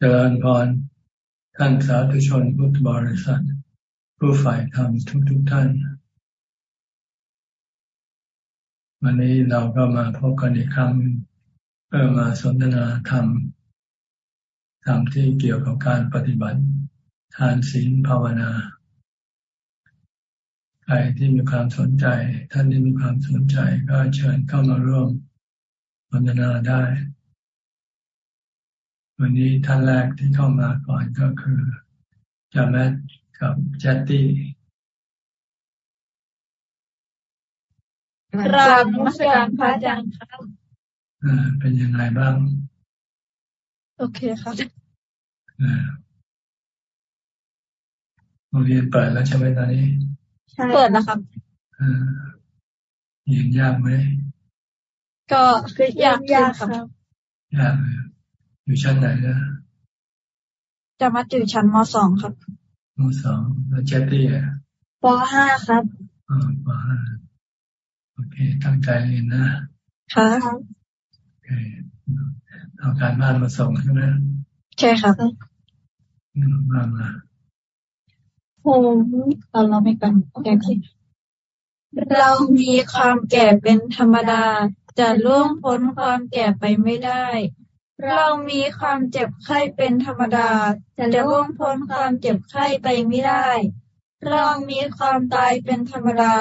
เจริญพรท่านสาธุชนพุทธบริษัท ผู้ฝ่ายธรรมทุกทุกท่าน วันนี้เราก็มาพบกันอีกครั้งเพื่อมาสนทนาธรรมธรรมที่เกี่ยวกับการปฏิบัติ ทานศีลภาวนา ใครที่มีความสนใจ ท่านที่มีความสนใจก็เชิญเข้ามาร่วมสนทนาได้ วันนี้ท่านแรกที่เข้ามาก่อนก็คือจาแมทกับแจตตี้กราบนมัสการพระอาจารย์ครับอ่าเป็นยังไงบ้าง โอเคครับอ่าโรงเรียนเปิดแล้วใช่ไหมตอนนี้เปิดแล้วครับอ่าเรียนยากไหม ก็ยากยากครับ ยาก อยู่ชั้นไหนนะจะมาอยู่ชั้นมสองครับมสองแล้วเจตตี้อะปห้าครับอ๋อปห้าโอเค ตั้งใจเรียนนะค่ะโอเคเอาการบ้านมาส่งใช่ไหมใช่ครับมามาผมเอาเราไม่กันโอเคเรามีความแก่เป็นธรรมดา จะล่วงพ้นความแก่ไปไม่ได้ เรามีความเจ็บไข้เป็นธรรมดา จะล่วงพ้นความเจ็บไข้ไปไม่ได้ เรามีความตายเป็นธรรมดา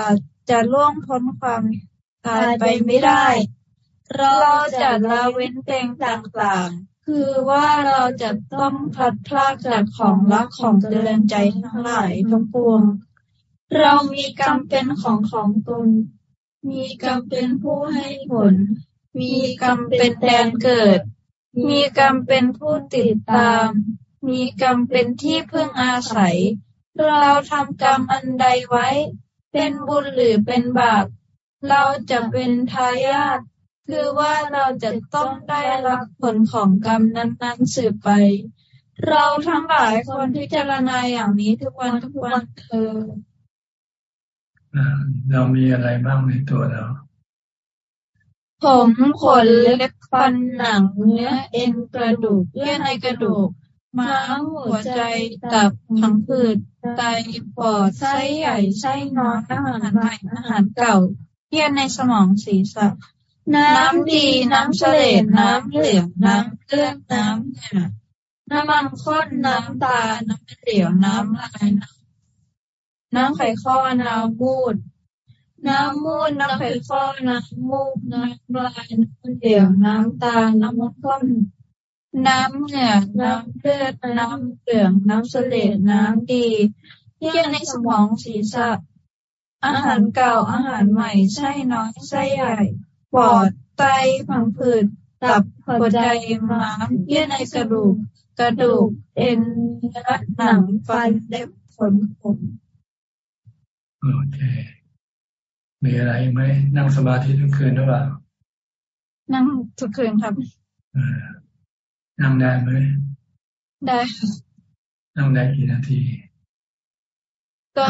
จะล่วงพ้นความตายไปไม่ได้ เราจะละเว้นเพลงต่างๆ คือว่าเราจะต้องพัดพลากจากของรักของเจริญใจทั้งหลายทั้งปวง เรามีกรรมเป็นของของตน มีกรรมเป็นผู้ให้ผล มีกรรมเป็นแดนเกิด มีกรรมเป็นผู้ติดตาม มีกรรมเป็นที่พึ่งอาศัย เราทำกรรมอันใดไว้ เป็นบุญหรือเป็นบาป เราจะเป็นทายาท คือว่าเราจะต้องได้รับผลของกรรมนั้น ๆ สืบไป เราทั้งหลายคนพิจารณาอย่างนี้ทุกวันทุกวันเธอเรามีอะไรบ้างในตัวเรา ผมขนเล็บฟันหนังเนื้อเอ็นกระดูกเยื่อในกระดูก ม้ามหัวใจตับผังผืดไตปอดไส้ใหญ่ไส้น้อยอาหารใหม่อาหารเก่าเยื่อในสมองศีรษะน้ำดีน้ำเสลดน้ำเหลืองน้ำเลือดน้ำเหงื่อน้ำมันข้นน้ำตา น้ำเหลวน้ำลายน้ำไข่ข้อน้ำบูด น้ำมูดน้ำไข่ข้อน้ำมูกน้ำลายน้ำเหลวน้ำตา น้ำมันข้นน้ำเหงื่อน้ำเลือดน้ำเหลือง น้ำเสลดน้ำดีเยื่อในสมองศีรษะ อาหารเก่าอาหารใหม่ไส้น้อยไส้ใหญ่ปอดไตผังผืดตับหัวใจม้ามเยื่อในกระดูก กระดูก เอ็นเนื้อหนังฟันเล็บขนผมโอเค มีอะไรไหมนั่งสมาธิทุกคืนหรือเปล่านั่งทุกคืนครับนั่งได้ไหมได้นั่งได้กี่นาที ก็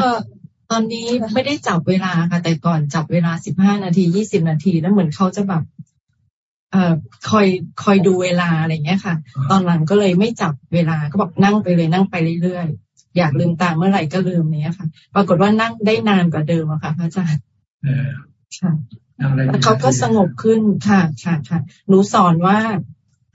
ตอนนี้ไม่ได้จับเวลาค่ะ แต่ก่อนจับเวลาสิบห้านาทียี่สิบนาทีแล้วเหมือนเขาจะแบบเอ่อคอยคอยดูเวลาอะไรเงี้ยค่ะ ตอนหลังก็เลยไม่จับเวลาก็บอกนั่งไปเลยนั่งไปเรื่อยๆอยากลืมตาเมื่อไหร่ก็ลืมเนี้ยค่ะ ปรากฏว่านั่งได้นานกว่าเดิมอะค่ะพระอาจารย์ ค่ะเขาก็สงบขึ้นค่ะค่ะค่ะหนูสอนว่า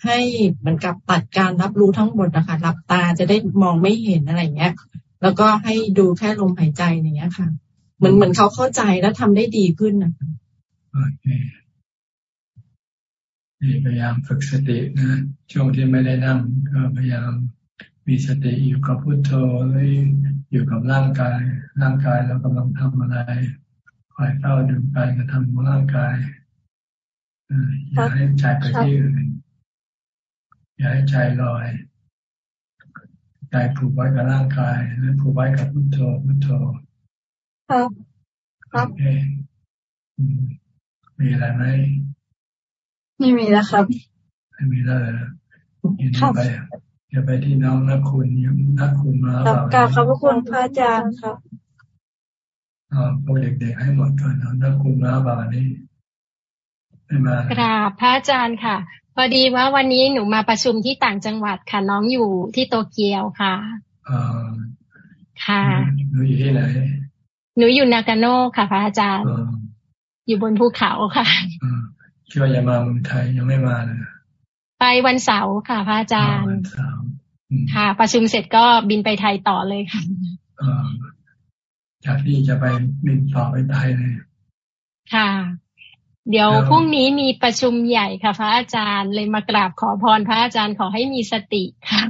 ให้เหมือนกับตัดการรับรู้ทั้งหมดนะคะหลับตาจะได้มองไม่เห็นอะไรเงี้ย แล้วก็ให้ดูแค่ลมหายใจอย่างเงี้ยค่ะ เหมือนเหมือนเขาเข้าใจแล้วทำได้ดีขึ้นนะคะโอเคนี่พยายามฝึกสตินะช่วงที่ไม่ได้นั่งก็พยายามมีสติอยู่กับพุโทโธหรืออยู่กับร่างกาย ร่างกายเรากำลังทำอะไร คอยเฝ้าดูการกระทำของร่างกายอย่าให้ใจไปที่อื่นอย่าให้ใจลอยใจผูกไว้กับร่างกายหรือผูกไว้กับพุทโธพุทโธครับครับโอเคมีอะไรไหมไม่มีแล้วครับ ไม่มีแล้วยินดีไปอย่าไปที่น้องนักคุณนักคุณมาเปล่ากราบขอบพระคุณพระอาจารย์ครับ พวกเด็กๆให้หมดก่อนนะนักคุณมาบานี้ไม่มากราบพระอาจารย์ค่ะ พอดีว่าวันนี้หนูมาประชุมที่ต่างจังหวัดค่ะ น้องอยู่ที่โตเกียวค่ะค่ะหนูอยู่ที่ไหนหนูอยู่นากาโน่ค่ะ พระอาจารย์ อยู่บนภูเขาค่ะคิดว่าจะมาเมืองไทยยังไม่มาเลยไปวันเสาร์ค่ะ พระอาจารย์ค่ะ ประชุมเสร็จก็บินไปไทยต่อเลยค่ะ จากที่จะไปบินต่อไปไทยเลยค่ะ เดี๋ยวพรุ่งนี้มีประชุมใหญ่ค่ะ พระอาจารย์เลยมากราบขอพรพระอาจารย์ขอให้มีสติค่ะ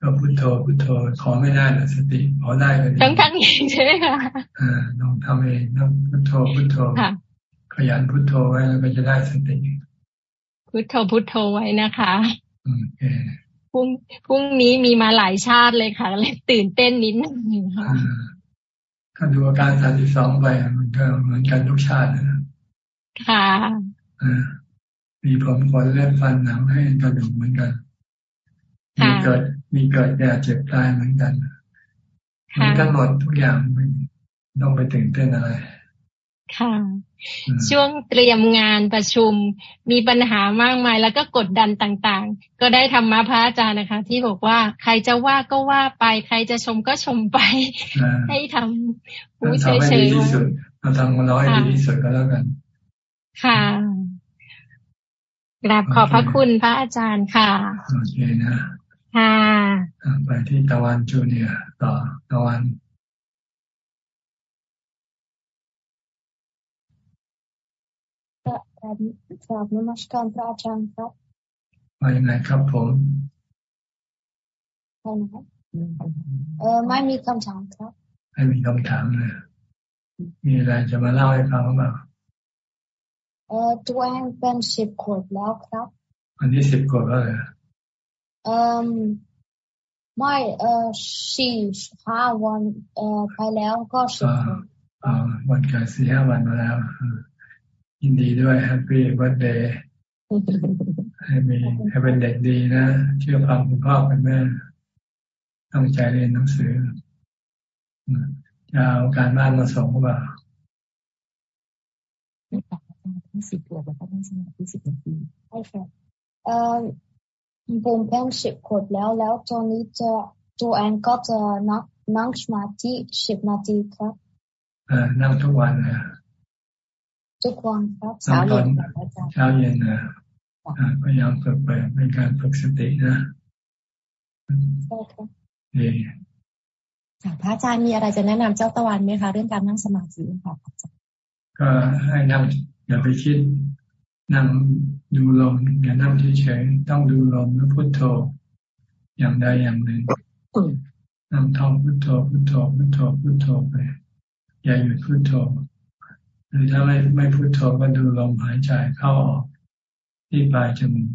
ก็พุทโธพุทโธขอไม่ได้นะสติขอได้ก็ดีทั้งทั้งเองใช่ไหมคะอ่าลองทำเองต้องพุทโธพุทโธขยันพุทโธไว้แล้วก็จะได้สติพุทโธพุทโธไว้นะคะโอเคพรุ่งพรุ่งนี้มีมาหลายชาติเลยค่ะเลยตื่นเต้นนิดนึงค่ะ ก็ดูอาการสามสิบสองไปมันก็เหมือนกันทุกชาตินะค่ะมีผมขนเล็บฟันหนังให้กระดูกเหมือนกัน มีเกิด มีเกิดแก่เจ็บตายเหมือนกันมีทั้งหมดทุกอย่างไม่ต้องไปตื่นเต้นอะไร ค่ะ ช่วงเตรียมงานประชุม มีปัญหามากมาย แล้วก็กดดันต่างๆ ก็ได้ธรรมะพระอาจารย์นะคะ ที่บอกว่าใครจะว่าก็ว่าไป ใครจะชมก็ชมไป ให้ทำผู้เฉยๆเราทำของเราให้ดีที่สุดก็แล้วกัน ค่ะกราบขอบพระคุณพระอาจารย์ค่ะโอเคนะค่ะไปที่ตะวันจูเนียต่อตะวัน กราบนมัสการพระอาจารย์ครับมาอย่างไรครับผมเออไม่มีคำถามครับ ไม่มีคำถามเลยมีอะไรจะมาเล่าให้ฟังหรือเปล่าเออตัวเองเป็นสิบขวบแล้วครับ อันนี้สิบขวบแล้วเหรอเออไม่เออสี่ห้าวันเออไปแล้วก็สิบขวบอ่าวันเกิดสี่ห้าวันมาแล้ว ยินดีด้วยแฮปปี้วันเดย์ให้มีให้เป็นเด็กดีนะ เชื่อฟังคุณพ่อคุณแม่ตั้งใจเรียนหนังสือจะเอาการบ้านมาส่งหรือเปล่าสิบขวบแล้วก็ต้องสมาธิสิบนาทีใช่ค่ะเอ่อผมเป็นสิบขวบแล้วแล้วตอนนี้จะตัวเองก็จะนั่งนั่งสมาธิสิบนาทีครับอ่านั่งทุกวันนะ ทุกวันครับเช้าเย็นเช้าเย็นนะพยายามฝึกไปเป็นการฝึกสตินะใช่ค่ะดีพระอาจารย์มีอะไรจะแนะนำเจ้าตะวันไหมคะเรื่องการนั่งสมาธิค่ะก็ให้นั่งอย่าไปคิด นั่งดูลมอย่านั่งเฉยๆต้องดูลมแล้วพุทโธ อย่างใดอย่างหนึ่งนั่งท่องพุทโธพุทโธพุทโธพุทโธไปอย่าหยุดพุทโธห รือถ้าไม่ไม่พุทโธก็ดูลมหายใจเข้าออกที่ปลายจมูก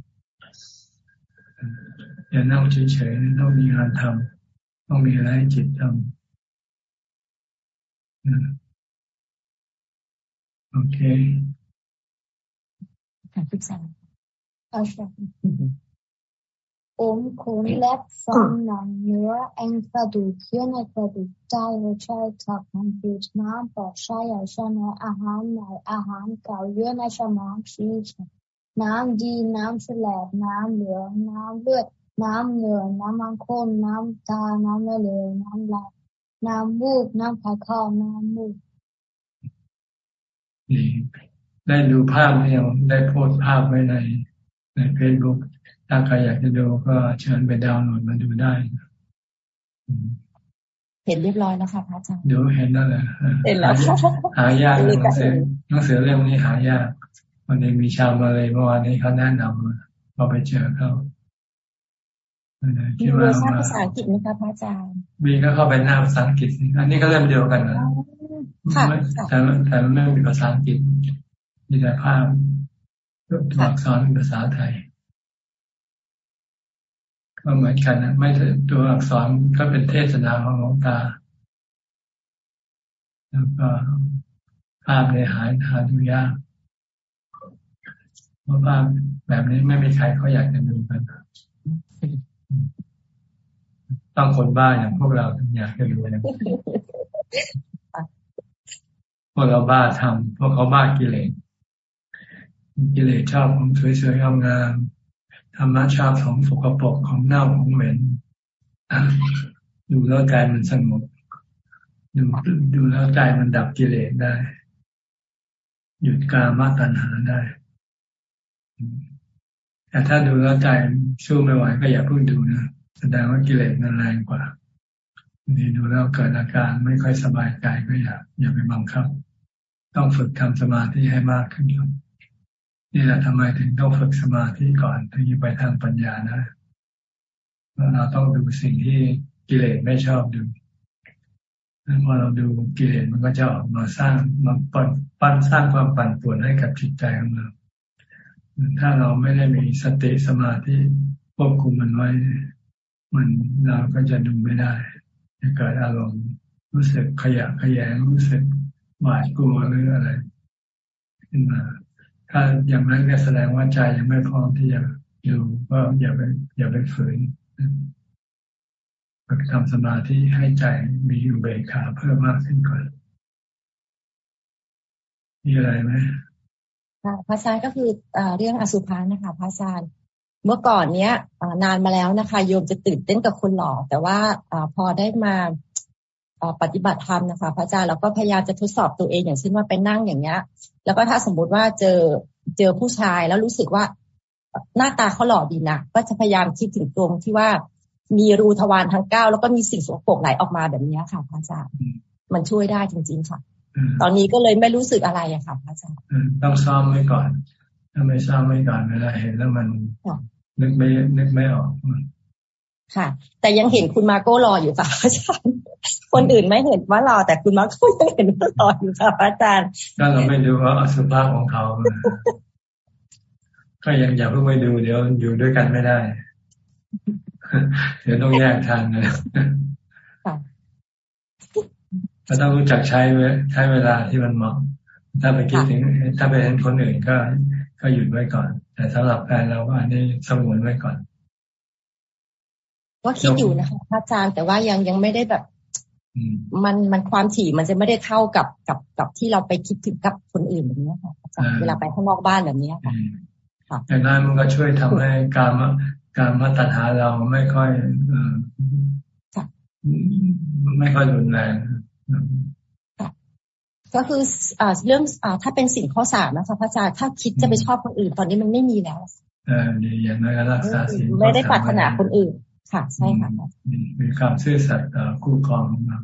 อย่านั่งเฉยๆต้องมีงานทำต้องมีอะไรให้จิตทำโอเคค่ะทุกสันเอา ใช่อมขนเล็บฟันหนังเนื้อเอ็นกระดูกเยื่อในกระดูกไตหัวใจตับมันผิดน้ำปอดไส้ใหญ่ในอาหารใหม่อาหารเก่าเยื่อในสมองชีสน้ำดีน้ำแสลบน้ำเหลืองน้ำเลือดน้ำเหลือน้ำมันข้นน้ำตา น้ำเหลวน้ำลายน้ำมูกน้ำไขข้าวน้ำมูกได้ดูภาพเนี่ยได้โพสภาพไว้ในในเฟซบุ๊ก ถ้าใครอยากจะดูก็เชิญไปดาวน์โหลดมาดูได้เห็นเรียบร้อยแล้วค่ะพระอาจารย์ดูเห็นนั่นแหละเห็นแล้วหายากหนังสือหนังสือเล่มนี้หายากวันนี้มีชาวมาเลยเมื่อวานนี้เขาแนะนำเราไปเจอเขามีเวอร์ชันภาษาอังกฤษไหมคะพระอาจารย์มีก็เข้าไปหน้าภาษาอังกฤษอันนี้ก็เล่มเดียวกันนะแต่แต่ไม่มีภาษาอังกฤษมีแต่ภาพตัวอักษรเป็นภาษาไทย ก็เหมือนกันนะไม่ตัวอักษรก็เป็นเทศนาของหลวงตา แล้วก็ภาพในหายหาดูยากเพราะภาพแบบนี้ไม่มีใครเขาอยากจะดูกันต้องคนบ้าอย่างพวกเราถึงอยากจะดูนะพวกเราบ้าทำพวกเขาบ้ากิเลสกิเลสชอบของสวยๆงาม ธรรมะชอบของสกปรกของเน่าของเหม็นดูแล้วใจมันสงบดูดูแล้วใจมันดับกิเลสได้ หยุดการมาตัณหาได้ แต่ถ้าดูแล้วใจสู้ไม่ไหวก็อย่าเพิ่งดูนะแสดงว่ากิเลสมันแรงกว่านี่ดูแล้วเกิดอาการไม่ค่อยสบายใจก็อย่าอย่าไปบังคับ ต้องฝึกทำสมาธิให้มากขึ้นครับ นี่แหละทำไมถึงต้องฝึกสมาธิก่อนถึงจะไปทางปัญญานะเราต้องดูสิ่งที่กิเลสไม่ชอบดูพอเราดูกิเลสมันก็จะออกมาสร้างมาปั่นปั้นสร้างความปั่นป่วนให้กับจิตใจของเราถ้าเราไม่ได้มีสติสมาธิควบคุมมันไว้ มันเราก็จะดูไม่ได้จะเกิดอารมณ์รู้สึกขยะขยงรู้สึกหวาดกลัวหรืออะไรขึ้นมา ถ้าอย่างนั้นก็แสดงว่าใจยังไม่พร้อมที่จะอยู่ก็อย่าไปอย่าไปฝืนฝึกทำสมาธิให้ใจมีอยู่เบกขาเพิ่มมากขึ้นก่อนมีอะไรไหมค่ะพระอาจารย์ก็คือเรื่องอสุภะนะคะพระอาจารย์เมื่อก่อนเนี้ยนานมาแล้วนะคะ โยมจะตื่นเต้นกับคนหล่อแต่ว่าอพอได้มา ปฏิบัติธรรมนะคะ พระอาจารย์เราก็พยายามจะทดสอบตัวเองอย่างเช่นว่าไปนั่งอย่างเงี้ย แล้วก็ถ้าสมมุติว่าเจอเจอผู้ชายแล้วรู้สึกว่าหน้าตาเขาหล่อดีนะก็จะพยายามคิดถึงตรงที่ว่ามีรูทวารทั้งเก้าแล้วก็มีสิ่งสกปรกไหลออกมาแบบนี้ค่ะพระอาจารย์มันช่วยได้จริง ๆ ค่ะ ตอนนี้ก็เลยไม่รู้สึกอะไรอะค่ะพระอาจารย์ต้องซ้อมไว้ก่อน ถ้าไม่ซ้อมไว้ก่อนเวลาเห็นแล้วมันนึกไม่นึกไม่ออก ค่ะ แต่ยังเห็นคุณมาโก้รออยู่ค่ะอาจารย์คนอื่นไม่เห็นว่ารอ แต่คุณมาโก้ยังเห็นว่ารออยู่ค่ะอาจารย์ก็เราไม่ดูว่าอสุภาพของเขา ก็ยังอย่าเพิ่งไปดูเดี๋ยวอยู่ด้วยกันไม่ได้ เดี๋ยวต้องแยกทางนะก็ต้องรู้จักใช้ใช้เวลาที่มันเหมาะถ้าไปคิดถึง ถ้าไปเห็นคนอื่นก็ ก็หยุดไว้ก่อน แต่สำหรับแฟนเราก็อันนี้สงวนไว้ก่อน ก็คิดอยู่นะคะอาจารย์แต่ว่ายังยังไม่ได้แบบมันมันความถี่มันจะไม่ได้เท่ากับกับกับที่เราไปคิดถึงกับคนอื่นแบบนี้ค่ะอาจารย์เวลาไปข้างนอกบ้านแบบนี้ค่ะแต่นั้นมันก็ช่วยทำให้การการมาตัญหาเราไม่ค่อยไม่ค่อยรุนแรงก็คืออ่าเรื่องอ่าถ้าเป็นสิ่งข้อสามนะคะพระอาจารย์ถ้าคิดจะไปชอบคนอื่น ตอนนี้มันไม่มีแล้วเออดีอย่างน้อยก็รักษาสิ่งไม่ได้ปรารถนาคนอื่น ค่ะใช่ค่ะมีความซื่อสัตย์ต่อคู่ครองมา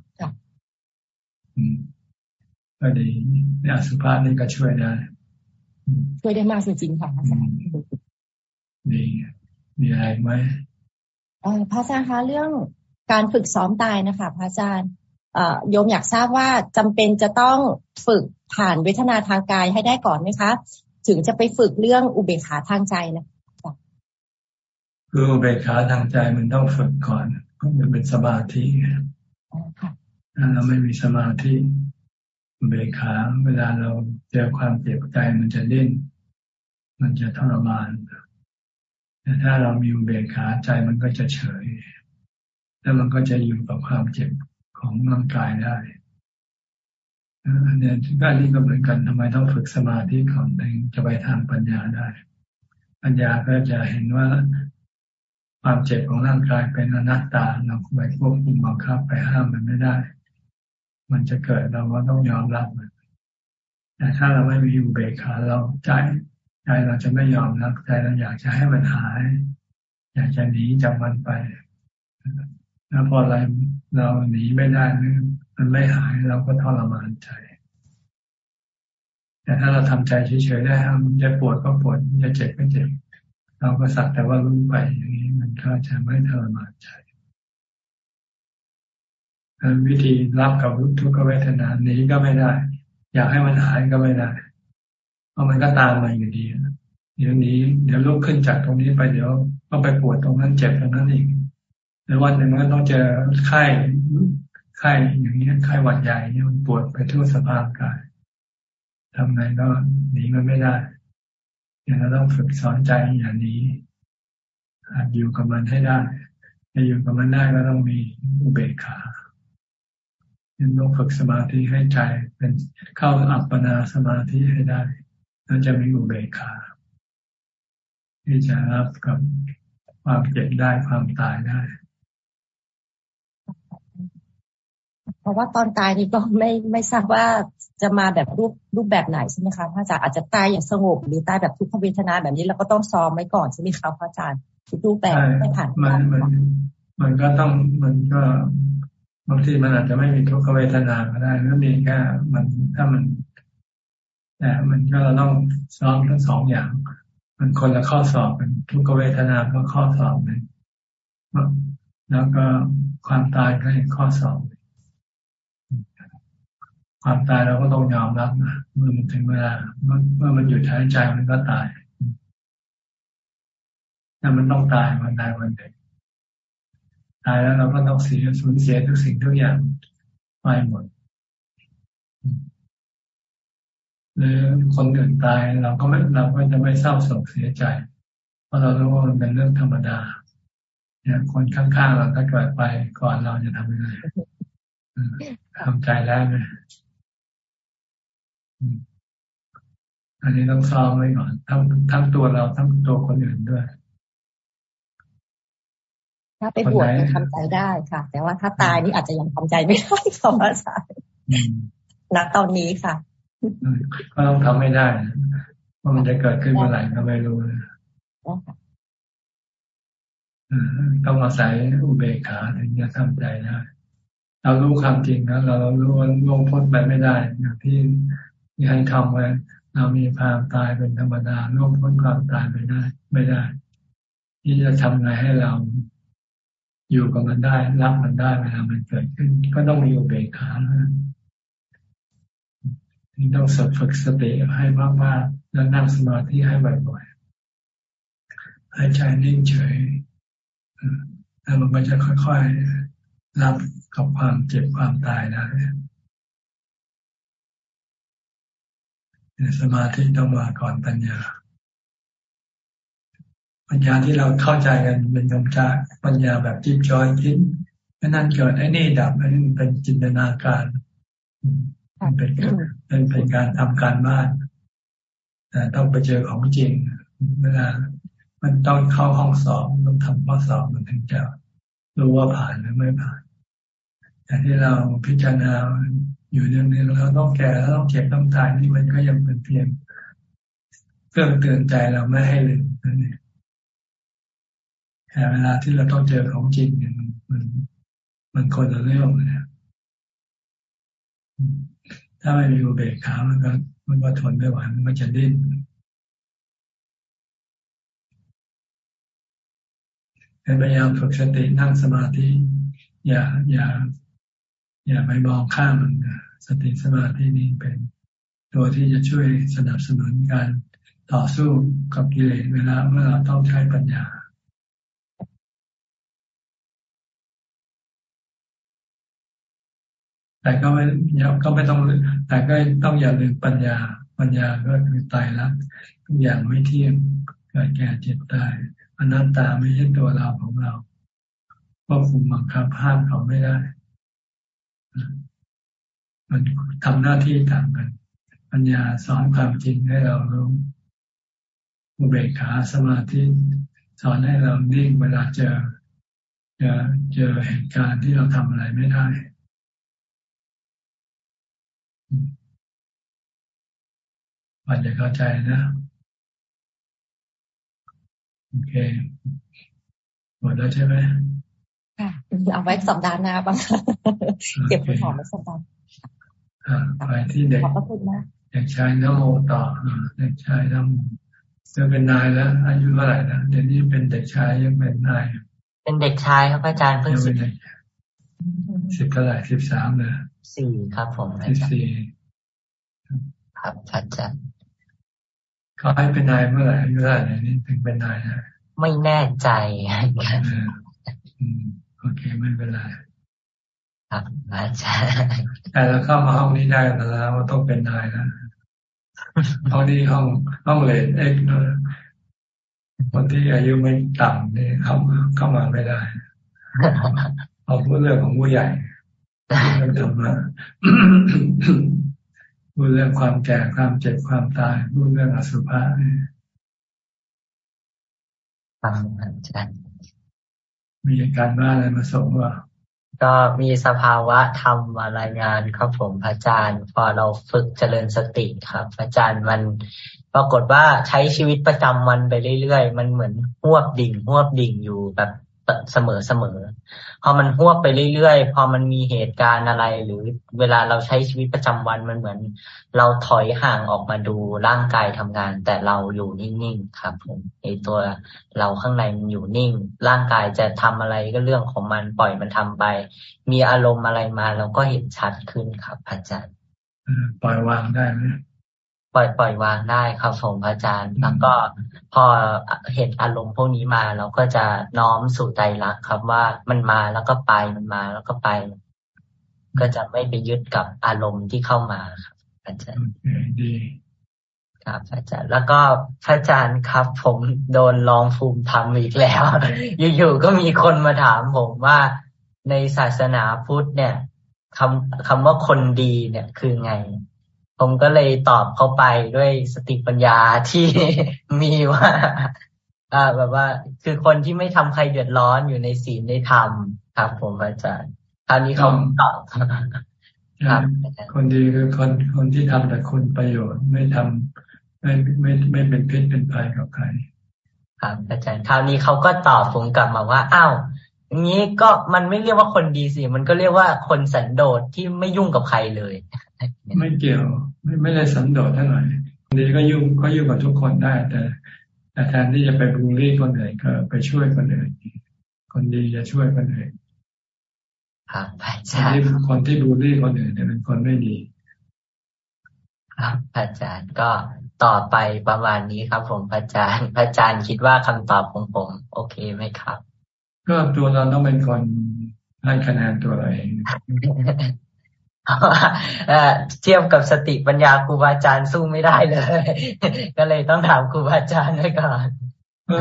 ก็ดีเนี่ยสุภาพนี่ก็ช่วยได้ ช่วยได้มากจริงๆค่ะอาจารย์ดีมีอะไรไหมพระอาจารย์คะเรื่องการฝึกซ้อมตายนะคะพระอาจารย์โยมอยากทราบว่าจำเป็นจะต้องฝึกผ่านเวทนาทางกายให้ได้ก่อนไหมคะ ถึงจะไปฝึกเรื่องอุเบกขาทางใจนะคื ออุเบกขาทางใจมันต้องฝึกก่อนก็จะเป็นสมาธิถ้าเราไม่มีสมาธิอุเบกขาเวลาเราเจอความเจ็บใจมันจะดิ้นมันจะทรมานแต่ถ้าเรามีอุเบกขาใจมันก็จะเฉย แล้วมันก็จะอยู่กับความเจ็บของร่างกายได้เนี่ยก็นี่ก็เหมือนกันทำไมต้องฝึกสมาธิก่อนถึงจะไปทางปัญญาได้ ปัญญาก็จะเห็นว่า ความเจ็บของร่างกายเป็นอนัตตาเราไปควบคุมบังคับไปห้ามมันไม่ได้ มันจะเกิดเราก็ต้องยอมรับมันแต่ถ้าเราไม่มีอุเบกขาเราใจใจเราจะไม่ยอมรับใจเราอยากจะให้มันหาย อยากจะหนีจากมันไปแล้วพอเรเราหนีไม่ได้มันไม่หายเราก็ทรมานใจแต่ถ้าเราทำใจเฉยๆได้มันจะปวดก็ปวดจะเจ็บก็เจ็บ เราก็สักแต่ว่ารู้ไปอย่างนี้ มันก็จะไม่ทรมานใจวิธีรับกับทุกขเวทนาหนีก็ไม่ได้ อยากให้มันหายก็ไม่ได้ เพราะมันก็ตามมาอยู่ดีเดี๋ยวนี้ เดี๋ยวลุกขึ้นจากตรงนี้ไปเดี๋ยวก็ไปปวดตรงนั้นเจ็บตรงนั้นอีกแล้ววันหนึ่งมันก็ต้องเจอไข้ไข้อย่างนี้ไข้หวัดใหญ่เนี่ยมันปวดไปทั่วสภาพกายทำไงก็หนีมันไม่ได้ยังเราต้องฝึกสอนใจอย่างนี้ อยู่กับมันให้ได้จะอยู่กับมันได้ก็ต้องมีอุเบกขายังต้องฝึกสมาธิให้ใจเป็นเข้าอัปปนาสมาธิให้ได้แล้วจะมีอุเบกขาที่จะรับกับความเจ็บได้ความตายได้ เพราะว่าตอนตายนี่ก็ไม่ไม่ทราบว่าจะมาแบบรูปรูปแบบไหนใช่ไหมคะพระอาจารย์อาจจะตายอย่างสงบหรือตายแบบทุกขเวทนาแบบนี้เราก็ต้องซ้อมไว้ก่อนใช่ไหมคะพระอาจารย์คิดรูปแบบไม่ผ่านมันมันมันก็ต้องมันก็บางทีมันอาจจะไม่มีทุกขเวทนาก็ได้แล้วมีแค่มันถ้ามันแต่มันก็ต้องซ้อมทั้งสองอย่าง มันคนละข้อสอบเป็นทุกขเวทนาก็ข้อสอบหนึ่งแล้วก็ความตายก็อีกข้อสอบ ความตายเราก็ต้องยอมรับนะเมื่อมันถึงเวลาเมื่อมันหยุดหายใจมันก็ตายแต่มันต้องตายวันใดวันหนึ่งตายแล้วเราก็ต้องเสียสูญเสียทุกสิ่งทุกอย่างไปหมดหรือคนอื่นตายเราก็ไม่เราก็จะไม่เศร้าโศกเสียใจ เพราะเรารู้ว่ามันเป็นเรื่องธรรมดาเนี่ยคนข้างๆเราถ้าเกิดไปก่อนเราจะทำยังไงทำใจแล้วไหม อันนี้ต้องซ้อมไว้ก่อนทั้งทั้งตัวเราทั้งตัวคนอื่นด้วย ถ้าไปบวชทำใจได้ค่ะ แต่ว่าถ้าตายนี่อาจจะยังทำใจไม่ได้ค่ะอาจารย์ณตอนนี้ค่ะก็ต้องทำไม่ได้ว่ามันจะเกิดขึ้นเมื่อไหร่ก็ไม่รู้ต้องอาศัยอุเบกขาถึงจะทำใจได้เรารู้ความจริงนะเรารู้ว่าลงพ้นไปไม่ได้อย่างที่ ที่ให้ทำไว้เรามีพามตายเป็นธรรมดาล่วงพ้นความตายไปได้ ไม่ได้ ที่จะทำไงให้เราอยู่กับมันได้ รับมันได้เวลามันเกิดขึ้น ก็ต้องมีอุเบกขาต้องฝึกสติให้มากๆแล้วนั่งสมาธิให้บ่อยๆให้ใจนิ่งเฉยแล้วมันก็จะค่อยๆรับกับความเจ็บความตายได้ สมาธิต้องมาก่อนปัญญา ปัญญาที่เราเข้าใจกันเป็นคำจาปัญญาแบบจิ๊บจอยคิดนั่นเกิดไอ้นี่ดับไอ้นี่เป็นจินตนาการมันเป็นเป็นเป็นการทำการบ้านแต่ต้องไปเจอของจริงเวลามันต้องเข้าห้องสอบต้องทำข้อสอบมันถึงจะรู้ว่าผ่านหรือไม่ผ่านแต่ที่เราพิจารณา อยู่เรื่องนี้เราต้องแก่เราต้องเจ็บต้องตายนี่มันก็ยังเป็นเพียงเครื่องเตือนใจเราไม่ให้ลืมนั่นเองแต่เวลาที่เราต้องเจอของจริงเนี่ยมัน มันคนละเรื่องเลยถ้าไม่มีอุเบกขามันก็มันก็ทนไม่ไหวมันก็จะดิ้นพยายามฝึกสตินั่งสมาธิ อย่าอย่า อย่าไปมองข้ามมันสติสมาธินี้เป็นตัวที่จะช่วยสนับสนุนการต่อสู้กับกิเลสเวลาเมื่อเราต้องใช้ปัญญาแต่ก็ไม่ก็ไม่ต้องแต่ก็ต้องอย่าลืมปัญญา ปัญญาก็คือตายละทุกอย่างไม่เที่ยงเกิดแก่เจ็บตายอนัตตาไม่ใช่ตัวเราของเราควบคุมบังคับห้ามเขาไม่ได้ มันทำหน้าที่ต่างกัน ปัญญาสอนความจริงให้เรารู้อุเบกขาสมาธิสอนให้เรานิ่งเวลาเจอเจอเจอเหตุการณ์ที่เราทำอะไรไม่ได้มันจะเข้าใจนะโอเคหมดแล้วใช่ไหม ค่ะเอาไว้สัปดาห์หน้าบ้างเก็บไปถามไว้สัปดาห์ไปที่เด็กขอบพระคุณนะเด็กชายนโมต่อเด็กชายนโมจะเป็นนายแล้ว อายุเท่าไหร่นะเดี๋ยวนี้เป็นเด็กชายยังเป็นนาย เป็นเด็กชายครับอาจารย์เพิ่งสิบสิบเท่าไหร่สิบสามเลยสี่ครับผมสิบสี่ครับอาจารย์เขาให้เป็นนายเมื่อไหร่อายุเท่าไหร่นี่ถึงเป็นนายนะไม่แน่ใจครับ โอเคไม่เป็นไรครับอาจารย์แต่เราเข้ามาห้องนี้ได้แล้วว่าต้องเป็นนายนะห้องนี้ห้องห้องเลนเอ็กเนอะคนที่อายุไม่ต่ำนี่เข้าเข้ามาไม่ได้เอาพูดเรื่องของผู้ใหญ่เรื่องธรรมะพูดเรื่องความแก่ความเจ็บความตายพูดเรื่องอสุภะฟังอาจารย์ มีการบ้านอะไรมาส่งว่าก็มีสภาวะธรรมมารายงานครับผมพระอาจารย์ พอเราฝึกเจริญสติครับ อาจารย์มันปรากฏว่าใช้ชีวิตประจำวันไปเรื่อยๆ มันเหมือนหวบดิ่งหวบดิ่งอยู่แบบ เสมอเสมอพอมันหวไปเรื่อยๆ พอมันมีเหตุการณ์อะไร หรือเวลาเราใช้ชีวิตประจำวันมันเหมือน เราถอยห่างออกมาดูร่างกายทำงาน แต่เราอยู่นิ่งๆครับผมไอตัวเราข้างในมันอยู่นิ่ง ร่างกายจะทำอะไรก็เรื่องของมันปล่อยมันทำไป มีอารมณ์อะไรมาเราก็เห็นชัดขึ้นครับ อาจารย์ปล่อยวางได้ไหม ปล่อยปล่อยวางได้ครับผมอาจารย์ แล้วก็พอเห็นอารมณ์พวกนี้มาเราก็จะน้อมสู่ใจรักครับว่ามันมาแล้วก็ไปมันมาแล้วก็ไป ก็จะไม่ไปยึดกับอารมณ์ที่เข้ามาครับ อาจารย์ดีครับอาจารย์แล้วก็พระอาจารย์ครับ ผมโดนลองภูมิธรรมอีกแล้ว อยู่ๆก็มีคนมาถามผมว่าในศาสนาพุทธเนี่ยคำคำว่าคนดีเนี่ยคือไง ผมก็เลยตอบเขาไปด้วยสติปัญญาที่มีว่าอ่าแบบว่า คือคนที่ไม่ทำใครเดือดร้อนอยู่ในศีลในธรรมครับ ผมอาจารย์คราวนี้เขาตอบครับ คนดีคือคนคนที่ทำแต่คนประโยชน์ไม่ทำไม่ไม่ไม่เป็นพิษเป็นภัยกับใครครับอาจารย์คราวนี้เขาก็ตอบผมกลับมาว่าอ้าว อย่างนี้ก็มันไม่เรียกว่าคนดีสิ มันก็เรียกว่าคนสันโดษที่ไม่ยุ่งกับใครเลย ไม่เกี่ยว ไม่ไม่ได้สันโดษเท่าไหร่คนดีก็ยุ่งก็ยุ่งกับทุกคนได้ แต่แต่แทนที่จะไปบูลลี่คนอื่นก็ไปช่วยคนอื่นคนดีจะช่วยคนอื่นครับคนที่คนที่บูลลี่คนอื่นเนี่ยเป็นคนไม่ดี ครับอาจารย์ก็ต่อไปประมาณนี้ครับ ผมอาจารย์อาจารย์คิดว่าคำตอบของผม โอเคไหมครับ ก็ตัวเราต้องเป็นคนให้คะแนนตัวเราเองเทียบกับสติปัญญาครูบาอาจารย์สู้ไม่ได้เลย ก็เลยต้องถามครูบาอาจารย์ด้วยก่อนก็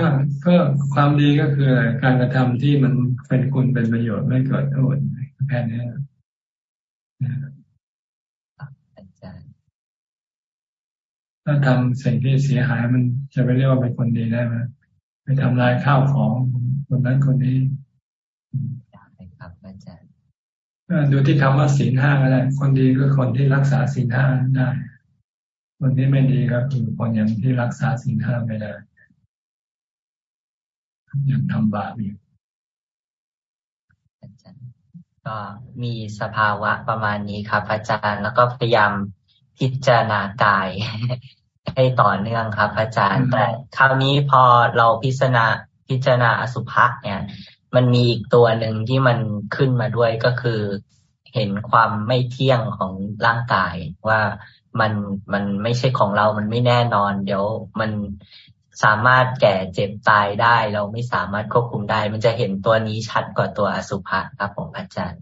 ก็ความดีก็คือการกระทำที่มันเป็นคุณเป็นประโยชน์ไม่เกิดโทษแค่นี้ถ้าทำสิ่งที่เสียหายมันจะไปเรียกว่าเป็นคนดีได้ไหมไปทำลายข้าวของ คนนั้นคนนี้ครับอาจารย์ดูที่คำว่าศีลห้าก็ได้ คนดีก็คนที่รักษาศีลห้าได้ คนที่ไม่ดีก็คือคนอย่างที่รักษาศีลห้าไม่ได้ยังทำบาปอยู่ก็มีสภาวะประมาณนี้ครับ อาจารย์แล้วก็พยายามพิจารณากายให้ต่อเนื่องครับ อาจารย์ แต่คราวนี้พอเราพิจารณา พิจารณาอสุภะเนี่ย มันมีอีกตัวหนึ่งที่มันขึ้นมาด้วยก็คือ เห็นความไม่เที่ยงของร่างกายว่ามันมันไม่ใช่ของเรา มันไม่แน่นอน เดี๋ยวมันสามารถแก่เจ็บตายได้ เราไม่สามารถควบคุมได้ มันจะเห็นตัวนี้ชัดกว่าตัวอสุภะครับผมอาจารย์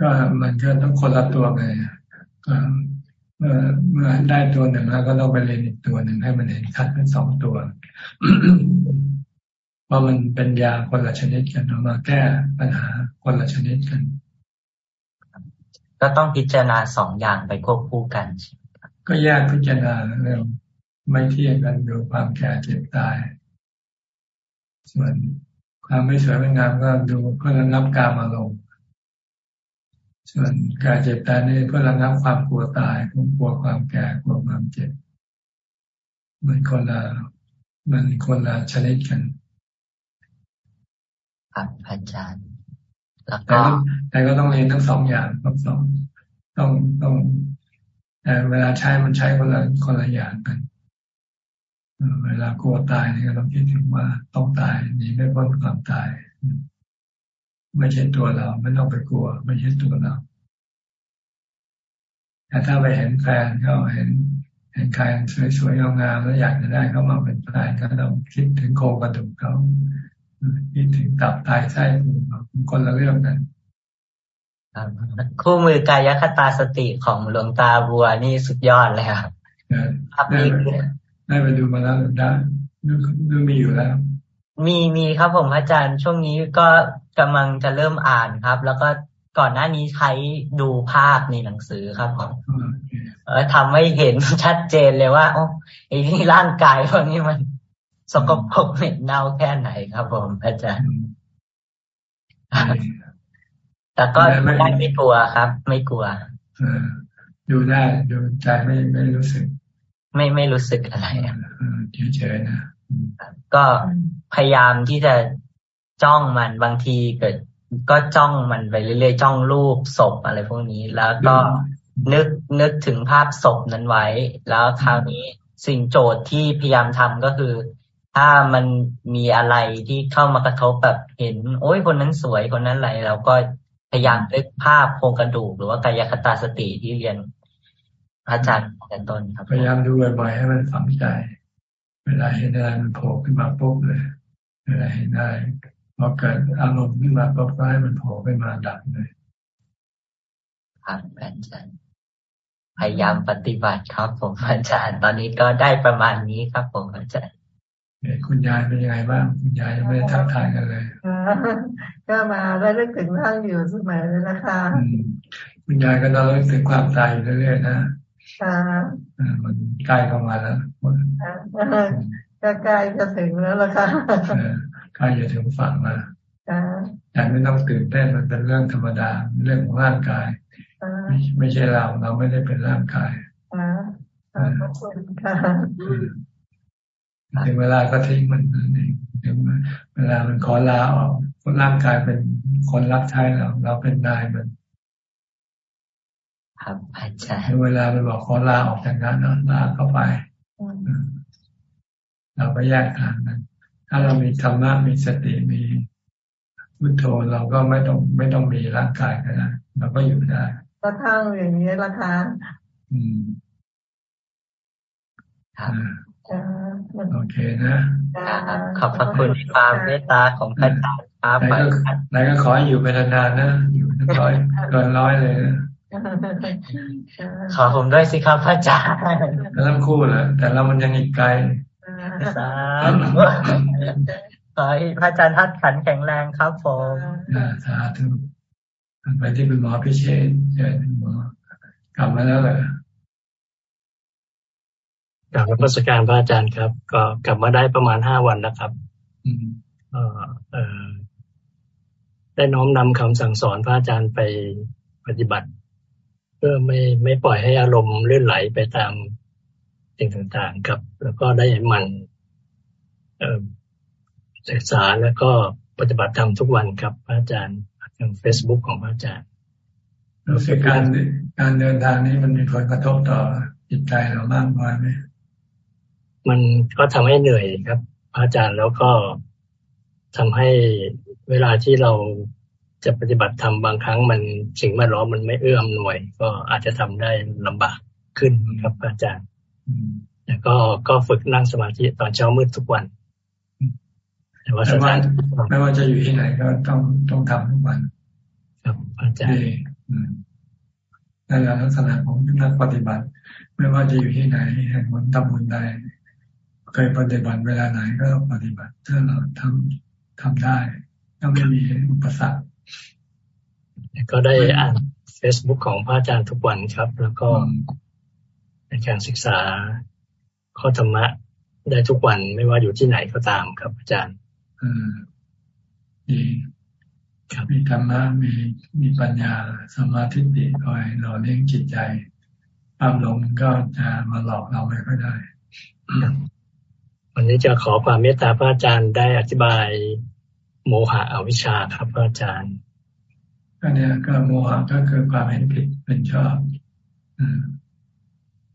ก็มันก็ต้องคนละตัวไงเมื่อเมื่อได้ตัวหนึ่งแล้วก็ต้องไปเรียนอีกตัวหนึ่งให้มันเห็นชัดเป็นสองตัว ราะมันเป็นยาคนละชนิดกันเอามาแก้ปัญหาคนละชนิดกัน ก็ต้องพิจารณาสองอย่างไปควบคู่กัน ก็แยกพิจารณาเรื่องไม่เที่ยงกันดูความแก่เจ็บตาย ส่วนความไม่สวยไม่งามก็ดูเพื่อระงับการอารมณ์ส่วนการเจ็บตายนี่เพื่อระงับความกลัวตายกลัวความแก่กลัวความเจ็บเหมือนคนละมันคนละชนิดกัน ครับอาจารย์ แล้วก็แต่ก็ต้องเรียนทั้งสองอย่างทั้งสองต้องต้องแต่เวลาใช้มันใช้คนละคนละอย่างกันเวลากลัวตายนี่ก็ต้องคิดถึงว่าต้องตายหนีไม่พ้นความตาย ไม่ใช่ตัวเรา ไม่ต้องไปกลัว ไม่ใช่ตัวเราแต่ถ้าไปเห็นแฟนเขาเห็น เห็นใครสวยๆงามๆแล้วอยากจะได้เขามาเป็นแฟนก็ต้องคิดถึงโครงกระดูกเขา คิดถึงตับตายไส้คนละเรื่องกันคู่มือกายคตาสติของหลวงตาบัวนี่สุดยอดเลยครับครับนี่ได้ไปดูมาแล้วได้ดูมีอยู่แล้ว มีมีครับผมอาจารย์ช่วงนี้ก็กำลังจะเริ่มอ่านครับ แล้วก็ก่อนหน้านี้ใช้ดูภาพในหนังสือครับผมเออทำให้เห็นชัดเจนเลยว่าโอ้ไอ้นี่ร่างกายพวกนี้มัน สกปรกเหม็นเน่าแค่ไหนครับผมอาจารย์แต่ก็ไม่ได้ไม่กลัวครับ ไม่กลัวดูได้ดูใจไม่ไม่รู้สึก ไม่ไม่รู้สึกอะไรเฉยๆนะก็พยายามที่จะจ้องมันบางทีเกิด ก็จ้องมันไปเรื่อยๆจ้องรูปศพอะไรพวกนี้ แล้วก็นึกนึกถึงภาพศพนั้นไว้ แล้วคราวนี้สิ่งโจทย์ที่พยายามทำก็คือ ถ้ามันมีอะไรที่เข้ามากระทบแบบเห็น โอ้ยคนนั้นสวยคนนั้นอะไรเราก็พยายามนึกภาพโครงกระดูก หรือว่ากายคตาสติที่เรียนอาจารย์เป็นต้นครับพยายามดูบ่อยๆให้มันฝังใจ เวลาเห็นอะไรมันโผล่ขึ้นมาปุ๊บเลย เวลาเห็นได้พอเกิดอารมณ์ขึ้นมาปุ๊บก็ให้มันโผล่ขึ้นมาดับเลยครับอาจารย์พยายามปฏิบัติครับผมอาจารย์ ตอนนี้ก็ได้ประมาณนี้ครับผมอาจารย์ คุณยายเป็นยังไงบ้างคุณยายไม่ได้ทักทายกันเลยก็มาได้เรื่องถึงท่านอยู่เสมอเลยนะคะคุณยายก็ต้องเรื่องถึงความตายอยู่เรื่อยๆนะค่ะมันใกล้เข้ามาแล้วก็ใกล้จะถึงแล้วล่ะค่ะใกล้จะถึงฝั่งมาแต่ไม่ต้องตื่นเต้นมันเป็นเรื่องธรรมดาเรื่องของร่างกายไม่ใช่เราเราไม่ได้เป็นร่างกาย ถึงเวลาก็ทิ้งมันเองถึงเวลามันขอลาออกร่างกายเป็นคนรับใช้เรา เราเป็นนายมันครับอาจารย์เวลาไปบอกขอลาออกจากงานลาเข้าไป เราก็แยกทางกัน ถ้าเรามีธรรมะมีสติมีพุทโธเราก็ไม่ต้องไม่ต้องมีร่างกายก็ได้เราก็อยู่ได้ก็ทั้งอย่างนี้ละคะอืม โอเคนะขอบพระคุณความเมตตาของพระอาจารย์ครับไหนก็ขอให้อยู่เป็นนานๆนะอยู่ร้อยเกินร้อยเลยนะขอผมด้วยสิครับพระอาจารย์ทั้งคู่แหละแต่เรามันยังอีกไกลสาขอให้พระอาจารย์ทัดขันแข็งแรงครับผมสาธุไปที่เป็นหมอพิเชษเจอหมอกลับมาแล้วเหรอ กลับมาประสการพระอาจารย์ครับ ก็กลับมาได้ประมาณห้าวันแล้วครับเออเออได้น้อมนำคำสั่งสอนพระอาจารย์ไปปฏิบัติพื่อไม่ไม่ปล่อยให้อารมณ์เลื่อนไหลไปตามสิ่งต่างๆครับ แล้วก็ได้มันศึกษาแล้วก็ปฏิบัติธรรมทุกวันครับพระอาจารย์ทางเฟซบุ๊กของพระอาจารย์รู้สึกการการเดินทางนี้มันมีผลกระทบต่อจิตใจเรามากน้อยไหม มันก็ทำให้เหนื่อยครับพระอาจารย์แล้วก็ทำให้เวลาที่เราจะปฏิบัติธรรมบางครั้งมันสิ่งแวดล้อมมันไม่เอื้อมหน่วย ก็อาจจะทำได้ลำบากขึ้นครับอาจารย์แล้วก็ก็ฝึกนั่งสมาธิตอนเช้ามืดทุกวันแต่ว่าสถานไม่ว่าจะอยู่ที่ไหนก็ต้องต้องทำทุกวัน ครับอาจารย์นั่นแหละลักษณะของนักปฏิบัติ ไม่ว่าจะอยู่ที่ไหนแห่งวันตำบลใด เคยปฏิบัติเวลาไหนก็ปฏิบัติ ถ้าเราทำทำได้ก็ไม่มีอุปสรรคก็ได้อ่านเฟซบุ๊กของพระอาจารย์ทุกวันครับ แล้วก็ในการศึกษาข้อธรรมะได้ทุกวันไม่ว่าอยู่ที่ไหนก็ตามครับอาจารย์ดีมีธรรมะมีมีปัญญาสมาธิติคอยหล่อเลี้ยงจิตใจภาพลมก็จะมาหลอกเราไม่ค่อยได้ วันนี้จะขอความเมตตาพระอาจารย์ได้อธิบาย โมหะอวิชชาครับพระอาจารย์ก็เนี่ยก็โมหะก็คือความเห็นผิดเป็นชอบ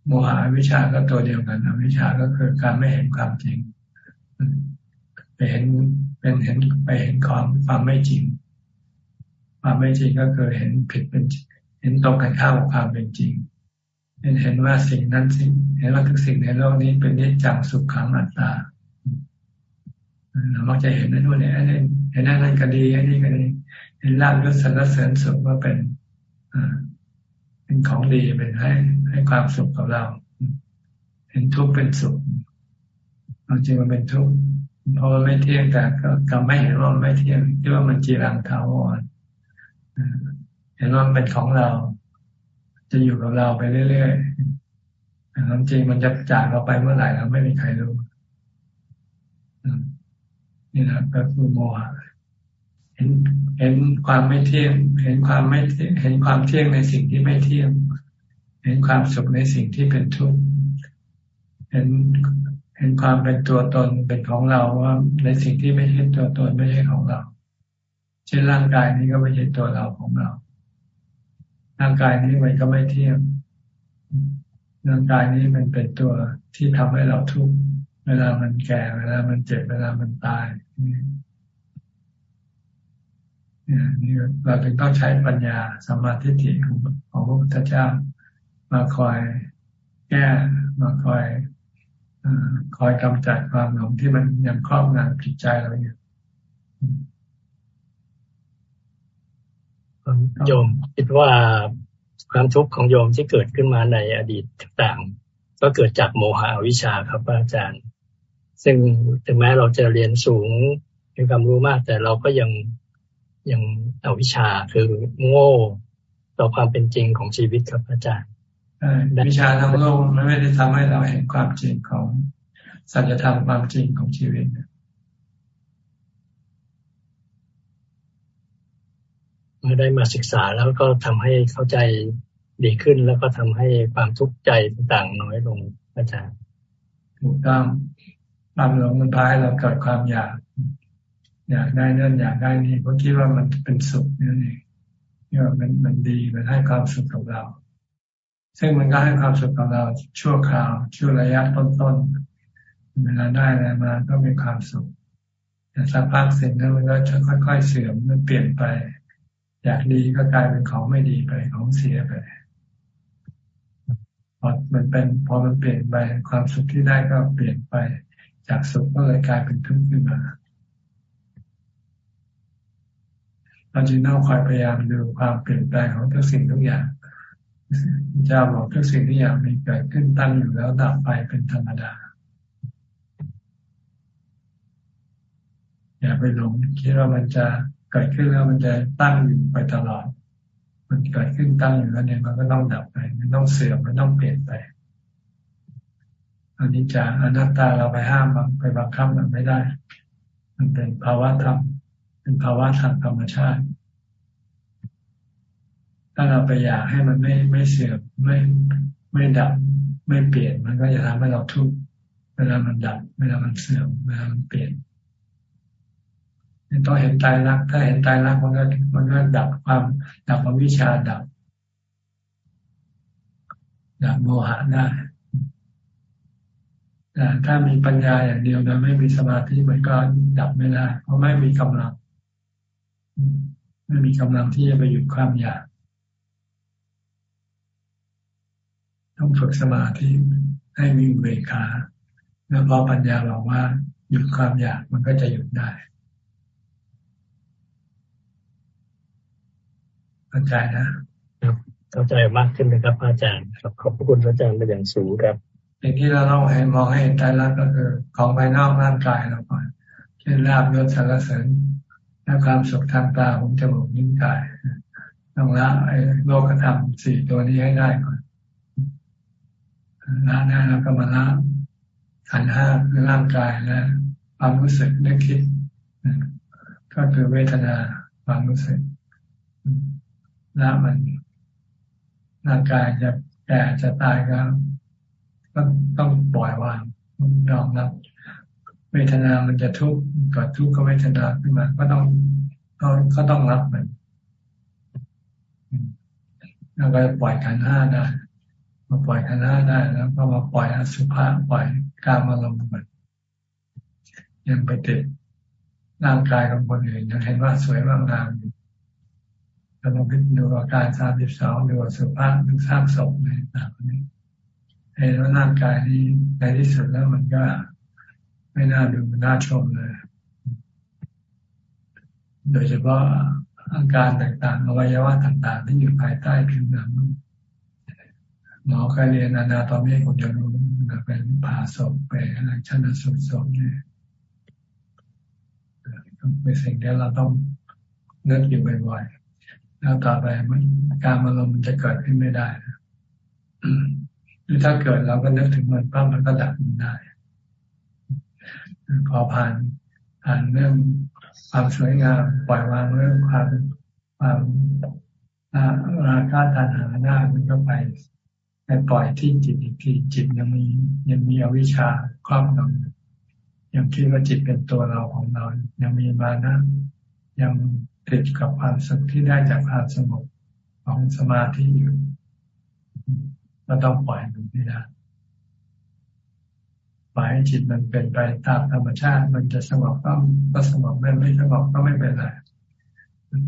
โมหะวิชาก็ตัวเดียวกันอวิชาก็คือการไม่เห็นความจริงไปเห็นเป็นเห็นไปเห็นความความไม่จริง ความไม่จริงก็คือเห็นผิดเป็นเห็นตรงกันข้ามกับความเป็นจริง เห็นเห็นว่าสิ่งนั้นสิ่งเห็นว่าทุกสิ่งในโลกนี้เป็นนิจจังสุขขังอัตตาเรามักจะเห็นนั่นนู่นเนี่ยเห็นนั่นนั่นก็ดีอันนี้ก็ดีเห็นลาบยศสรรเสริญสุขว่าเป็นเป็นของดีเป็นให้ให้ความสุขกับเรา เห็นทุกข์เป็นสุขจริงมันเป็นทุกข์เพราะมันไม่เที่ยงแต่ก็ไม่เห็นว่ามันไม่เที่ยงคิดว่ามันจีรังเทาวรเห็นว่ามันเป็นของเรา จะอยู่กับเราไปเรื่อยๆแต่ความจริงมันจะจากเราไปเมื่อไหร่เราไม่มีใครรู้นี่นะก็คือโมหะเห็นเห็นความไม่เที่ยง เห็นความไม่เห็นความเที่ยงในสิ่งที่ไม่เที่ยง เห็นความสุขในสิ่งที่เป็นทุกข์เห็นเห็นความเป็นตัวตนเป็นของเราว่าในสิ่งที่ไม่ใช่ตัวตนไม่ใช่ของเรา เช่นร่างกายนี้ก็ไม่ใช่ตัวเราของเรา ร่างกายนี้มันก็ไม่เที่ยงร่างกายนี้มันเป็นตัวที่ทำให้เราทุกข์เวลามันแก่เวลามันเจ็บเวลามันตายนี่เราถึงต้องใช้ปัญญาสมาธิิของของพระพุทธเจ้า มาคอยแก้มาคอยคอยกำจัดความหลงที่มันยังครอบงำจิตใจเราอยู่ โยมคิดว่าความทุกข์ของโยมที่เกิดขึ้นมาในอดีตต่างๆ ก็เกิดจากโมหะวิชาครับอาจารย์ ซึ่งถึงแม้เราจะเรียนสูงมีความรู้มาก แต่เราก็ยังยังเอาวิชาคือโง่ต่อความเป็นจริงของชีวิตครับอาจารย์วิชาทั้งโลกมันไม่ได้ทำให้เราเห็นความจริงของสัจธรรมความจริงของชีวิตเมื่อได้มาศึกษาแล้วก็ทำให้เข้าใจดีขึ้น แล้วก็ทำให้ความทุกข์ใจต่างๆน้อยลงอาจารย์ถูกต้องความหลงมันพาให้เราเกิดความอยาก อยากได้นั่นอยากได้นี่เพราะคิดว่ามันเป็นสุขนี่เองนี่ยมันมันดีมันให้ความสุขกับเรา ซึ่งมันก็ให้ความสุขกับเราชั่วคราว ชั่วระยะต้นๆเวลาได้อะไรมาก็มีความสุขแต่สักพักสิ่งนั้นมันก็จะค่อย ๆ เสื่อมมันเปลี่ยนไป อยากดีก็กลายเป็นของไม่ดีไปของเสียไปพอมันเป็นพอมันเปลี่ยนไปความสุขที่ได้ก็เปลี่ยนไป จากสุขก็เลยกลายเป็นทุกข์ขึ้นมาเราจึงต้องคอยพยายามดูความเปลี่ยนแปลงของทุกสิ่งทุกอย่างเจ้าบอกทุกสิ่งที่อย่ากมีเกิดขึ้นตั้งอยู่แล้วดับไปเป็นธรรมดา อย่าไปหลงคิดว่ามันจะ เกิดขึ้นแล้วมันจะตั้งอยู่ไปตลอด มันเกิดขึ้นตั้งอยู่แล้วเนี่ยมันก็ต้องดับไป มันต้องเสื่อมมันต้องเปลี่ยนไปอันนี้จะอนัตตาเราไปห้ามไปบังคับมันไม่ได้ มันเป็นภาวะธรรม เป็นภาวะทางธรรมชาติ ถ้าเราไปอยากให้มันไม่ไม่เสื่อมไม่ไม่ดับ ไม่เปลี่ยนมันก็จะทำให้เราทุกข์เวลามันดับ เวลามันเสื่อมเวลามันเปลี่ยน ต้องเห็นตายรักถ้าเห็นตายรักมันก็มันก็ดับความดับความวิชาดับดับโมหะได้แต่ถ้ามีปัญญาอย่างเดียวโดยไม่มีสมาธิมันก็ดับไม่ได้ เพราะไม่มีกำลัง ไม่มีกำลังที่จะไปหยุดความอยากต้องฝึกสมาธิให้มีเวขา แล้วพอปัญญาบอกว่าหยุดความอยากมันก็จะหยุดได้ เข้าใจนะเข้าใจมากขึ้นนะครับอาจารย์ครับขอบคุณอาจารย์เป็นอย่างสูงครับสิ่งที่เราต้องให้มองให้ใจรักก็คือ ของภายนอกร่างกายเราก่อนเช่นลาบยศสารเสริญและความสุขทางตาผมจะบอกนิ้วกายต้องละไอ้โลกธรรมสี่ตัวนี้ให้ได้ก่อนละได้แล้วก็มาละขันห้าคือร่างกายและความรู้สึกนึกคิด ก็คือเวทนาความรู้สึก ละมันร่างกายจะแก่จะตายก็ต้องปล่อยวางยอมรับเวทนามันจะทุกข์กิดทุกข์ก็เวทนาขึ้นมา ก็ต้องก็ก็ต้องรับมันแล้วก็ปล่อยขันห้าได้มาปล่อยคณะได้แล้วก็มาปล่อยอสุภะปล่อยการมาลงมันยังไปติดร่างกายของคนอื่นยังเห็นว่าสวยว่างามอยู่เลองพิจดูอาการสามสิบสองดูสุภาพดูสร้างศพในต่างนี้เห็นว่าร่างกายนี้ในที่สุดแล้วมันก็ไม่น่าดูมันน่าชมเลย โดยเฉพาะอาการต่างๆอวัยวะต่างๆ ที่อยู่ภายใต้ผิวหนังหมอเคยเรียนอนาตอมีผมจะรู้เป็นผ่าศพไปอะไรชันสูตรศพเนี่ยเป็นสิ่งที่เราต้องนึกอยู่บ่อย แล้วต่อไปมันการอารมณ์มันจะเกิดขึ้นไม่ได้หรือถ้าเกิดเราก็นึกถึงมันปั้มมันก็ดับมันได้ พอผ่านผ่านเรื่องความสวยงามปล่อยวางเรื่องความความราคาตันหาได้มันก็ไปไปปล่อยที่จิตอีกทีจิตยังมียังมีอวิชชาครอบงำยังคิดว่าจิตเป็นตัวเราของเรา ยังมีมานะยัง ติดกับความสุขที่ได้จากความสงบของสมาธิอยู่ก็ต้องปล่อยมันไม่ได้ปล่อยให้จิตมันเป็นไปตามธรรมชาติ มันจะสงบก็ก็สงบไม่ไม่สงบก็ไม่เป็นไร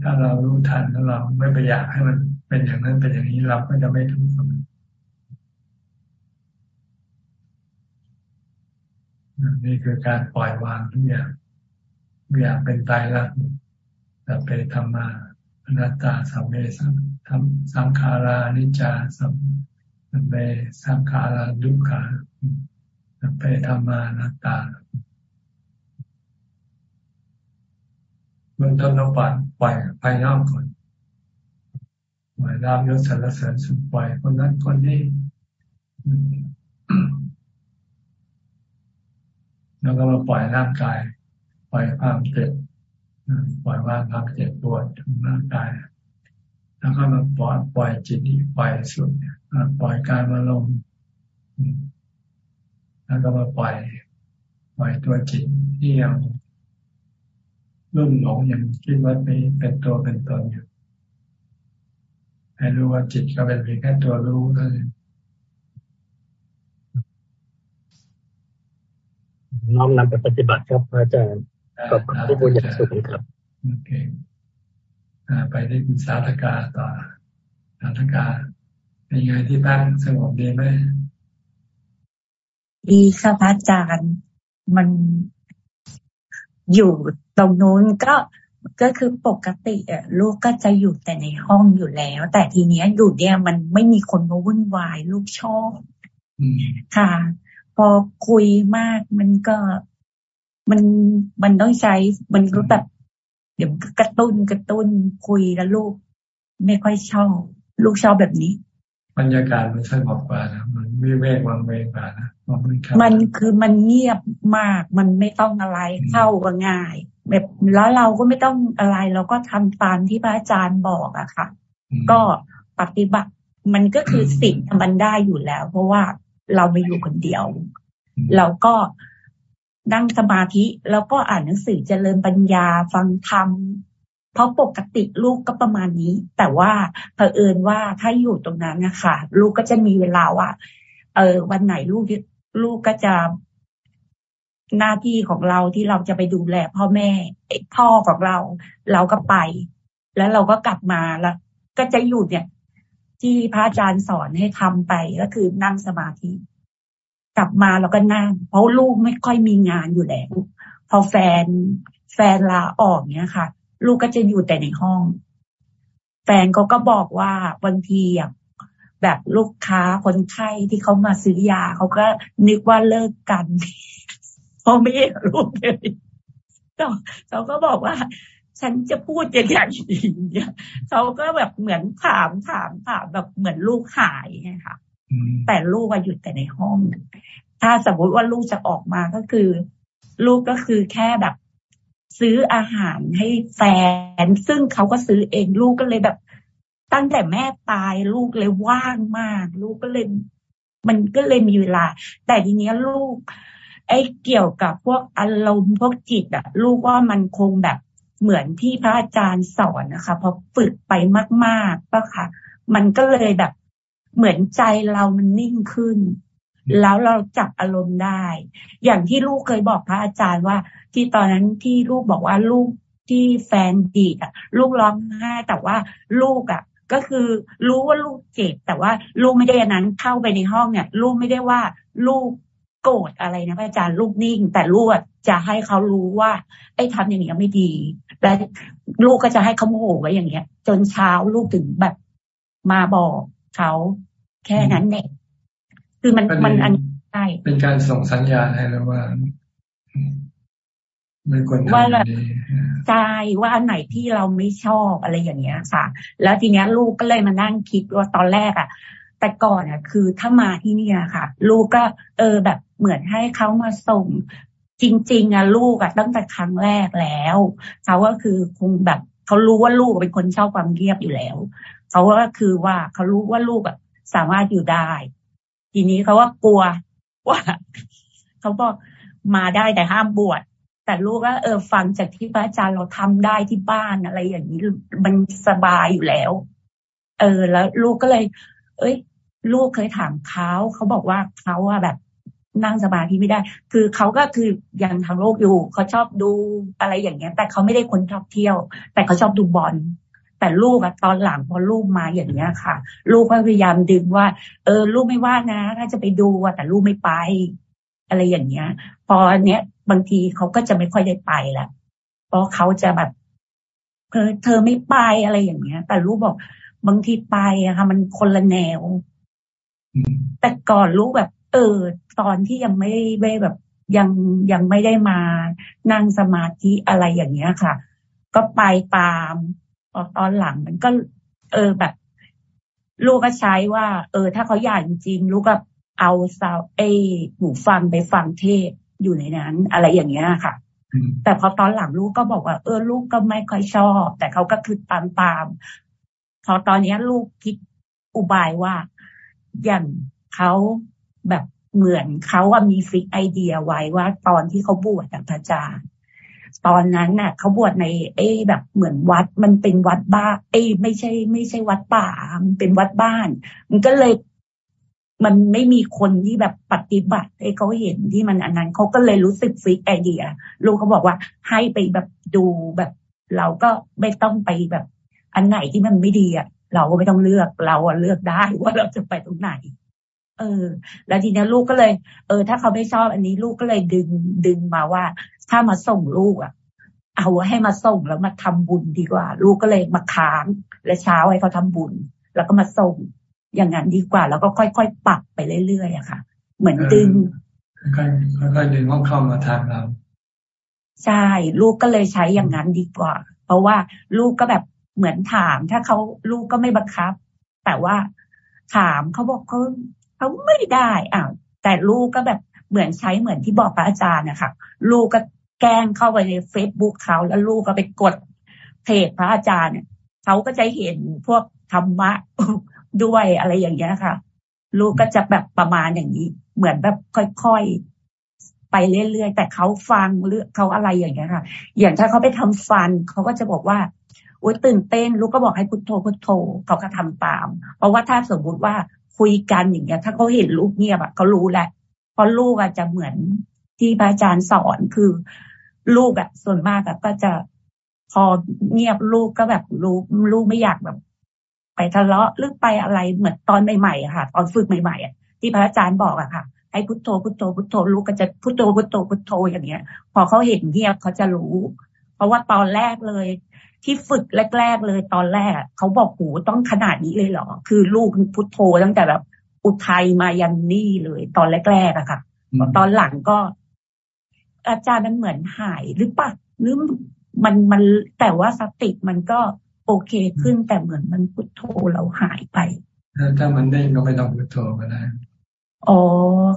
ถ้าเรารู้ทันแล้วเราไม่ไปอยากให้มันเป็นอย่างนั้นเป็นอย่างนี้เราก็จะไม่ทุกข์กับมันนี่คือการปล่อยวางทุกอย่างทุกอย่างเป็นตายรัก แต่ไปทำมาอนัตตาสัมเมสังทำสังขารานิจจาสัมเมสังขาราดุขาไปทำมานัตตาเบื้องต้นเราปล่อยปล่อยภายนอกก่อนปล่อยรามยศสารเสริญสุขปล่อยคนนั้นคนนี้แล้วก็มาปล่อยร่างกาย ปล่อยความเจ็บ ปล่อยวางความเจ็บปวดของร่างกาย แล้วก็มาปล่อยปล่อยจิตปล่อยสุดปล่อยการมาลงแล้วก็มาปล่อยปล่อยตัวจิตที่ยังรุ่มหลงยังคิดว่าเป็นตัวเป็นตนอยู่ให้รู้ว่าจิตก็เป็นเพียงแค่ตัวรู้เท่านั้นน้อมนำไปปฏิบัติครับอาจารย์ ขอบคุณที่บุญอย่างสูงครับโอเคไปที่คุณสาธกาต่อสาธกาเป็นไงที่บ้านสงบดีไหมดีค่ะพระอาจารย์มันอยู่ตรงนู้นก็ก็คือปกติอะลูกก็จะอยู่แต่ในห้องอยู่แล้ว แต่ทีเนี้ยอยู่เนี่ยมันไม่มีคนมาวุ่นวายลูกชอบค่ะ พอคุยมากมันก็ มันมันต้องใช้มันรู้แบบเดี๋ยวกระตุ้นกระตุ้นคุยแล้วลูก ไม่ค่อยชอบลูกชอบแบบนี้บรรยากาศมันสงบกว่านะมันวิเวกวังเวงกว่านะมันคือมันเงียบมากมันไม่ต้องอะไรเข้าก็ง่าย แบบแล้วเราก็ไม่ต้องอะไร เราก็ทำตามที่พระอาจารย์บอกอะค่ะ ก็ปฏิบัติมันก็คือสิ่งมันได้อยู่แล้ว เพราะว่าเราไม่อยู่คนเดียว เราก็ นั่งสมาธิ แล้วก็อ่านหนังสือเจริญปัญญาฟังธรรมเพราะปกติลูกก็ประมาณนี้ แต่ว่าเผอิญว่าถ้าอยู่ตรงนั้นนะคะลูกก็จะมีเวลาว่าเออวันไหนลูกลูกก็จะหน้าที่ของเราที่เราจะไปดูแลพ่อแม่พ่อของเรา เราก็ไป แล้วเราก็กลับมาแล้ว ก็จะอยู่เนี่ย ที่พระอาจารย์สอนให้ทำไปก็คือนั่งสมาธิ กลับมาเราก็นั่ง เพราะลูกไม่ค่อยมีงานอยู่แล้วพอแฟนแฟนลาออกเนี่ยค่ะ ลูกก็จะอยู่แต่ในห้อง แฟนเขาก็บอกว่าบางทีอะแบบลูกค้าคนไข้ที่เขามาซื้อยาเขาก็นึกว่าเลิกกันเขาะไม่เห็นลูกเลยเขาก็บอกว่า ฉันจะพูดอย่างนี้เนี่ยเขาก็แบบเหมือนถามถามถามแบบเหมือนลูกหายไงค่ะ แต่ลูกว่าอยู่แต่ในห้อง ถ้าสมมติว่าลูกจะออกมาก็คือ ลูกก็คือแค่แบบ ซื้ออาหารให้แฟน ซึ่งเขาก็ซื้อเองลูกก็เลยแบบ ตั้งแต่แม่ตายลูกเลยว่างมาก ลูกก็เลย มันก็เลยมีเวลา แต่ทีเนี้ยลูก ไอ้เกี่ยวกับพวกอารมณ์พวกจิตอะลูกว่ามันคงแบบเหมือนที่พระอาจารย์สอนนะคะพอฝึกไปมากๆก็ค่ะ มันก็เลยแบบ เหมือนใจเรามันนิ่งขึ้น แล้วเราจับอารมณ์ได้ อย่างที่ลูกเคยบอกพระอาจารย์ว่า ที่ตอนนั้นที่ลูกบอกว่าลูกที่แฟนดีอะ ลูกร้องไห้แต่ว่าลูกอะก็คือรู้ว่าลูกเจ็บแต่ว่าลูกไม่ได้นั้นเข้าไปในห้องเนี่ย ลูกไม่ได้ว่าลูกโกรธอะไรนะพระอาจารย์ลูกนิ่ง แต่ลูกจะให้เขารู้ว่า ไอ้ทำอย่างนี้ไม่ดี และลูกก็จะให้เขาโมโหไว้อย่างเงี้ย จนเช้าลูกถึงแบบมาบอก เขาแค่นั้นเองคือมันมันอันใช่เป็นการส่งสัญญาณให้เราว่าไม่ควรทำว่าใช่ว่าอันไหนที่เราไม่ชอบอะไรอย่างเงี้ยค่ะ แล้วทีเนี้ยลูกก็เลยมานั่งคิดว่าตอนแรกอะ แต่ก่อนอะ คือถ้ามาที่นี่ค่ะ ลูกก็เออแบบเหมือนให้เขามาส่งจริง ๆอะลูกอะตั้งแต่ครั้งแรกแล้วเขาก็คือคงแบบ เขารู้ว่าลูกเป็นคนชอบความเงียบอยู่แล้วเขาก็คือว่าเขารู้ว่าลูกอะสามารถอยู่ได้ ทีนี้เขาว่ากลัวว่าเขาบอกมาได้แต่ห้ามบวชแต่ลูกก็เออฟังจากที่พระอาจารย์เราทำได้ที่บ้านอะไรอย่างนี้มันสบายอยู่แล้ว เออ แล้วลูกก็เลย เอ้ย ลูกเคยถามเขาเขาบอกว่าเขาอะแบบ นั่งสมาธิไม่ได้ คือเขาก็คือยังทางโลกอยู่เขาชอบดูอะไรอย่างเงี้ย แต่เขาไม่ได้คนชอบเที่ยว แต่เขาชอบดูบอลแต่ลูกอะตอนหลังพอลูกมาอย่างเงี้ยค่ะ ลูกก็พยายามดึงว่า เออ ลูกไม่ว่านะ ถ้าจะไปดูแต่ลูกไม่ไป อะไรอย่างเงี้ย พอเนี้ยบางทีเขาก็จะไม่ค่อยได้ไปละเพราะเขาจะแบบเธอเธอไม่ไปอะไรอย่างเงี้ย แต่ลูกบอกบางทีไปอะค่ะ มันคนละแนว แต่ก่อนลูกแบบ เออ ตอนที่ยังไม่ได้แบบยังยังไม่ได้มานั่งสมาธิอะไรอย่างเงี้ยค่ะ ก็ไปตามพอตอนหลังมันก็ เออแบบ ลูกก็ใช้ว่า เออ ถ้าเขาอยากจริง ลูกก็เอาซาวเอหูฟังไปฟังเทศอยู่ในนั้น อะไรอย่างเงี้ยค่ะ แต่พอตอนหลังลูกก็บอกว่า เออ ลูกก็ไม่ค่อยชอบ แต่เขาก็คือตามตามพอตอนนี้ลูกคิดอุบายว่าอย่างเขา แบบเหมือนเขาว่ามีฟิกไอเดียไว้ว่า ตอนที่เขาบวชอาจารย์ตอนนั้นน่ะเขาบวชในเอ้แบบเหมือนวัดมันเป็นวัดบ้าเอ้ไม่ใช่ ไม่ใช่วัดป่า มันเป็นวัดบ้าน มันก็เลยมันไม่มีคนที่แบบปฏิบัติให้เขาเห็นที่มันอันนั้นเขาก็เลยรู้สึกฟิกไอเดีย ลูกเขาบอกว่าให้ไปแบบดูแบบ เราก็ไม่ต้องไปแบบ อันไหนที่มันไม่ดีอะเราก็ไม่ต้องเลือกเราเลือกได้ว่าเราจะไปตรงไหน เออ แล้วทีนี้ลูกก็เลย เออ ถ้าเขาไม่ชอบอันนี้ลูกก็เลยดึงดึงมาว่า ถ้ามาส่งลูกอะ เอาให้มาส่งแล้วมาทำบุญดีกว่า ลูกก็เลยมาค้าง และเช้าให้เขาทำบุญ แล้วก็มาส่งอย่างนั้นดีกว่า แล้วก็ค่อยๆปรับไปเรื่อยๆอะค่ะ เหมือนดึงค่อยๆดึงเขาเข้ามาทางเราใช่ลูกก็เลยใช้อย่างนั้นดีกว่า เพราะว่าลูกก็แบบเหมือนถาม ถ้าเขาลูกก็ไม่บังคับ แต่ว่าถามเขาบอกเขา เขาไม่ได้อ่าแต่ลูกก็แบบเหมือนใช้เหมือนที่บอกพระอาจารย์นะคะลูกก็แกล้งเข้าไปในเฟซบุ๊กเขาแล้วลูกก็ไปกดเพจพระอาจารย์เนี่ยเขาก็จะเห็นพวกธรรมะด้วยอะไรอย่างเงี้ยค่ะ ลูกก็จะแบบประมาณอย่างนี้ เหมือนแบบค่อยๆไปเรื่อยๆแต่เขาฟังหรือเขาอะไรอย่างเงี้ยค่ะ อย่างถ้าเขาไปทำฟันเขาก็จะบอกว่าโอ้ยตื่นเต้น ลูกก็บอกให้พุทโธพุทโธเขาก็ทำตาม เพราะว่าถ้าสมมุติว่า คุยกันอย่างเงี้ย ถ้าเขาเห็นลูกเงียบอะเขารู้แหละเพราะลูกอาจจะเหมือนที่พระอาจารย์สอนคือ ลูกอะส่วนมากอะก็จะพอเงียบลูกก็แบบรู้ลูกไม่อยากแบบ ไปทะเลาะหรือไปอะไรเหมือนตอนใหม่ๆค่ะ ตอนฝึกใหม่ๆอะที่พระอาจารย์บอกอะค่ะให้พุทโธพุทโธพุทโธลูกก็จะพุทโธพุทโธพุทโธอย่างเงี้ย พอเขาเห็นเงียบเขาจะรู้ เพราะว่าตอนแรกเลย ที่ฝึกแรก ๆ เลยตอนแรกเขาบอกหูต้องขนาดนี้เลยเหรอ คือลูกพุทโธตั้งแต่แบบอุทัยมายันนี่เลยตอนแรกๆอะค่ะตอนหลังก็ อาจารย์มันเหมือนหายหรือปะหรือมันมันแต่ว่าสติมันก็โอเคขึ้นแต่เหมือนมันพุทโธเราหายไปถ้ามันเด้งก็ไม่ต้องพุทโธก็ได้อ๋อ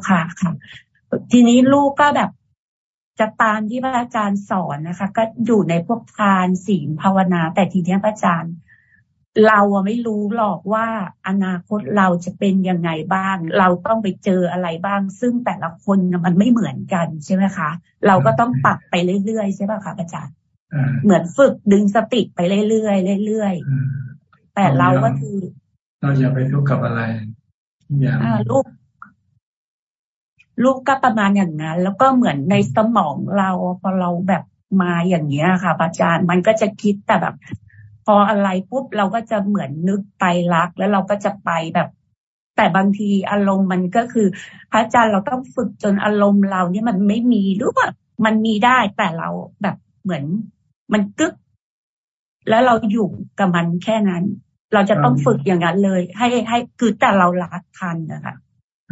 ค่ะค่ะทีนี้ลูกก็แบบ จะตามที่พระอาจารย์สอนนะคะ ก็อยู่ในพวกทานศีลภาวนา แต่ทีนี้พระอาจารย์ เราไม่รู้หรอกว่าอนาคตเราจะเป็นยังไงบ้าง เราต้องไปเจออะไรบ้าง ซึ่งแต่ละคนมันไม่เหมือนกันใช่ไหมคะ เราก็ต้องปรับไปเรื่อยๆใช่ไหมคะอาจารย์เหมือนฝึกดึงสติไปเรื่อยๆเรื่อยๆแต่เราก็คือเราอย่าไปทุกข์กับอะไรอย่างลูก ลูกก็ประมาณอย่างนั้น แล้วก็เหมือนในสมองเราพอเราแบบมาอย่างเงี้ยค่ะอาจารย์มันก็จะคิดแต่แบบ พออะไรปุ๊บเราก็จะเหมือนนึกไปรัก แล้วเราก็จะไปแบบ แต่บางทีอารมณ์มันก็คือ พระอาจารย์เราต้องฝึกจนอารมณ์เราเนี่ยมันไม่มีหรือว่ามันมีได้แต่เราแบบเหมือนมันกึก แล้วเราอยู่กับมันแค่นั้น เราจะต้องฝึกอย่างนั้นเลย ให้ให้คือแต่เราละทันนะคะ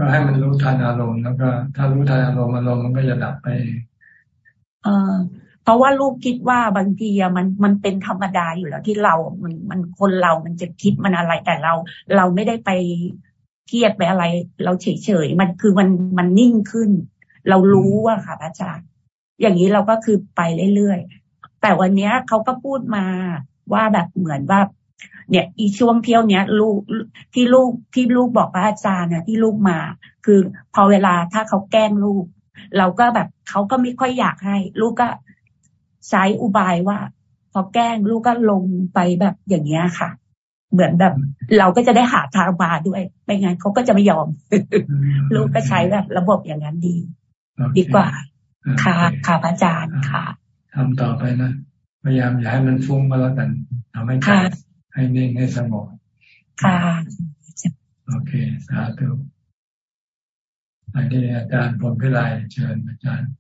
ก็ให้มันรู้ทันอารมณ์แล้วก็ ถ้ารู้ทันอารมณ์อารมณ์มันก็จะดับไปเออพราะว่าลูกคิดว่าบางทีมันมันเป็นธรรมดาอยู่แล้วที่เรา มันมันคนเรา มันจะคิดมันอะไรแต่เรา เราไม่ได้ไปเครียดไปอะไร เราเฉยเฉยมันคือมันมันนิ่งขึ้น เรารู้ว่าค่ะอาจารย์อย่างนี้เราก็คือไปเรื่อยๆแต่วันนี้เขาก็พูดมาว่าแบบเหมือนว่า เนี่ย อีช่วงเที่ยวเนี้ยลูกที่ลูกที่ลูกบอกพระอาจารย์เนี่ยที่ลูกมา คือพอเวลาถ้าเขาแกล้งลูก เราก็แบบเขาก็ไม่ค่อยอยากให้ ลูกก็ใช้อุบายว่า พอแกล้งลูกก็ลงไปแบบอย่างเงี้ยค่ะ เหมือนแบบ เราก็จะได้หาทางมาด้วยไม่งั้นเขาก็จะไม่ยอม ลูกก็ใช้แบบระบบอย่างนั้นดี ดีกว่าค่ะค่ะพระอาจารย์ค่ะทำต่อไปนะพยายามอย่าให้มันฟุ้งมาแล้วกันทำให้ใจ ให้นิ่งให้สงบค่ะโอเค สาธุอันนี้อาจารย์พรมพิไลเชิญอาจารย์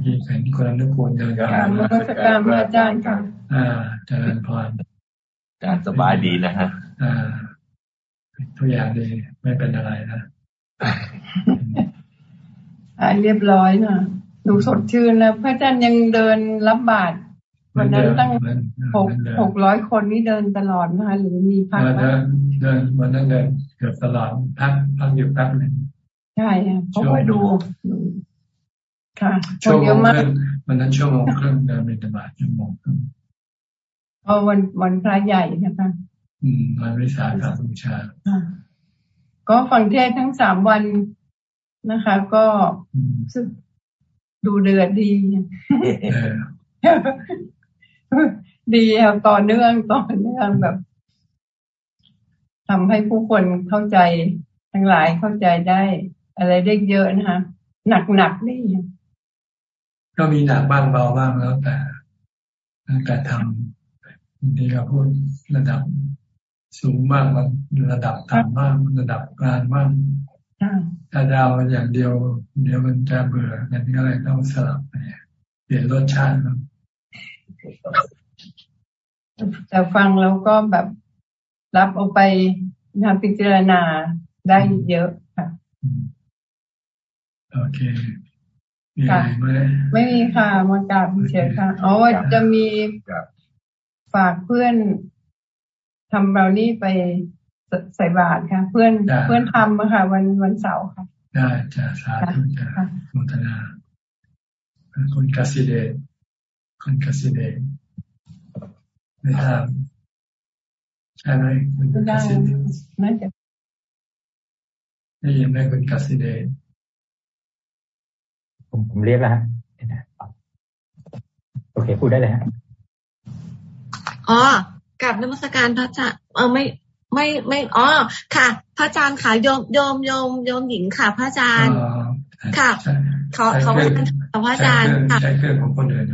มีเห็นคนนึกควรเดินกันการมาการอาจารย์ค่ะอ่าเจริญพรการสบายดีนะฮะอ่าทุกอย่างดีไม่เป็นอะไรนะหายเรียบร้อยนะดูสดชื่นแล้วพระอาจารย์ยังเดินรับบาตร วันนั้นตั้งหกหกร้อยคนนี่เดินตลอดนะคะหรือมีพักเดินเดินวันนั้นเดินเกือบตลอดพักพักอยู่แป๊บหนึ่งใช่เพราะว่าดูค่ะชั่วโมงครึ่งวันนั้นชั่วโมงครึ่งเดินเป็นบาทชั่วโมงครึ่งเอาวันวันพระใหญ่นะคะ อืมวันวิสาขบูชาก็ฟังเทศทั้งสามวันนะคะ ก็ดูเดือดดี ดีครับต่อเนื่องต่อเนื่องแบบทำให้ผู้คนเข้าใจทั้งหลายเข้าใจได้ อะไรได้เยอะนะคะหนักๆนี่ก็มีหนักบ้างเบาบ้างแล้วแต่แต่ทำบางทีก็พูดระดับสูงมากมันระดับต่ำมากระดับกลางมากถ้าดาวอย่างเดียว เดียวมันจะเบื่อกันก็เลยต้องสลับไปเปลี่ยนรสชาติ แต่ฟังแล้วก็แบบรับเอาไปทำพิจารณาได้เยอะค่ะ โอเคค่ะไม่มีค่ะมากราบเฉยค่ะอ๋อจะมีฝากเพื่อนทำเรานี่ไปใส่บาตรค่ะ เพื่อนเพื่อนทำค่ะ วันวันเสาร์ค่ะ ได้จะสาธุจะมุทนาคุณกสิเดช คุณกสิเดชไม่ทราบใช่ไหมคุณกสิเดชน่าจะได้ยินไหมคุณกสิเดชผมผมเรียกแล้วฮะโอเคพูดได้เลยฮะอ๋อกลับนมัสการพระอาจารย์เออไม่ไม่ไม่อ๋อค่ะ พระอาจารย์ค่ะโยมโยมโยมโยมหญิงค่ะ พระอาจารย์ ค่ะเขาเขาพระอาจารย์ค่ะใช้เครื่องของคนอื่น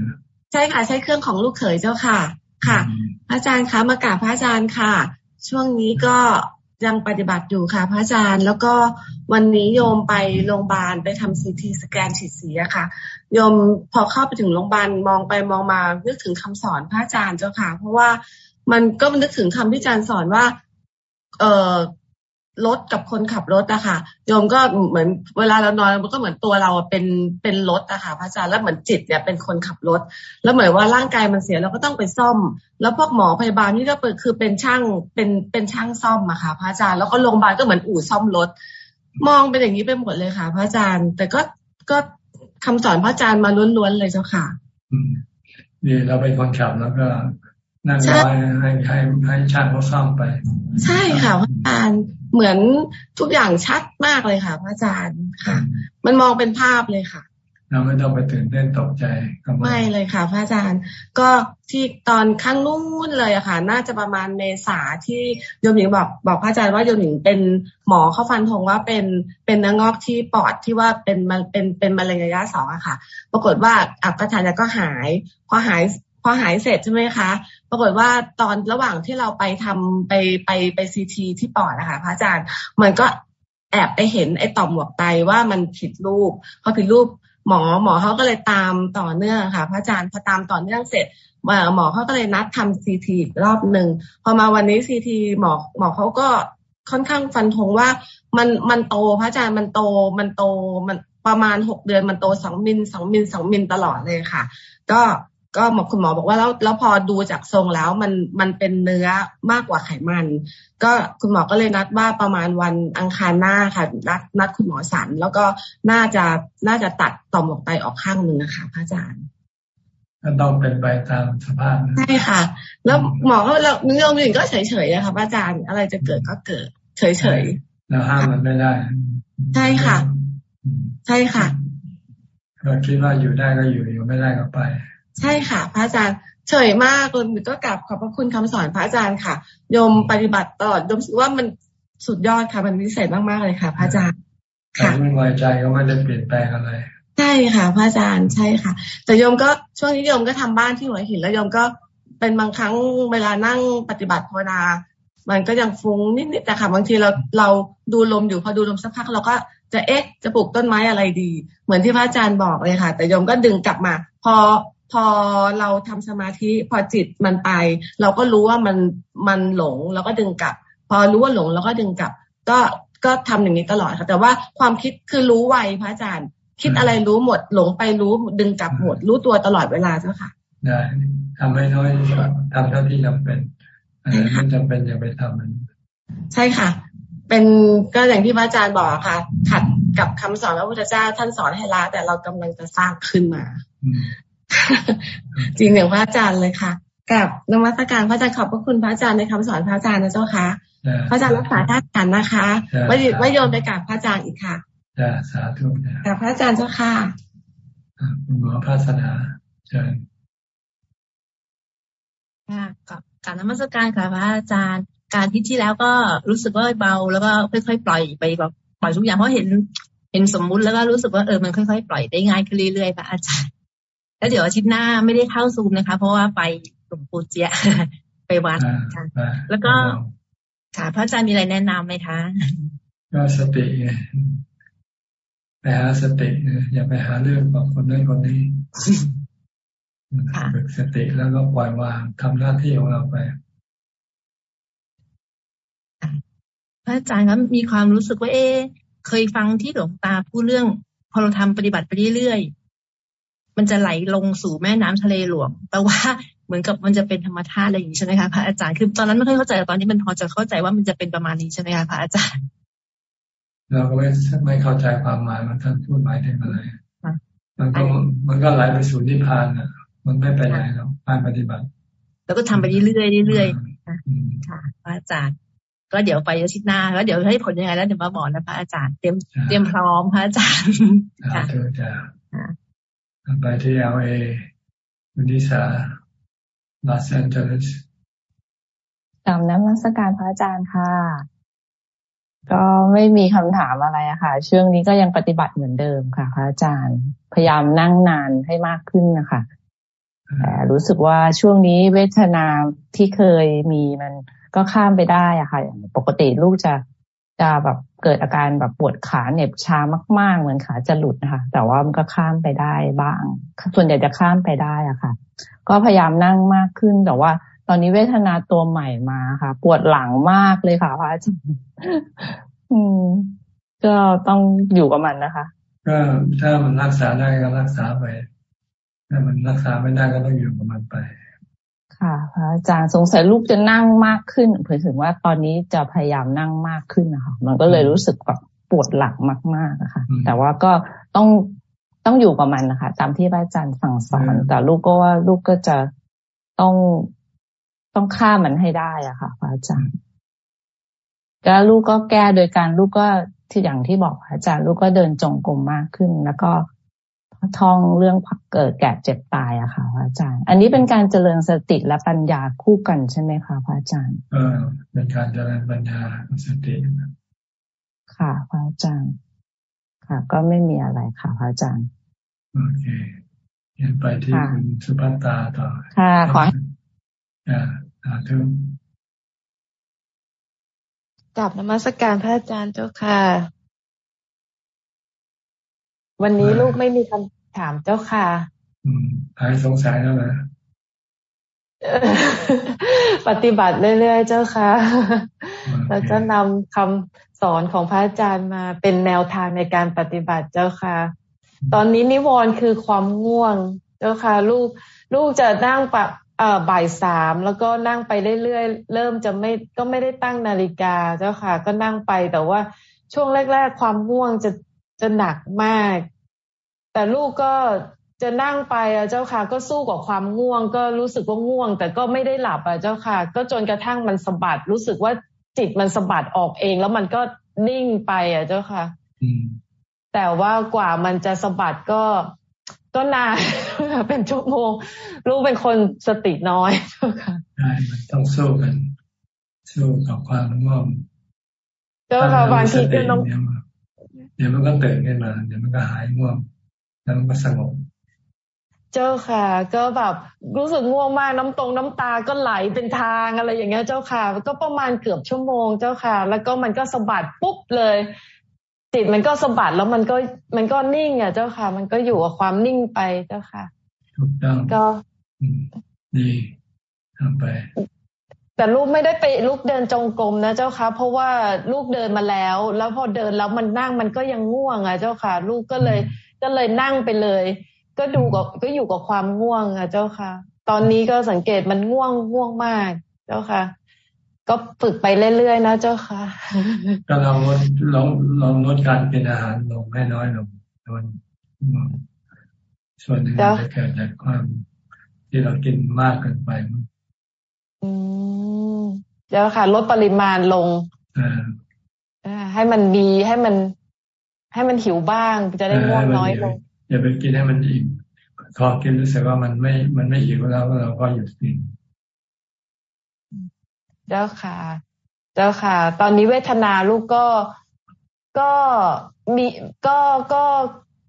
ใช่ค่ะ ใช้เครื่องของลูกเขยเจ้าค่ะ ค่ะพระอาจารย์คะมากราบพระอาจารย์ค่ะ ช่วงนี้ก็ยังปฏิบัติอยู่ค่ะ พระอาจารย์ แล้วก็วันนี้โยมไปโรงพยาบาลไปทำซีทีสแกนฉีดสีอะค่ะ โยมพอเข้าไปถึงโรงพยาบาลมองไปมองมานึกถึงคำสอนพระอาจารย์เจ้าค่ะ เพราะว่ามันก็นึกถึงคำที่อาจารย์สอนว่า เออ รถกับคนขับรถอะคะโยมก็เหมือนเวลาเรานอนมันก็เหมือนตัวเราเป็นเป็นรถอะค่ะพระอาจารย์แล้วเหมือนจิตเนี่ยเป็นคนขับรถ แล้วเหมือนว่าร่างกายมันเสียเราก็ต้องไปซ่อม แล้วพวกหมอพยาบาลนี่ก็เป็นคือเป็นช่างเป็นเป็นช่างซ่อมอะค่ะพระอาจารย์แล้วก็โรงพยาบาลก็เหมือนอู่ซ่อมรถ มองเป็นอย่างนี้ไปหมดเลยค่ะ พระอาจารย์ แต่ก็ก็คำสอนพระอาจารย์มาล้วนๆเลยเจ้าค่ะนี่เราเป็นคนขับแล้วก็ นั่งร้อยให้ให้ให้ช่างเขาซ่อมไป ใช่ค่ะพระอาจารย์เหมือนทุกอย่างชัดมากเลยค่ะพระอาจารย์ค่ะ มันมองเป็นภาพเลยค่ะ เราไม่ต้องไปตื่นเต้นตกใจไม่เลยค่ะ พระอาจารย์ ก็ที่ตอนครั้งนู้นเลยอะค่ะ น่าจะประมาณเมษาที่โยมหญิงบอกบอกพระอาจารย์ว่าโยมหญิงเป็นหมอเขาฟันธงว่าเป็นเป็นเนื้องอกที่ปอดที่ว่าเป็นมันเป็นเป็นมะเร็งระยะสองอะค่ะ ปรากฏว่าอักระทานก็หาย พอหาย พอหายเสร็จใช่ไหมคะ ปรากฏว่าตอนระหว่างที่เราไปทำไปไปไปซีทีที่ปอดนะคะพระอาจารย์ มันก็แอบไปเห็นไอ้ต่อมหมวกไตว่ามันผิดรูปพอผิดรูปหมอหมอเขาก็เลยตามต่อเนื่องค่ะ พระอาจารย์พอตามต่อเนื่องเสร็จหมอเขาก็เลยนัดทำซีทีรอบหนึ่งพอมาวันนี้ซีทีหมอหมอเขาก็ค่อนข้างฟันธงว่ามันมันโตพระอาจารย์มันโตมันโตมันประมาณหกเดือนมันโตสองมิลสองมิลสองมิลตลอดเลยค่ะ ก็ ก็หมอคุณหมอบอกว่าแล้วแล้วพอดูจากทรงแล้วมันมันเป็นเนื้อมากกว่าไขมัน ก็คุณหมอก็เลยนัดว่าประมาณวันอังคารหน้าค่ะ นัดนัดคุณหมอสันแล้วก็น่าจะน่าจะตัดต่อมหมวกไตออกข้างหนึ่งนะคะพระอาจารย์ก็ต้องเป็นไปตามสภาพใช่ค่ะ แล้วหมอก็เราเรื่องอื่นก็เฉยๆนะคะพระอาจารย์อะไรจะเกิดก็เกิด เฉยๆแล้วห้ามมันไม่ได้ ใช่ค่ะ ใช่ค่ะก็คิดว่าอยู่ได้ก็อยู่อยู่ไม่ได้ก็ไป ใช่ค่ะ พระอาจารย์เฉยมากเลยก็กลับขอบพระคุณคำสอนพระอาจารย์ค่ะโยมปฏิบัติตลอดโยมว่ามันสุดยอดค่ะมันพิเศษมากๆเลยค่ะ พระอาจารย์ค่ะไม่ไว้ใจก็ไม่ได้เปลี่ยนแปลงอะไรใช่ค่ะ พระอาจารย์ใช่ค่ะ แต่โยมก็ช่วงนี้โยมก็ทำบ้านที่หัวหินแล้วโยมก็เป็นบางครั้งเวลานั่งปฏิบัติภาวนามันก็ยังฟุ้งนิดๆแต่ค่ะบางทีเราเราดูลมอยู่พอดูลมสักพักเราก็จะเอ๊ะจะปลูกต้นไม้อะไรดี เหมือนที่พระอาจารย์บอกเลยค่ะ แต่โยมก็ดึงกลับมา พอ พอเราทำสมาธิพอจิตมันไป เราก็รู้ว่ามันมันหลงเราก็ดึงกลับ พอรู้ว่าหลงเราก็ดึงกลับ ก็ก็ทำอย่างนี้ตลอดค่ะ แต่ว่าความคิดคือรู้ไวพระอาจารย์ คิดอะไรรู้หมด หลงไปรู้ดึงกลับหมด รู้ตัวตลอดเวลาเจ้าค่ะได้ทำให้น้อยทำเท่าที่จำเป็นอันนี้ไม่จำเป็นอย่าไปทำมัน ใช่ค่ะ เป็นก็อย่างที่พระอาจารย์บอกค่ะ ขัดกับคำสอนพระพุทธเจ้าท่านสอนให้ละแต่เรากำลังจะสร้างขึ้นมา จริงอย่างพระอาจารย์เลยค่ะกับนมัสการพระอาจารย์ขอบพระคุณพระอาจารย์ในคำสอนพระอาจารย์นะเจ้าค่ะพระอาจารย์รักษาท่านกันนะคะว่าว่าโยนไปกับพระอาจารย์อีกค่ะจ้าสาธุกับพระอาจารย์เจ้าค่ะคุณหมอพระศาสนาเชิญค่ะกับการนมัสการค่ะพระอาจารย์ การที่ที่แล้วก็รู้สึกว่าเบา แล้วก็ค่อยๆปล่อยไปแบบปล่อยทุกอย่างเพราะเห็น เห็นสมมุติแล้วก็รู้สึกว่าเออมันค่อยๆปล่อยได้ง่ายขึ้นเรื่อยๆพระอาจารย์ แล้วเดี๋ยวอาทิตย์หน้าไม่ได้เข้าซูมนะคะ เพราะว่าไปหลวงปู่เจียไปวัดค่ะแล้วก็ค่ะพระอาจารย์มีอะไรแนะนำไหมคะ ก็สติไงไปหาสติอย่าไปหาเรื่องกับคนนั้นคนนี้ฝึกสติแล้วก็ปล่อยวางทำหน้าที่ของเราไปพระอาจารย์ครับมีความรู้สึกว่าเอ๊เคยฟังที่หลวงตาพูดเรื่อง พอเราทำปฏิบัติไปเรื่อย มันจะไหลลงสู่แม่น้ำทะเลหลวง แต่ว่าเหมือนกับมันจะเป็นธรรมชาติอะไรอย่างนี้ใช่ไหมคะพระอาจารย์คือตอนนั้นไม่ค่อยเข้าใจแต่ตอนนี้มันพอจะเข้าใจว่ามันจะเป็นประมาณนี้ใช่ไหมคะพระอาจารย์เราก็ไม่ไม่เข้าใจความหมายมันท่านพูดหมายถึงอะไรมันก็มันก็ไหลไปสู่นิพพานอะมันไม่ไปไหนหรอกการปฏิบัติ แล้วก็ทำไปเรื่อยๆเรื่อยๆค่ะพระอาจารย์ ก็เดี๋ยวไปอาทิตย์หน้าแล้วเดี๋ยวให้ผลยังไงแล้วเดี๋ยวมาบอกนะพระอาจารย์เตรียมเตรียมพร้อมพระอาจารย์ค่ะ ไปที่เอลเอวันนี้สาลอสแอนเจลิสกลับน้ำมัสการพระอาจารย์ค่ะ ก็ไม่มีคำถามอะไรอะค่ะ ช่วงนี้ก็ยังปฏิบัติเหมือนเดิมค่ะ พระอาจารย์ พยายามนั่งนานให้มากขึ้นนะคะแต่รู้สึกว่าช่วงนี้เวทนาที่เคยมีมันก็ข้ามไปได้อะค่ะอย่างปกติลูกจะจะแบบ เกิดอาการแบบปวดขาเหน็บชามาก ๆ เหมือนขาจะหลุดนะคะแต่ว่ามันก็ข้ามไปได้บ้าง ส่วนใหญ่จะข้ามไปได้อะค่ะ ก็พยายามนั่งมากขึ้นแต่ว่าตอนนี้เวทนาตัวใหม่มาค่ะ ปวดหลังมากเลยค่ะพระอาจารย์ก็ต้องอยู่กับมันนะคะก็ถ้ามันรักษาได้ก็รักษาไป ถ้ามันรักษาไม่ได้ก็ต้องอยู่กับมันไป ค่ะพระอาจารย์สงสัยลูกจะนั่งมากขึ้นเผยถึงว่าตอนนี้จะพยายามนั่งมากขึ้นนะคะมันก็เลยรู้สึกแบบปวดหลังมากๆนะคะแต่ว่าก็ต้องต้องอยู่กับมันนะคะ ตามที่พระอาจารย์สั่งสอน แต่ลูกก็ว่าลูกก็จะต้องต้องฆ่ามันให้ได้อะค่ะพระอาจารย์แล้วลูกก็แก้โดยการลูกก็ที่อย่างที่บอกอาจารย์ ลูกก็เดินจงกรมมากขึ้น แล้วก็ ท่องเรื่องเกิดแก่เจ็บตายอะค่ะพระอาจารย์ อันนี้เป็นการเจริญสติและปัญญาคู่กันใช่ไหมคะพระอาจารย์เออเป็นการเจริญปัญญาสติค่ะพระอาจารย์ ค่ะ ก็ไม่มีอะไรค่ะพระอาจารย์โอเคเห็นไปที่คุณสุภัตตาต่อค่ะขออ่าสาธุกลับนมัสการพระอาจารย์เจ้าค่ะ วันนี้ลูกไม่มีคำถามเจ้าค่ะอืมหายสงสัยแล้วนะปฏิบัติเรื่อยๆเจ้าค่ะ แล้วก็นำคำสอนของพระอาจารย์มาเป็นแนวทางในการปฏิบัติเจ้าค่ะ ตอนนี้นิวรณ์คือความง่วง เจ้าค่ะ ลูกลูกจะนั่งปะบ่ายสามแล้วก็นั่งไปเรื่อยๆเริ่มจะไม่ก็ไม่ได้ตั้งนาฬิกาเจ้าค่ะ ก็นั่งไปแต่ว่าช่วงแรก ๆ ความง่วงจะ จะหนักมาก แต่ลูกก็จะนั่งไปอะเจ้าค่ะ ก็สู้กับความง่วง ก็รู้สึกว่าง่วง แต่ก็ไม่ได้หลับอะเจ้าค่ะ ก็จนกระทั่งมันสะบัด รู้สึกว่าจิตมันสะบัดออกเอง แล้วมันก็นิ่งไปอะเจ้าค่ะแต่ว่ากว่ามันจะสะบัดก็ก็นานเป็นชั่วโมงลูกเป็นคนสติน้อยเจ้าค่ะใช่มันต้องสู้กันสู้กับความง่วงเจ้าค่ะบางทีก็ต้อง เดี๋ยวมันก็ตื่นขึ้นมาเดี๋ยวมันก็หายง่วงแล้วมันก็สงบเจ้าค่ะ ก็แบบรู้สึกง่วงมากน้ำตรงน้ำตาก็ไหลเป็นทางอะไรอย่างเงี้ยเจ้าค่ะ ก็ประมาณเกือบชั่วโมงเจ้าค่ะ แล้วก็มันก็สะบัดปุ๊บเลยจิตมันก็สะบัดแล้วมันก็มันก็นิ่งอะเจ้าค่ะ มันก็อยู่กับความนิ่งไปเจ้าค่ะ ถูกต้องก็ดีทำไป แต่ลูกไม่ได้ไปลูกเดินจงกรมนะเจ้าค่ะ เพราะว่าลูกเดินมาแล้ว แล้วพอเดินแล้วมันนั่งมันก็ยังง่วงอะเจ้าค่ะ ลูกก็เลย ก็เลยนั่งไปเลย ก็ดูกับก็อยู่กับความง่วงอะเจ้าค่ะ ตอนนี้ก็สังเกตมันง่วงง่วงมากเจ้าค่ะ ก็ฝึกไปเรื่อยๆนะเจ้าค่ะ ก็ลองลดลองลองลดการกินอาหารลงให้น้อยลงลดส่วนหนึ่งจะเกิดจากความที่เรากินมากเกินไปอืม เจ้าค่ะ ลดปริมาณลงอ่าให้มันมีให้มัน ให้มันหิวบ้าง จะได้ง่วงน้อยลงอย่าไปกินให้มันอิ่มพอกินรู้สึกว่ามันไม่ มันไม่หิวแล้วเราก็หยุดกินเจ้าค่ะ เจ้าค่ะ ตอนนี้เวทนาลูกก็ก็มีก็ก็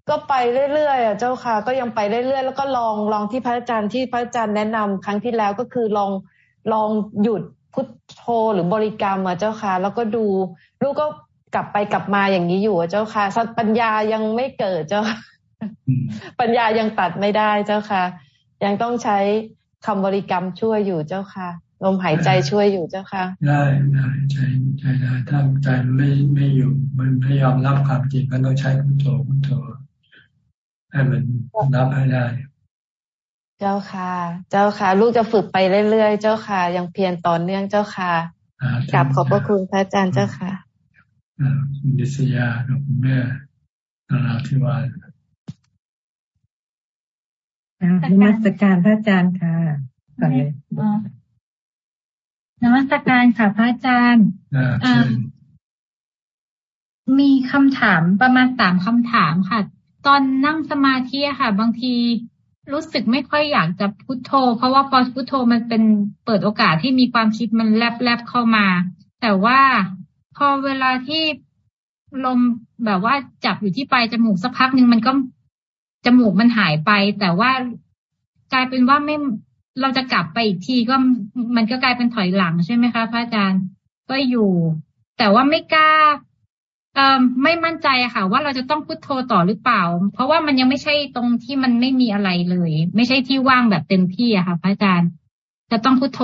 ก็ไปเรื่อยๆอะเจ้าค่ะ ก็ยังไปเรื่อยๆแล้วก็ลองลองที่พระอาจารย์ที่พระอาจารย์แนะนำครั้งที่แล้วก็คือลอง ลองหยุดพุทโธหรือบริกรรมอะเจ้าค่ะ แล้วก็ดูลูกก็กลับไปกลับมาอย่างนี้อยู่อะเจ้าค่ะปัญญายังไม่เกิดเจ้าปัญญายังตัดไม่ได้เจ้าค่ะ ยังต้องใช้คำบริกรรมช่วยอยู่เจ้าค่ะลมหายใจช่วยอยู่เจ้าค่ะ ได้ได้ใช้ใช้ได้ถ้าใจไม่ไม่อยู่มันไม่ยอมรับความจริงก็ต้องใช้พุทโธพุทโธให้มันรับให้ได้ เจ้าค่ะ เจ้าค่ะ ลูกจะฝึกไปเรื่อยๆ เจ้าค่ะ ยังเพียรต่อเนื่องเจ้าค่ะกลับขอบพระคุณพระอาจารย์เจ้าค่ะคุณดิษยากับคุณแม่นาราธิวานมัสการพระอาจารย์ค่ะก่อนเลยนมัสการค่ะพระอาจารย์มีคำถามประมาณสามคำถามค่ะ ตอนนั่งสมาธิค่ะ บางที รู้สึกไม่ค่อยอยากจะพุโทโธ เพราะว่าพอพุโทโธมันเป็นเปิดโอกาสที่มีความคิดมันแลบแลบเข้ามา แต่ว่าพอเวลาที่ลมแบบว่าจับอยู่ที่ปลายจมูกสักพักหนึ่งมันก็จมูกมันหายไป แต่ว่ากลายเป็นว่าไม่เราจะกลับไปอีกทีก็มันก็กลายเป็นถอยหลังใช่ไหมคะพระอาจารย์ก็อยู่ แต่ว่าไม่กล้า เอ่อไม่มั่นใจอะค่ะ ว่าเราจะต้องพุโทโธต่อหรือเปล่า เพราะว่ามันยังไม่ใช่ตรงที่มันไม่มีอะไรเลย ไม่ใช่ที่ว่างแบบเต็มที่อะค่ะ พระอาจารย์ จะต้องพุโทโธ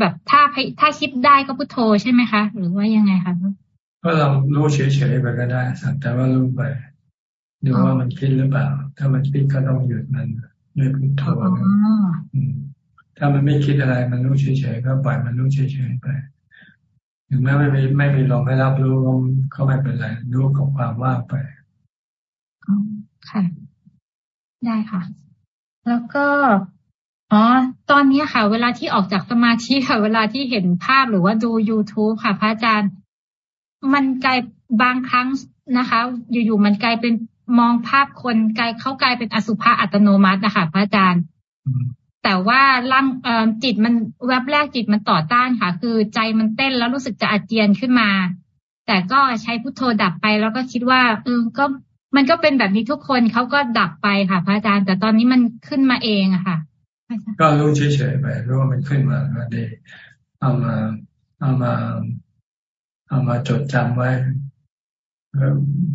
แบบถ้าถ้าคิดได้ก็พุโทโธใช่ไหมคะ หรือว่ายังไงคะก็เรารู้เฉยๆไปก็ได้สักแต่ว่ารู้ไปดูว่ามันคิดหรือเปล่า ถ้ามันคิดก็ต้องหยุดมันด้วยพุทโธถ้ามันไม่คิดอะไรมันรู้เฉยๆก็ปล่อยมันรู้เฉยๆไป ถึงแม้ไม่มีไม่มีลมให้รับรู้ก็ไม่เป็นไรรู้กับความว่างไปค่ะ ได้ค่ะ แล้วก็อ๋อตอนนี้ค่ะ เวลาที่ออกจากสมาธิค่ะ เวลาที่เห็นภาพหรือว่าดู youtube ค่ะ พระอาจารย์ มันกลายบางครั้งนะคะ อยู่ๆมันกลายเป็นมองภาพคนกลายเขากลายเป็นอสุภะอัตโนมัตินะคะพระอาจารย์ แต่ว่าร่างจิตมันแวบแรกจิตมันต่อต้านค่ะ คือใจมันเต้นแล้วรู้สึกจะอาเจียนขึ้นมา แต่ก็ใช้พุทโธดับไป แล้วก็คิดว่าเออก็มันก็เป็นแบบนี้ทุกคนเขาก็ดับไปค่ะ พระอาจารย์ แต่ตอนนี้มันขึ้นมาเองอะค่ะ ก็รู้เฉยๆไปรู้ว่ามันขึ้นมาก็ดีเอามาเอามาเอามาจดจำไว้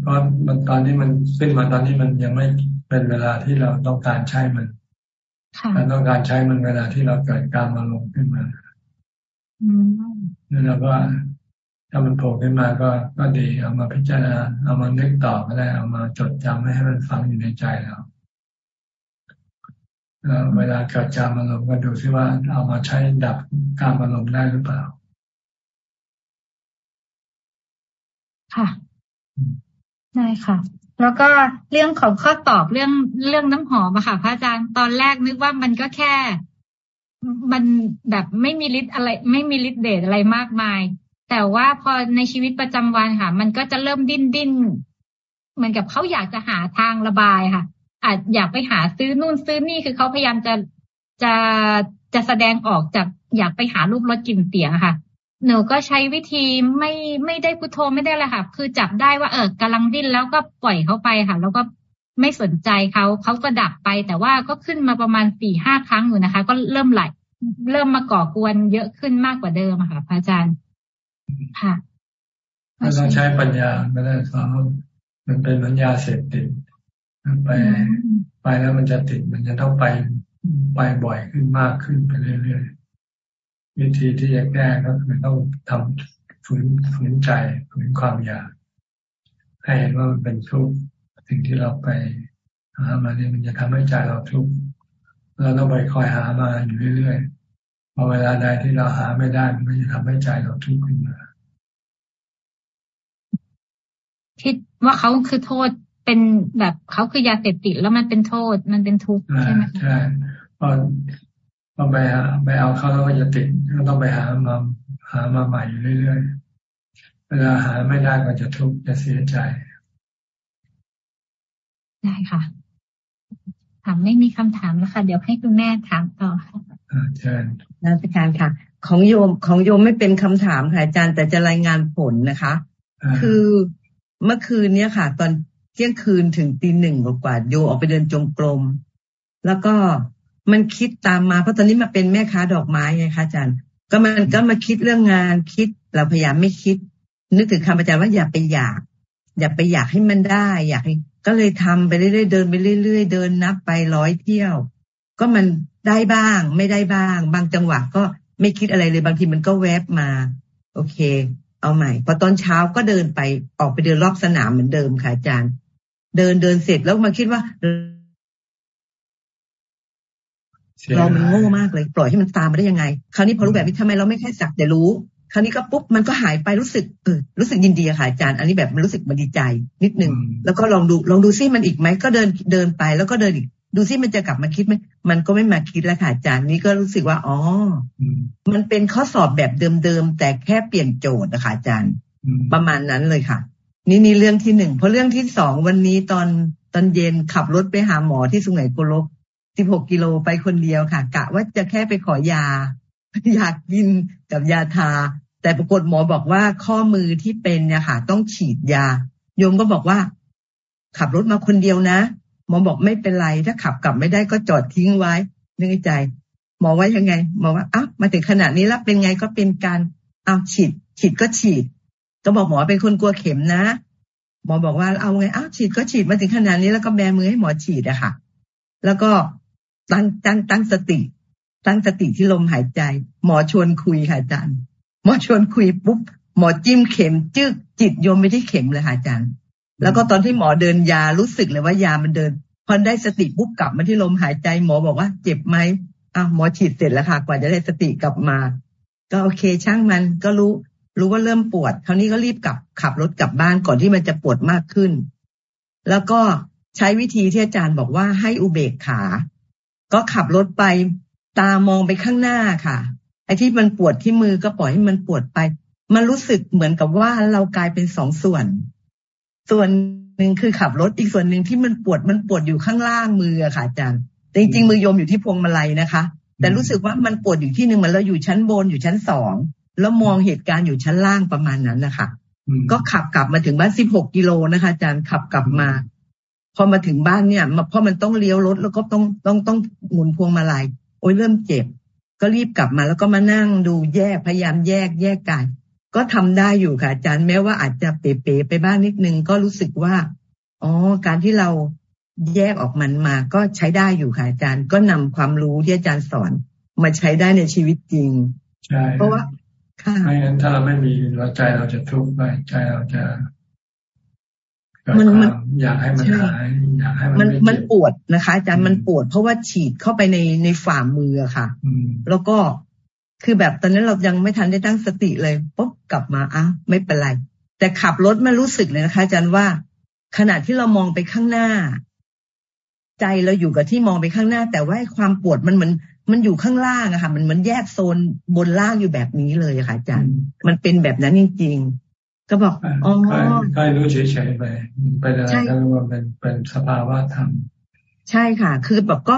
เพราะมันตอนนี้มันขึ้นมาตอนนี้มันยังไม่เป็นเวลาที่เราต้องการใช้มัน เราต้องการใช้มันเวลาที่เราเกิดการมาลงขึ้นมาแล้วเราก็ถ้ามันโผล่ขึ้นมาก็ก็ดีเอามาพิจารณาเอามานึกต่อก็ได้เอามาจดจำให้มันฟังอยู่ในใจเราเวลาเกิดจามอารมณ์ก็ดูซิว่าเอามาใช้ดับการอารมณ์ได้หรือเปล่า ค่ะ ได้ค่ะ แล้วก็เรื่องของข้อตอบเรื่องเรื่องน้ำหอมอะค่ะ พระอาจารย์ตอนแรกนึกว่ามันก็แค่ มันแบบไม่มีฤทธิ์อะไร ไม่มีฤทธิ์เดชอะไรมากมาย แต่ว่าพอในชีวิตประจำวันค่ะ มันก็จะเริ่มดิ้นดิ้นเหมือนกับเขาอยากจะหาทางระบายค่ะ อาจอยากไปหาซื้อนู่นซื้อนี่คือเขาพยายามจะจะจะแสดงออกจากอยากไปหารูปรถกลิ่นเสียงค่ะ หนูก็ใช้วิธีไม่ไม่ได้พุโทโธไม่ได้เลยค่ะ คือจับได้ว่าเออกำลังดิ้นแล้วก็ปล่อยเขาไปค่ะ แล้วก็ไม่สนใจเขาเขาก็ดับไป แต่ว่าก็ขึ้นมาประมาณสี่ห้าครั้งอยู่นะคะ ก็เริ่มไหลเริ่มมาก่อกวนเยอะขึ้นมากกว่าเดิมค่ะพระอาจารย์ค่ะเราใช้ปัญญาไม่ได้สอนมันเป็นปัญญาเสพติดไปไปแล้วมันจะติดมันจะต้องไปไปบ่อยขึ้นมากขึ้นไปเรื่อยๆ วิธีที่จะแก้ก็คือต้องทำฝืนฝืนใจฝืนความอยากให้เห็นว่ามันเป็นทุกข์สิ่งที่เราไปหามาเนี่ยมันจะทำให้ใจเราทุกข์เราต้องไปคอยหามาอยู่เรื่อยๆพอเวลาใดที่เราหาไม่ได้มันจะทำให้ใจเราทุกข์ขึ้นมาคิดว่าเขาคือโทษเป็นแบบเขาคือยาเสพติดแล้วมันเป็นโทษมันเป็นทุกข์ใช่ไหมใช่พอ พอไปหาไปเอาเขาแล้วก็จะติดก็ต้องไปหามาหามาใหม่อยู่เรื่อยๆ เวลาหาไม่ได้ก็จะทุกข์จะเสียใจ ได้ค่ะ ถามไม่มีคำถามแล้วค่ะ เดี๋ยวให้คุณแม่ถามต่อค่ะเชิญราชการค่ะ ของโยมของโยมไม่เป็นคำถามค่ะอาจารย์แต่จะรายงานผลนะคะ คือเมื่อคืนเนี้ยค่ะ ตอนที่ยงคืนถึงตีหนึ่งกว่าโยออกไปเดินจงกรมแล้วก็ มันคิดตามมาเพราะตอนนี้มาเป็นแม่ค้าดอกไม้ไงคะอาจารย์ ก็มันก็มาคิดเรื่องงานคิดเราพยายามไม่คิด นึกถึงคำอาจารย์ว่าอย่าไปอยาก อย่าไปอยากให้มันได้ อยากให้ก็เลยทำไปเรื่อยๆเดินไปเรื่อยๆเดินนับไปร้อยเที่ยว ก็มันได้บ้าง ไม่ได้บ้าง บางจังหวะก็ไม่คิดอะไรเลยบางทีมันก็แวบมา โอเค เอาใหม่พอตอนเช้าก็เดินไปออกไปเดินรอบสนามเหมือนเดิมค่ะอาจารย์ เดินเดินเสร็จแล้วมาคิดว่า เรามันโง่มากเลย ปล่อยให้มันตามมาได้ยังไง คราวนี้พอรู้แบบนี้ทำไมเราไม่แค่สักแต่รู้ คราวนี้ก็ปุ๊บมันก็หายไปรู้สึกเออรู้สึกยินดีค่ะอาจารย์ อันนี้แบบมันรู้สึกมันดีใจ นิดนึงแล้วก็ลองดูลองดูซิมันอีกไหมก็เดินเดินไปแล้วก็เดินอีกดูซิมันจะกลับมาคิดไหมมันก็ไม่มาคิดแล้วค่ะอาจารย์นี่ก็รู้สึกว่าอ๋อมันเป็นข้อสอบแบบเดิมๆแต่แค่เปลี่ยนโจทย์นะคะอาจารย์ ประมาณนั้นเลยค่ะ นี่นี่เรื่องที่หนึ่งเพราะเรื่องที่สองวันนี้ตอนตอนเย็นขับรถไปหาหมอที่สุไหงโกลก สิบหกกิโลไปคนเดียวค่ะ กะว่าจะแค่ไปขอยา อยากกินกับยาทา แต่ปรากฏหมอบอกว่าข้อมือที่เป็นเนี่ยค่ะ ต้องฉีดยา โยมก็บอกว่า ขับรถมาคนเดียวนะ หมอบอกไม่เป็นไร ถ้าขับกลับไม่ได้ก็จอดทิ้งไว้นึกใจ หมอว่ายังไง หมอว่าอ้าวมาถึงขนาดนี้แล้วเป็นไงก็เป็นการอ้าวฉีด ฉีดก็ฉีด ก็บอกหมอเป็นคนกลัวเข็มนะหมอบอกว่าเอาไงอ้าวฉีดก็ฉีดมาถึงขนาดนี้แล้วก็แบมือให้หมอฉีดอะค่ะ แล้วก็ ตั้งตั้งตั้งสติ ตั้งสติที่ลมหายใจ หมอชวนคุยค่ะอาจารย์ หมอชวนคุยปุ๊บหมอจิ้มเข็มจึกจิตโยมไม่ได้เข็มเลยค่ะอาจารย์ แล้วก็ตอนที่หมอเดินยารู้สึกเลยว่ายามันเดินพอได้สติปุ๊บกลับมาที่ลมหายใจ หมอบอกว่า เจ็บไหมอ้าวหมอฉีดเสร็จแล้วค่ะ กว่าจะได้สติกลับมา ก็โอเคช่างมันก็รู้ รู้ว่าเริ่มปวดคราวนี้ก็รีบกลับขับรถกลับบ้านก่อนที่มันจะปวดมากขึ้น แล้วก็ใช้วิธีที่อาจารย์บอกว่าให้อุเบกขา ก็ขับรถไปตามองไปข้างหน้าค่ะ ไอ้ที่มันปวดที่มือก็ปล่อยให้มันปวดไป มันรู้สึกเหมือนกับว่าเรากลายเป็นสองส่วน ส่วนหนึ่งคือขับรถอีกส่วนหนึ่งที่มันปวดมันปวดอยู่ข้างล่างมือค่ะอาจารย์แต่จริงๆมือโยมอยู่ที่พวงมาลัยนะคะ แต่รู้สึกว่ามันปวดอยู่ที่หนึ่งมันเราอยู่ชั้นบนอยู่ชั้นสองแล้วมองเหตุการณ์อยู่ชั้นล่างประมาณนั้นนะคะก็ขับกลับมาถึงบ้านสิบหกกิโลนะคะอาจารย์ขับกลับมา พอมาถึงบ้านเนี่ยเพราะมันต้องเลี้ยวรถแล้วก็ต้องต้องต้องหมุนพวงมาลัยโอ้ยเริ่มเจ็บ ก็รีบกลับมาแล้วก็มานั่งดูแยกพยายามแยกแยกกันก็ทำได้อยู่ค่ะอาจารย์แม้ว่าอาจจะเป๋ๆไปบ้างนิดนึงก็รู้สึกว่าอ๋อการที่เราแยกออกมันมาก็ใช้ได้อยู่ค่ะอาจารย์ ก็นำความรู้ที่อาจารย์สอนมาใช้ได้ในชีวิตจริงใช่เพราะว่าค่ะไม่งั้นถ้าเราไม่มีเราใจเราจะทุกข์ไปใจเราจะเกิด มันคมัวานมอยากให้มันใช่หายอยากให้มันมันไม่มันเจ็บปวดนะคะ อาจารย์มันปวด เพราะว่าฉีดเข้าไปในในฝ่ามืออะค่ะอืมแล้วก็คือแบบตอนนั้นเรายังไม่ทันได้ตั้งสติเลยปุ๊บกลับมาอ้าวไม่เป็นไร แต่ขับรถมันรู้สึกเลยนะคะอาจารย์ว่า ขณะที่เรามองไปข้างหน้า ใจเราอยู่กับที่มองไปข้างหน้า แต่ว่าไอ้ความปวดมันเหมือนมันอยู่ข้างล่างอะค่ะ มันเหมือนแยกโซนบนล่างอยู่แบบนี้เลยอะค่ะอาจารย์ มันเป็นแบบนั้นจริง ๆ ก็บอกอ๋อก็ก็รู้เฉยๆไปไปอะไรใช่ก็รู้ว่าเป็นเป็นสภาวะธรรมใช่ค่ะ คือแบบก็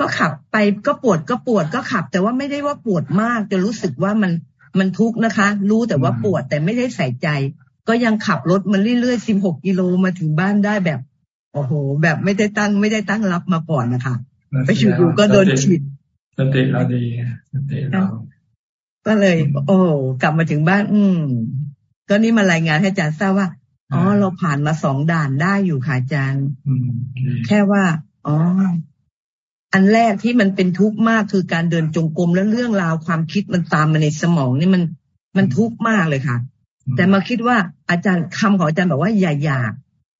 ก็ขับไปก็ปวดก็ปวดก็ขับ แต่ว่าไม่ได้ว่าปวดมากจะรู้สึกว่ามันมันทุกข์นะคะ รู้แต่ว่าปวดแต่ไม่ได้ใส่ใจ ก็ยังขับรถมันเรื่อยๆสิบหกกิโลมาถึงบ้านได้แบบโอ้โห แบบไม่ได้ตั้งไม่ได้ตั้งรับมาก่อนนะคะไปอยู่ๆก็โดนฉีดสติเราดีสติเราก็เลย โอ้กลับมาถึงบ้าน อืม ก็นี่มารายงานให้อาจารย์ทราบว่าอ๋อเราผ่านมาสองด่านได้อยู่ค่ะอาจารย์อืมดีแค่ว่าอ๋ออันแรกที่มันเป็นทุกข์มากคือการเดินจงกรมแล้วเรื่องราวความคิดมันตามมาในสมองนี่มันมันทุกข์มากเลยค่ะ แต่มาคิดว่าอาจารย์คำของอาจารย์บอกว่าอย่าอยาก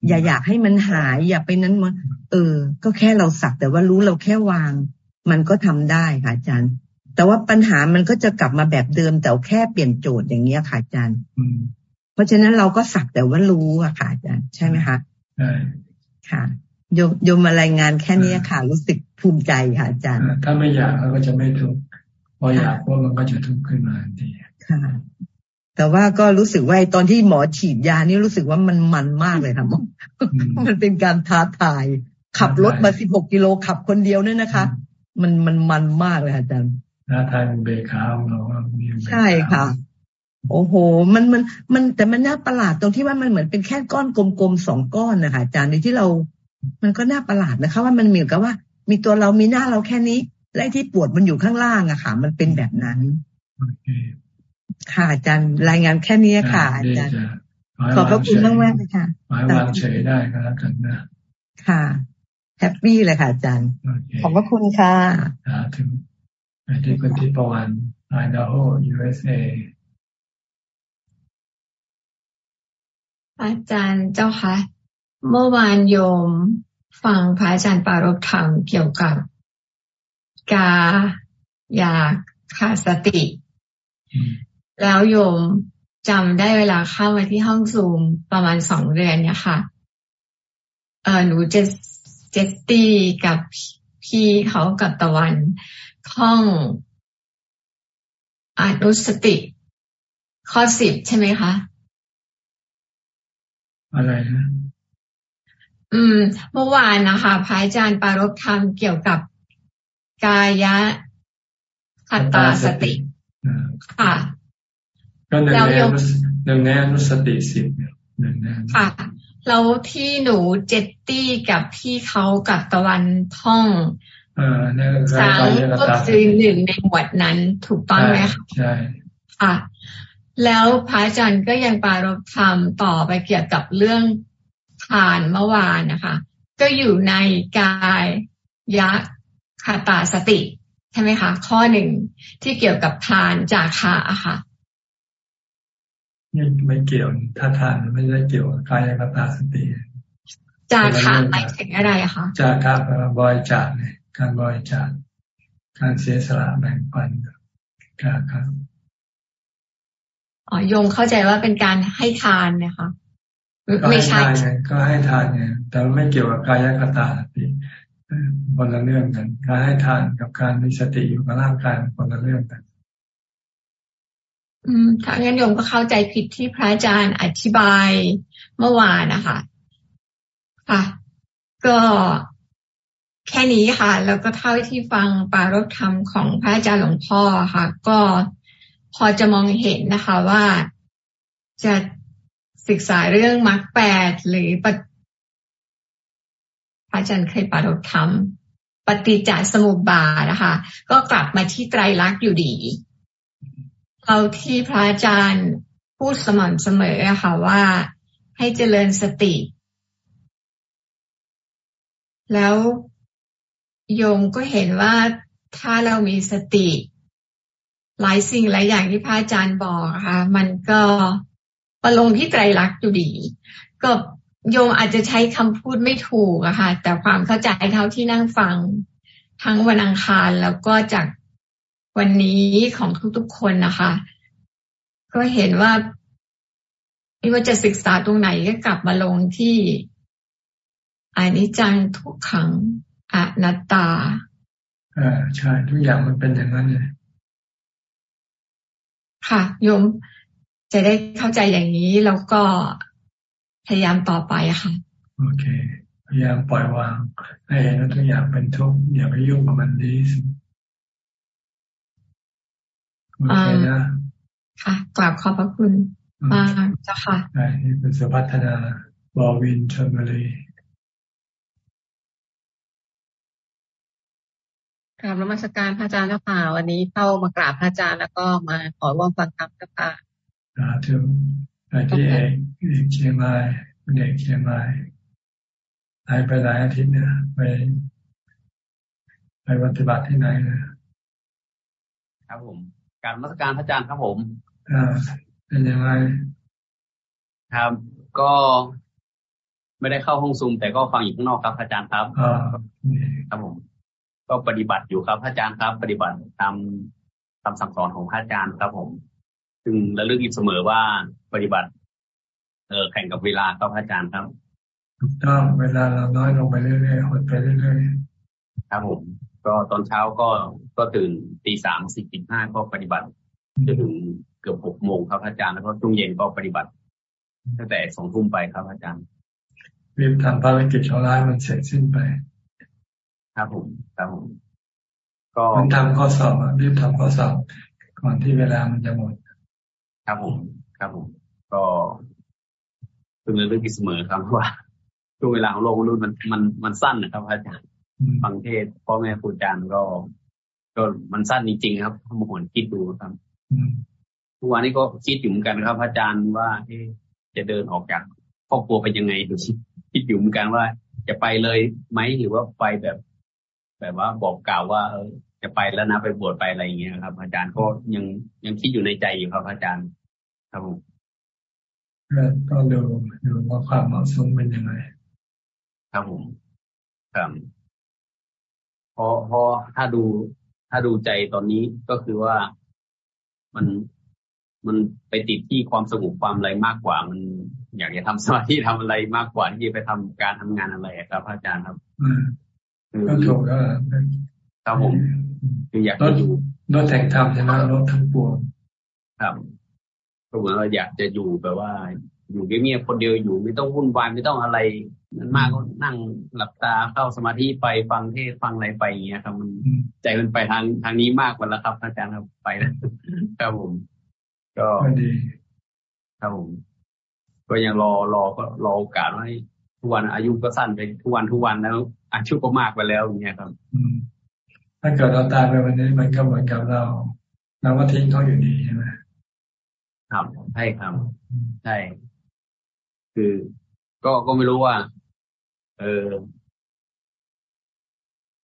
อย่าอยากให้มันหาย อย่าไปนั้นมันเออ ก็แค่เราสักแต่ว่ารู้เราแค่วาง มันก็ทำได้ค่ะอาจารย์ แต่ว่าปัญหามันก็จะกลับมาแบบเดิมแต่แค่เปลี่ยนโจทย์อย่างเงี้ยค่ะอาจารย์อืมเพราะฉะนั้นเราก็สักแต่ว่ารู้อะค่ะอาจารย์ใช่ไหมคะใช่ค่ะโยมโยมมารายงานแค่นี้ค่ะ รู้สึกภูมิใจค่ะอาจารย์ ถ้าไม่อยากเราก็จะไม่ทุกข์พออยากว่ามันก็จะทุกข์ขึ้นมาทันทีค่ะ แต่ว่าก็รู้สึกว่าไอ้ตอนที่หมอฉีดยานี่รู้สึกว่ามันมันมากเลยค่ะหมอมันเป็นการท้าทาย ขับรถมาสิบหกกิโลขับคนเดียวเนี่ยนะคะ มันมันมันมากเลยค่ะอาจารย์ ท้าทายมันเบรกขาของเราว่ามีเบรกขาใช่ค่ะ โอ้โห มันมันมันแต่มันน่าประหลาดตรงที่ว่ามันเหมือนเป็นแค่ก้อนกลมๆสองก้อนนะคะอาจารย์ในที่เรา มันก็น่าประหลาดนะคะ ว่ามันเหมือนกับว่า มีตัวเรามีหน้าเราแค่นี้และไอ้ที่ปวดมันอยู่ข้างล่างอะค่ะ มันเป็นแบบนั้นโอเคค่ะอาจารย์รายงานแค่นี้ค่ะ อาดีจารย์จ้ะขอบพระคุณมากมากๆเลยค่ะหมายวางเฉยได้ก็แล้วกันนะค่ะแฮปปี้เลยค่ะอาจารย์โอเคขอบพระคุณค่ะสา ธุไปที่คุณทิพวรรณไอดาโฮ USA อาจารย์เจ้าคะ เมื่อวานโยมฟังพระอาจารย์ปารบธรรมเกี่ยวกับ กาอยากขาดสติ แล้วโยมจำได้เวลาเข้ามาที่ห้องซูมประมาณสองเดือนเนี่ยค่ะ เออหนูจะเจสตี้กับพี่เขากับตะวัน ท่องอนุสติ ข้อสิบใช่ไหมคะ อะไรนะอืม เมื่อวานนะคะพระอาจารย์ปารบธรรมเกี่ยวกับกายะคตาสติค่ะก็หนึ่งแล้วในโยอมนุสหนึ่งในอนุสติสิบเนี่ยหนึ่งในค่ะแล้วที่หนูเจตตี้กับพี่เขากับตะวันท่องเออเนี่ย สามกายกก็ตาสคือติหนึ่งในหมวดนั้นถูกต้องไหมคะใช่ค่ะ แล้วพระอาจารย์ก็ยังปรารบธรรมต่อไปเกี่ยวกับเรื่องทานเมื่อวานนะคะ ก็อยู่ในกายยะคาตาสติใช่ไหมคะ ข้อหนึ่งที่เกี่ยวกับทานจากขาอะค่ะไม่ไม่เกี่ยวท่าทางไม่ได้เกี่ยวกับกายกตาสติจาคะหมายถึงอะไรอะคะจาคะแปลว่าบริจาคเนี่ย การบริจาคการเสียสละแบ่งปันกาครับอ๋อโยมเข้าใจว่าเป็นการให้ทานนะคะก็ไม่ให้ใช่ทานไงก็ให้ทานไงแต่ไม่เกี่ยวกับกายกตาสติเออคนละเรื่องกันการให้ทานกับการมีสติอยู่กับร่างกายมันคนละเรื่องกัน อืมถ้างั้นโยมก็เข้าใจผิดที่พระอาจารย์อธิบายเมื่อวานนะคะค่ะ ก็ แค่นี้ค่ะ แล้วก็เท่าที่ฟังปารบธรรมของพระอาจารย์หลวงพ่อค่ะ ก็พอจะมองเห็นนะคะว่าจะศึกษาเรื่องมรรคแปดหรือปพระอาจารย์เคยปารบธรรม ปฏิจจสมุปบาทนะคะ ก็กลับมาที่ไตรลักษณ์อยู่ดีเราที่พระอาจารย์พูดสม่ำเสมอค่ะว่าให้เจริญสติ แล้ว โยมก็เห็นว่าถ้าเรามีสติ หลายสิ่งหลายอย่างที่พระอาจารย์บอกค่ะ มันก็ประลงที่ไตรลักษณ์อยู่ดี ก็โยมอาจจะใช้คำพูดไม่ถูกอะค่ะ แต่ความเข้าใจเท่าที่นั่งฟังทั้งวันอังคารแล้วก็จากวันนี้ของทุกๆคนนะคะ ก็เห็นว่าไม่ว่าจะศึกษาตรงไหนก็กลับมาลงที่อนิจจังทุกขัง อนัตตา อ่าใช่ทุกอย่างมันเป็นอย่างนั้นเลยค่ะโยมจะได้เข้าใจอย่างนี้แล้วก็พยายามต่อไปค่ะ โอเค พยายามปล่อยวาง ให้เห็นว่าทุกอย่างเป็นทุกข์อย่าไปยุ่งกับมันดีสิโอเคนะค่ะกราบขอบพระคุณมากเจ้าค่ะใช่เป็นสุพัฒนาบอวินชนบุรี ราบนมัสการพระอาจารย์เจ้าค่ะวันนี้เข้ามากราบพระอาจารย์แล้วก็มาขอร่วมฟังธรรมเจ้าค่ะสาธุไปที่เอกเอกเชียงรายเอกเชียงรายหายไปหลายอาทิตย์เนี่ยไปไปปฏิบัติที่ไหนนะครับผม การมาตรการพระอาจารย์ครับผมอ่าเป็นยังไงครับ ก็ไม่ได้เข้าห้องซูมแต่ก็ฟังอยู่ข้างนอกครับอาจารย์ครับอ่าครับผม ก็ปฏิบัติอยู่ครับอาจารย์ครับ ปฏิบัติตามคำสั่งสอนของพระอาจารย์ครับ ผม ซึ่งระลึกอยู่เสมอว่าปฏิบัติ เออแข่งกับเวลาครับอาจารย์ครับถูกต้องเวลาเราน้อยลงไปเรื่อยๆหดไปเรื่อยๆครับผม ก็ตอนเช้าก็ก็ตื่นตีสามสิบสิบห้าก็ปฏิบัติจนถึงเกือบหกโมงครับอาจารย์แล้วก็ช่วงเย็นก็ปฏิบัติตั้งแต่สองทุ่มไปครับอาจารย์รีบทำภารกิจของร้ายมันเสร็จสิ้นไป ครับผมครับผมก็มันทำข้อสอบรีบทำข้อสอบก่อนที่เวลามันจะหมด ครับผมครับผม ก็เป็นเรื่องที่เสมอครับว่าช่วงเวลาของโลกมนุษย์มันมันมันสั้นนะครับ อาจารย์ฟังเทศพ่อแม่ครูอาจารย์ก็ก็มันสั้นจริงๆครับถ้ามหนคิดดูครับทุกวันนี้ก็คิดอยู่เหมือนกันครับอาจารย์ว่าจะเดินออกจากครอบครัวไปยังไงดูคิดอยู่เหมือนกันว่า จะไปเลยไหมหรือว่าไปแบบ แบบว่าบอกกล่าวว่าเออจะไปแล้วนะไปบวชไปอะไรอย่างเงี้ยครับ อาจารย์ก็ยังยังคิดอยู่ในใจอยู่ครับ อาจารย์ ครับผมก็ดูดูว่าความเหมาะสมเป็นยังไงครับผมครับพอพอถ้าดู ถ้าดูใจตอนนี้ก็คือว่ามันมันไปติดที่ความสงบความอะไรมากกว่า มันอยากจะทำสมาธิทำอะไรมากกว่าที่จะไปทำการทำงานอะไรครับอาจารย์ครับ ก็ถูกก็ครับผมคืออยากจะอยู่รถแต่งธรรมใช่ไหมรถทั้งปวงครับก็เหมือนเราอยากจะอยู่แบบว่า อยู่เงียบๆคนเดียวอยู่ ไม่ต้องวุ่นวายไม่ต้องอะไรมันมากก็นั่งหลับตาเข้าสมาธิไปฟังเทศฟังอะไรไปอย่างเงี้ยครับ มันใจมันไปทางทางนี้มากกว่าแล้วครับอาจารย์ครับไปแล้วครับผม ก็ดีครับผมก็ยังรอรอก็รอโอกาสว่าทุกวันอายุก็สั้นไปทุกวันทุกวันแล้ว อายุก็มากไปแล้วอย่างเงี้ยครับ อืมถ้าเกิดเราตายไปวันนี้มันก็เหมือนกับเราเราก็ทิ้งเขาอยู่ดีใช่ไหมครับใช่ครับใช่คือก็ก็ไม่รู้ว่า เออ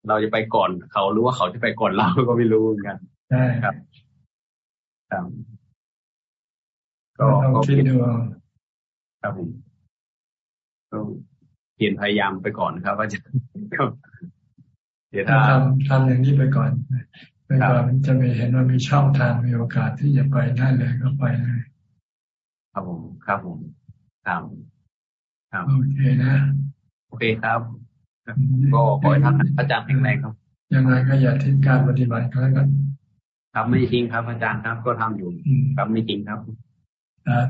เราจะไปก่อนเขาหรือว่าเขาจะไปก่อนเราก็ไม่รู้เหมือนกันใช่ครับครับก็ก็คิดดูครับผมก็เพียรพยายามไปก่อนครับว่าจะเดี๋ยวถ้าทำทำอย่างนี้ไปก่อนไปก่อนจะมีเห็นว่ามีช่องทางมีโอกาสที่จะไปได้เลยก็ไปเลย ครับผมครับผมครับครับโอเคนะโอเคครับก็ขอให้ท่านอาจารย์แข็งแรงครับยังไงก็อย่าทิ้งการปฏิบัติก็แล้วกันครับไม่ทิ้งครับ อาจารย์ครับก็ทำอยู่ครับไม่ทิ้งครับ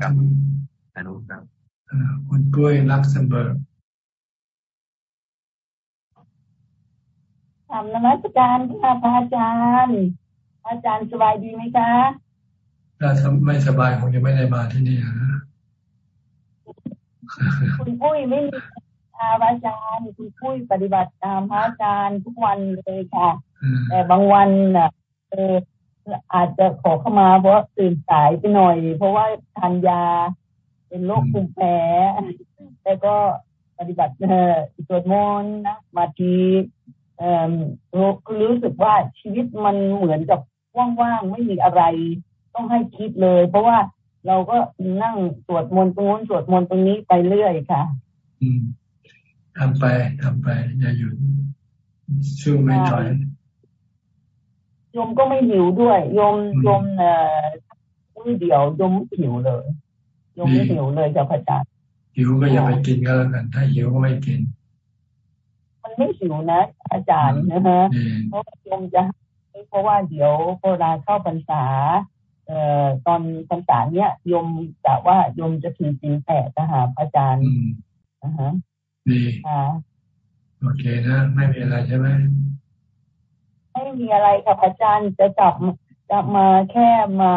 ครับอนุครับคุณกล้วยลักเซมเบิร์ก ทำนมัสการค่ะพระอาจารย์ อาจารย์สบายดีไหมคะถ้าไม่สบายคงจะไม่ได้มาที่นี่นะคุณปุ้ยไม่มีอาจารย์คุณปุ้ยปฏิบัติตามพระอาจารย์ทุกวันเลยค่ะ แต่บางวันน่ะเอออาจจะขอเข้ามาเพราะตื่นสายไปหน่อย เพราะว่าทานยา เป็นโรคภูมิแพ้แต่ก็ปฏิบัติเออสวดมนต์นะมาทีเอ่อ รู้สึกว่าชีวิตมันเหมือนกับว่างๆไม่มีอะไร ต้องให้คิดเลย เพราะว่าเราก็นั่งสวดมนต์ตรงนู้นสวดมนต์ตรงนี้ไปเรื่อยค่ะอืมทำไปทำไป อย่าหยุดสู้ไม่ถอยโยมก็ไม่หิวด้วยโยมโยมเอ่อมือเดียวโยมไม่หิวเลยโยมไม่หิวเลยจ้าพระอาจารย์หิวก็อย่าไปกินก็แล้วกัน ถ้าหิวก็ไม่กิน มันไม่หิวนะ อาจารย์นะฮะเพราะโยมจะเพราะว่าเดี๋ยวเวลาเข้าพรรษาเอ่อตอนพรรษาเนี้ยโยมจะว่าโยมจะถือศีลแปดนะฮะอาจารย์นะฮะดีโอเคนะไม่มีอะไรใช่ไหมไม่มีอะไรค่ะพระอาจารย์จะจับจะมาแค่มา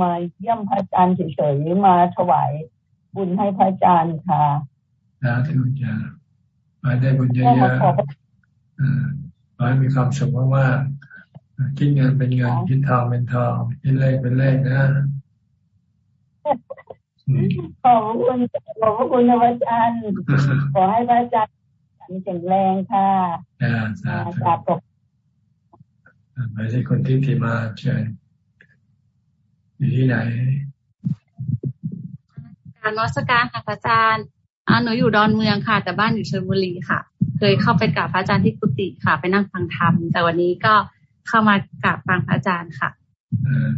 มาเยี่ยมพระอาจารย์เฉยๆมาถวายบุญให้พระอาจารย์ค่ะสาธุจ้า มาได้บุญเยอะๆขอให้มีความสุขมากๆคิดเงินเป็นเงินคิดทองเป็นทองคิดเลขเป็นเลขนะขอบคุณขอบคุณพระอาจารย์ขอให้พระอาจารย์แข็งแรงค่ะสาธุไปที่คนที่ที่มาเชิญอยู่ที่ไหนการวัสการค่ะพระอาจารย์ อ่าหนูอยู่ดอนเมืองค่ะ แต่บ้านอยู่ชลบุรีค่ะ เคยเข้าไปกราบพระอาจารย์ที่กุฏิค่ะ ไปนั่งฟังธรรม แต่วันนี้ก็เข้ามากราบฟังพระอาจารย์ค่ะ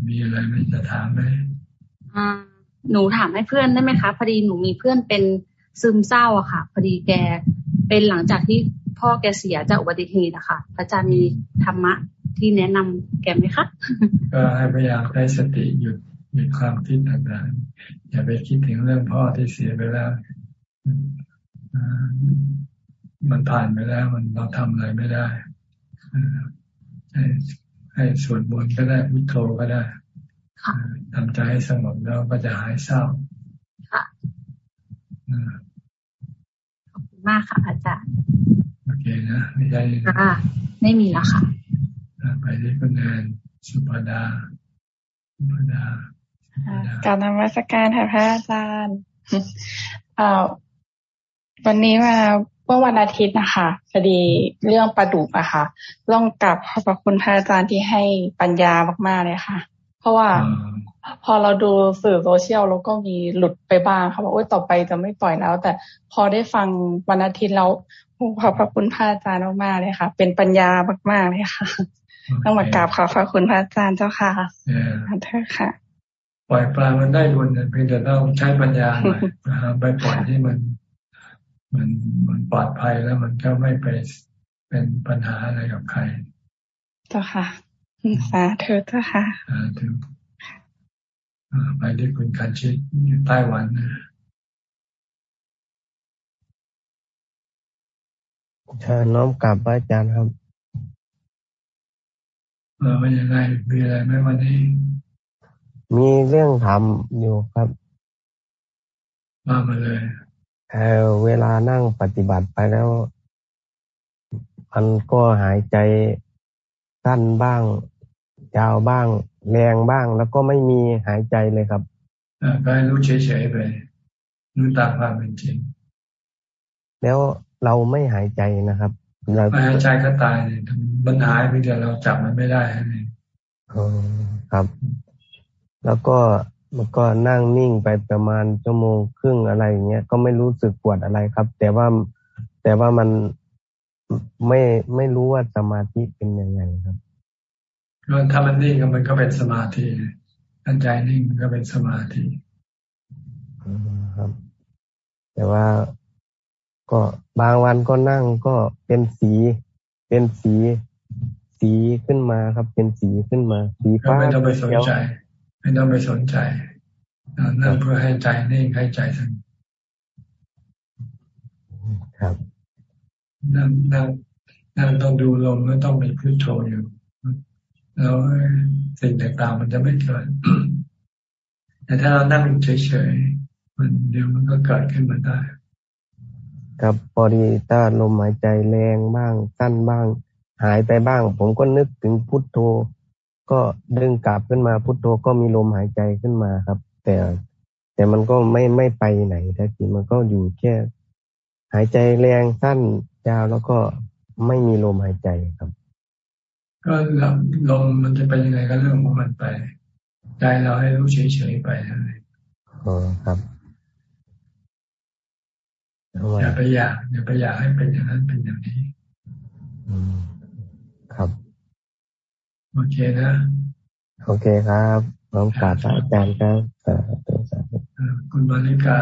มีอะไรไหมจะถามไหมอ่าหนูถามให้เพื่อนได้ไหมคะ พอดีหนูมีเพื่อนเป็นซึมเศร้าอะค่ะ พอดีแกเป็นหลังจากที่พ่อแกเสียจากอุบัติเหตุอะค่ะ พระอาจารย์มีธรรมะที่แนะนำแกไหมคะ ก็ให้พยายามใช้สติหยุดหยุดความคิดต่างๆอย่าไปคิดถึงเรื่องพ่อที่เสียไปแล้ว มันผ่านไปแล้ว มันเราทำอะไรไม่ได้ให้ให้สวดมนต์ก็ได้พุทโธก็ได้ทำใจให้สงบแล้วก็จะหายเศร้าค่ะขอบคุณมากค่ะอาจารย์โอเคนะไม่ได้ค่ะไม่มีแล้วค่ะไปที่คุณแอนสุภดาสุภดาการนมัสการค่ะพระอาจารย์ วันนี้มาเมื่อวันอาทิตย์นะคะพอดีเรื่องประดุกอะค่ะต้องกลับขอบคุณพระอาจารย์ที่ให้ปัญญามากๆเลยค่ะ เพราะว่าพอเราดูสื่อโซเชียลแล้วก็มีหลุดไปบ้างเขาบอกว่าต่อไปจะไม่ปล่อยแล้ว แต่พอได้ฟังวันอาทิตย์แล้วขอบพระคุณพระอาจารย์มากๆเลยค่ะ เป็นปัญญามากๆเลยค่ะต้องมากราบขอพระคุณพระอาจารย์เจ้าค่ะเธอค่ะ ปล่อยปลามันได้บุญเพียงแต่ต้องใช้ปัญญาหน่อยไปปล่อยที่มัน มันมันปลอดภัยแล้วมันก็ไม่ไปเป็นปัญหาอะไรกับใครเจ้าค่ะสาธุเจ้าค่ะสาธุไปด้วยคุณการชิดอยู่ไต้หวันนะเชิญน้อมกลับพระอาจารย์ครับเออมันยังไงมีอะไรไหมวันนี้ มีเรื่องทำอยู่ครับ มามาเลย เออเวลานั่งปฏิบัติไปแล้ว มันก็หายใจสั้นบ้าง ยาวบ้าง แรงบ้าง แล้วก็ไม่มีหายใจเลยครับอ่าก็รู้เฉยๆไปรู้ตามความเป็นจริง แล้วเราไม่หายใจนะครับไม่หายใจก็ตายเนี่ยมันหายไปเดียวเราจับมันไม่ได้นี่อ๋อครับ แล้วก็ มันก็นั่งนิ่งไปประมาณชั่วโมงครึ่งอะไรเงี้ยก็ไม่รู้สึกปวดอะไรครับ แต่ว่าแต่ว่ามันไม่ไม่รู้ว่าสมาธิเป็นยังไงครับก็ถ้ามันนิ่งมันก็เป็นสมาธิถ้าใจนิ่งมันก็เป็นสมาธิครับ แต่ว่าก็บางวันก็นั่งก็เป็นสี เป็นสี สีขึ้นมาครับ เป็นสีขึ้นมา สีฟ้าไม่ต้องไปสนใจ ไม่ต้องไปสนใจนั่งเพื่อให้ใจนิ่งให้ใจสงบครับนั่งนั่งนั่งต้องดูลมแล้วต้องมีพุทโธอยู่ แล้วสิ่งต่างๆมันจะไม่เกิด แต่ถ้าเรานั่งเฉยๆมันเดี๋ยวมันก็เกิดขึ้นมาได้ ครับพอดีถ้าลมหายใจแรงบ้างสั้นบ้าง หายไปบ้าง ผมก็นึกถึงพุทโธ ก็ดึงกลับขึ้นมาพุทโธก็มีลมหายใจขึ้นมาครับ แต่แต่มันก็ไม่ไม่ไปไหนแท้จริงมันก็อยู่แค่ หายใจแรงสั้นยาวแล้วก็ไม่มีลมหายใจครับ ก็ลมมันจะเป็นยังไงก็เรื่องของมันไปใจเราให้รู้เฉยๆไปอะไรอ๋อครับอย่าไปอยากอย่าไปอยากให้เป็นอย่างนั้นเป็นอย่างนี้ครับ โอเคนะ โอเคครับน้องกาบอาจารย์ครับสาธุสาธุคุณมาริกา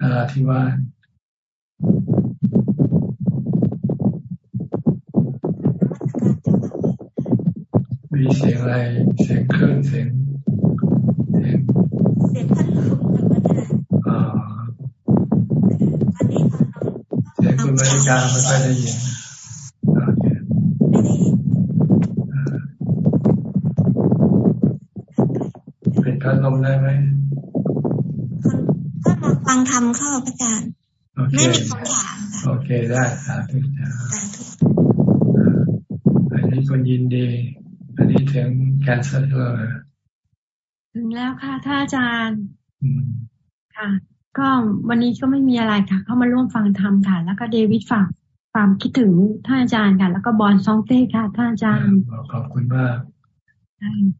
อาทิวามีเสียงอะไร เสียงเครื่องเสียง เสียงเสียงพัดลมอ่าเสียงคุณมาริกาไม่ค่อยได้ยินเป็น ธรรมเข้าพระอาจารย์ ไม่มีคำถามโอเคได้สาธุจ้าอันนี้คนยินดี อันนี้ถึงแคนเซอร์เลยถึงแล้วค่ะท่านอาจารย์ค่ะ ก็วันนี้ก็ไม่มีอะไรค่ะ เข้ามาร่วมฟังธรรมค่ะ แล้วก็เดวิดฝากความคิดถึงท่านอาจารย์ค่ะ แล้วก็บอลซองเต้ค่ะท่านอาจารย์ขอบคุณมาก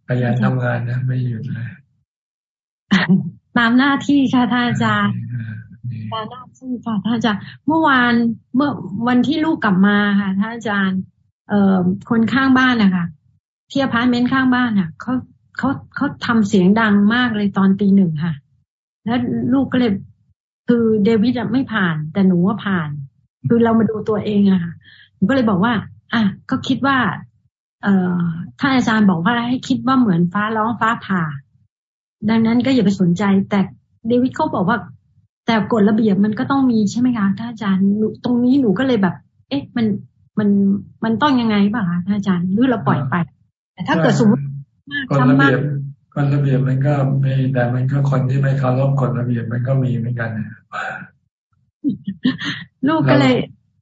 พยายามทำงานนะ ไม่หยุดเลย ตามหน้าที่ค่ะท่านอาจารย์ตามหน้าที่ค่ะท่านอาจารย์เมื่อวานเมื่อวันที่ลูกกลับมาค่ะท่านอาจารย์ เอ่อคนข้างบ้านนะคะที่อพาร์ตเมนต์ข้างบ้านอะเขาเขาเขาทำเสียงดังมากเลยตอนตีหนึ่งค่ะ แล้วลูกก็เลยคือเดวิดไม่ผ่าน แต่หนูว่าผ่าน คือเรามาดูตัวเองอะค่ะหนูก็เลยบอกว่า อะก็คิดว่า เอ่อท่านอาจารย์บอกว่าให้คิดว่าเหมือนฟ้าร้องฟ้าผ่า ดังนั้นก็อย่าไปสนใจ แต่เดวิดเขาบอกว่า แต่กฎระเบียบมันก็ต้องมีใช่ไหมคะท่านอาจารย์ตรงนี้หนูก็เลยแบบ เอ๊ะ มันมันมันต้องยังไงบ้างคะท่านอาจารย์หรือเราปล่อยไป แต่ถ้าเกิดสมมติมากทำมากกฎระเบียบมันก็มีแต่มันก็คนที่ไม่เคารพกฎระเบียบมันก็มีเหมือนกันลูกก็เลย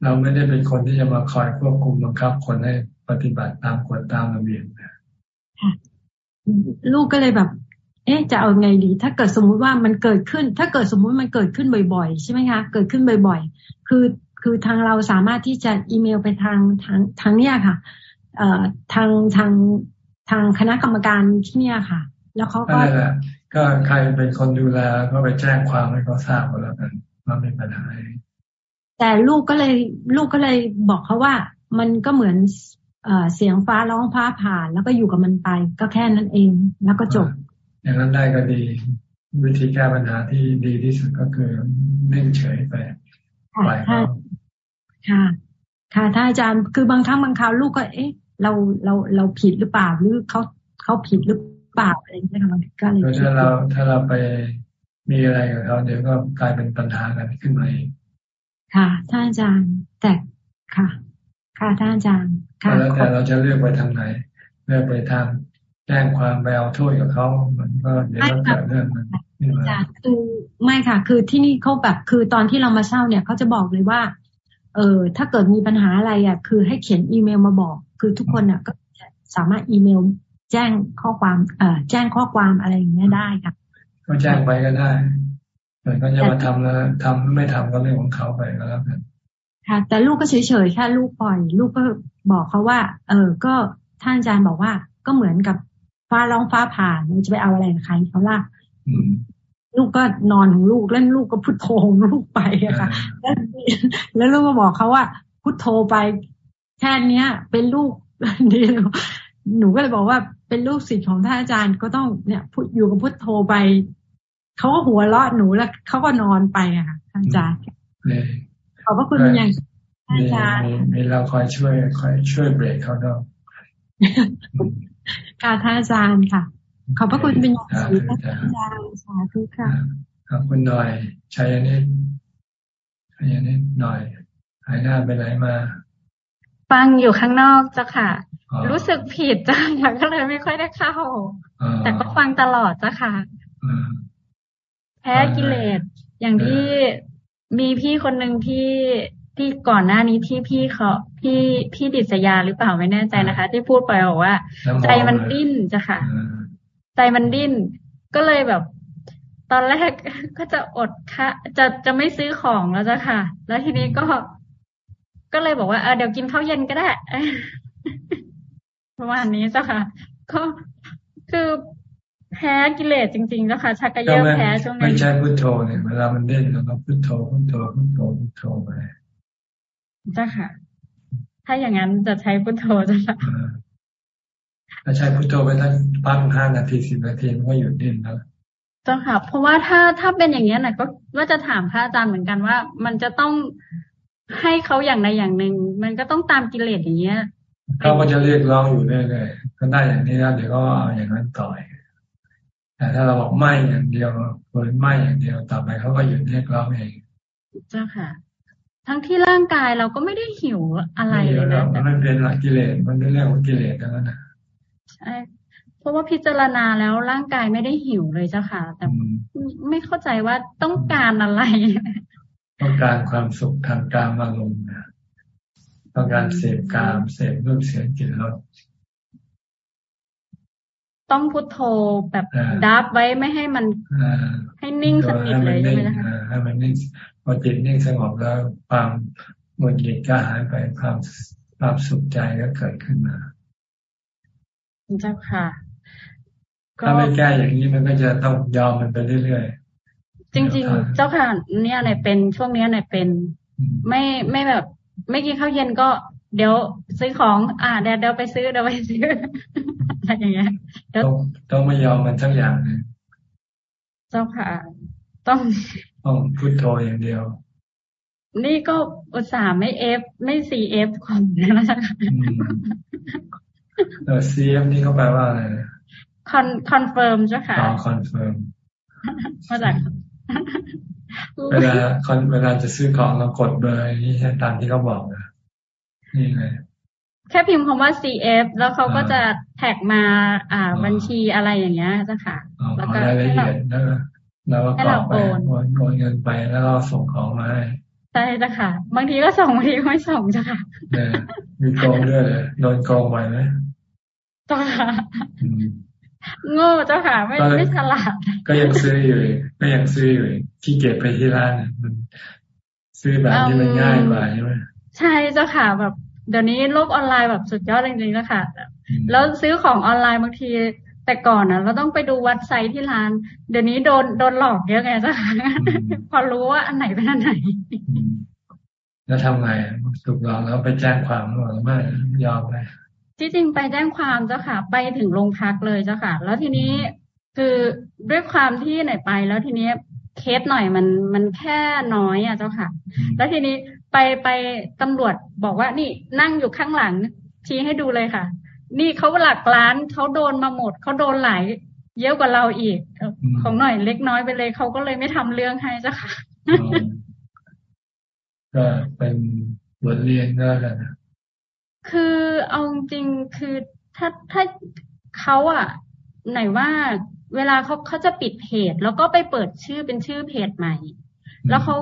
เราไม่ได้เป็นคนที่จะมาคอยควบคุมบังคับ คนให้ปฏิบัติตามกฎตามระเบียบลูกก็เลยแบบ เอ๊ะจะเอาไงดี ถ้าเกิดสมมุติว่ามันเกิดขึ้น ถ้าเกิดสมมุติมันเกิดขึ้นบ่อยๆ ใช่ไหมคะ เกิดขึ้นบ่อย ๆ คือคือทางเราสามารถที่จะอีเมลไปทางทางทางเนี้ยค่ะ เอ่อทางทางทางคณะกรรมการที่เนี้ยค่ะ แล้วเขาก็ก็ใครเป็นคนดูแลก็ไปแจ้งความให้เขาทราบก็แล้วกันว่ามีปัญหาแต่ลูกก็เลยลูกก็เลยบอกเขาว่ามันก็เหมือนเเสียงฟ้าร้องฟ้าผ่านแล้วก็อยู่กับมันไป ก็แค่นั้นเองแล้วก็จบ อย่างนั้นได้ก็ดี วิธีแก้ปัญหาที่ดีที่สุดก็คือเล่นเฉยไปปล่อยเขาค่ะค่ะถ้าอาจารย์คือบางครั้งบางคราวลูกก็ เอ๊ะ เราเราเราผิดหรือเปล่าหรือเขาเขาผิดหรือเปล่าอะไรอย่างเงี้ยค่ะมันก็เลยถ้าเราถ้าเราไปมีอะไรกับเขาเดี๋ยวก็กลายเป็นปัญหากันขึ้นมาเองค่ะท่านอาจารย์แต่ค่ะ ค่ะท่านอาจารย์ค่ะแล้วแต่เราจะเลือกไปทางไหน เลือกไปทาง แจ้งความไปเอาโทษกับเขามันก็เดี๋ยวก็เกิดเรื่องมันอาจารย์คือไม่ค่ะ คือที่นี่เขาแบบคือตอนที่เรามาเช่าเนี่ยเขาจะบอกเลยว่า เออถ้าเกิดมีปัญหาอะไรอะ คือให้เขียนอีเมลมาบอก คือทุกคนอะ ก็สามารถอีเมลแจ้งข้อความ เอ่อแจ้งข้อความอะไรอย่างเงี้ยได้ค่ะก็แจ้งไปก็ได้แต่ก็จะมาทำแล้วทำไม่ทำก็เรื่องของเขาไปก็แล้วกันค่ะ แต่ลูกก็เฉยๆแค่ลูกปล่อย ลูกก็บอกเขาว่า เออก็ท่านอาจารย์บอกว่าก็เหมือนกับ ฟ้าร้องฟ้าผ่านจะไปเอาอะไรกับใครเขาล่ะลูกก็นอนของลูกแล้วลูกก็พุทโธของลูกไปอะค่ะ แล้วแล้วลูกก็บอกเขาว่า พุทโธไปแค่เนี้ย เป็นลูกเดียวหนูก็เลยบอกว่าเป็นลูกศิษย์ของท่านอาจารย์ก็ต้องเนี่ยพูดอยู่กับพุทโธไปเขาก็หัวเราะหนูแล้วเขาก็นอนไปอะค่ะท่านอาจารย์ขอบพระคุณอย่างท่านอาจารย์มีเราคอยช่วยคอยช่วยเบรกเขาด้ว ยค่ะท่านอาจารย์ค่ะ ขอบพระคุณเป็นอย่างสูงท่านอาจารย์สาธุค่ะขอบคุณหน่อยชัยนิดชัยนิดหน่อยหายหน้าไปไหนมา ฟังอยู่ข้างนอกเจ้าค่ะ รู้สึกผิดจ้ะก็เลยไม่ค่อยได้เข้า แต่ก็ฟังตลอดจ้ะค่ะแพ้กิเลสอย่างที่มีพี่คนหนึ่งที่ ที่ก่อนหน้านี้ที่พี่เขาพี่พี่ดิษยาหรือเปล่าไม่แน่ใจนะคะ ที่พูดไปบอกว่า ใจมันดิ้นจ้ะค่ะ ใจมันดิ้น ก็เลยแบบ ตอนแรกก็จะอดค่ะ จะจะไม่ซื้อของแล้วจ้ะค่ะ แล้วทีนี้ก็ก็เลยบอกว่าเออเดี๋ยวกินข้าวเย็นก็ได้ประมาณนี้จ้ะค่ะ ก็คือแพ้กิเลสจริงๆแล้วค่ะชักกระเยาะแพ้ช่วงนี้ไม่ใช่พุทโธเนี่ยเวลามันเด่นเราก็พุทโธพุทโธพุทโธพุทโธไป จ้ะค่ะ ถ้าอย่างนั้นจะใช้พุทโธจ้ะค่ะถ้าใช้พุทโธไปตั้งปั้งห้านาทีสิบนาทีมันก็หยุดดิ้นแล้วเจ้าค่ะ เพราะว่าถ้าถ้าเป็นอย่างนี้นะก็ว่าจะถามพระอาจารย์เหมือนกันว่า มันจะต้องให้เขาอย่างใดอย่างหนึ่ง มันก็ต้องตามกิเลสอย่างเงี้ยเขาก็จะเรียกร้องอยู่เรื่อยๆก็ได้อย่างนี้แล้วเดี๋ยวก็เอาอย่างนั้นต่อยแต่ถ้าเราบอกไม่อย่างเดียวเปิดไม่อย่างเดียวต่อไปเขาก็หยุดเรียกร้องเอง เจ้าค่ะ ทั้งที่ร่างกายเราก็ไม่ได้หิวอะไรเลยนะมันเป็นหลักกิเลสมันเป็นเรื่องของกิเลสนั้นนะใช่เพราะว่าพิจารณาแล้วร่างกายไม่ได้หิวเลยเจ้าค่ะ แต่ไม่เข้าใจว่าต้องการอะไร ต้องการความสุขทางการอารมณ์นะต้องการเสพกามเสพรูปเสียงกลิ่นรส ต้องพุทโธแบบดับไว้ไม่ให้มันให้นิ่งสนิทเลยใช่ไหมคะให้มันนิ่งพอจิตนิ่งสงบแล้วความหมดเหตุก็หายไปความความสุขใจก็เกิดขึ้นมาเจ้าค่ะถ้าไม่แก้อย่างนี้มันก็จะต้องยอมมันไปเรื่อยๆจริง ๆ เจ้าค่ะ เนี่ยในเป็นช่วงนี้ในเป็น ไม่ไม่แบบ ไม่กินข้าวเย็นก็ เดี๋ยวซื้อของ อ่าเดี๋ยวเดี๋ยวไปซื้อเดี๋ยวไปซื้ออะไรอย่างเงี้ยต้องต้องไม่ยอมมันทั้งอย่างเลยเจ้าค่ะ ต้องต้องพุทโธอย่างเดียว นี่ก็อุตส่าห์ไม่ F ไม่ CF คนนะคะเออ CF นี่เขาแปลว่าอะไร con confirm เจ้าค่ะอ๋อ confirm มาจากเวลาคอนเวลาจะซื้อของเรากดเบอร์นี่ใช่ตามที่เขาบอกนะ นี่ไงแค่พิมพ์คำว่า CF แล้วเขาก็จะแท็กมาอ่าบัญชีอะไรอย่างเงี้ยเจ้าค่ะ แล้วก็รายละเอียดแล้วแล้วก็กรอกไปโอนโอนเงินไปแล้วก็ส่งของมาให้ใช่จ้ะค่ะ บางทีก็ส่งบางทีไม่ส่งจ้ะค่ะมีโกงด้วยโดนโกงไปไหมจ้ะค่ะโง่เจ้าค่ะ ไม่ไม่ฉลาด ก็ยังซื้ออยู่ก็ยังซื้ออยู่ขี้เกียจไปที่ร้านมันซื้อแบบที่มันง่ายกว่าใช่ไหมใช่เจ้าค่ะแบบ เดี๋ยวนี้โลกออนไลน์แบบสุดยอดจริงๆแล้วค่ะ แล้วซื้อของออนไลน์บางที แต่ก่อนนะเราต้องไปดูวัดไซต์ที่ร้าน เดี๋ยวนี้โดนโดนหลอกเยอะไงเจ้าค่ะพอรู้ว่าอันไหนเป็นอันไหน แล้วทำไงถูกหลอกแล้วไปแจ้งความหรือไม่ยอมเลยที่จริงไปแจ้งความเจ้าค่ะ ไปถึงโรงพักเลยเจ้าค่ะ แล้วทีนี้คือด้วยความที่ไหนไป แล้วทีนี้เคสหน่อยมันมันแค่น้อยอะเจ้าค่ะ แล้วทีนี้ ไปไปตำรวจบอกว่านี่นั่งอยู่ข้างหลัง ชี้ให้ดูเลยค่ะ นี่เขาหลักล้านเขาโดนมาหมดเขาโดนหลายเยอะกว่าเราอีกของหน่อยเล็กน้อยไปเลยเขาก็เลยไม่ทำเรื่องให้เจ้าค่ะก็เป็นบทเรียนก็แล้วนะคือเอาจริงคือถ้าถ้าเขาอะ ไหนว่าเวลาเขาเขาจะปิดเพจแล้วก็ไปเปิดชื่อเป็นชื่อเพจใหม่ แล้วเขา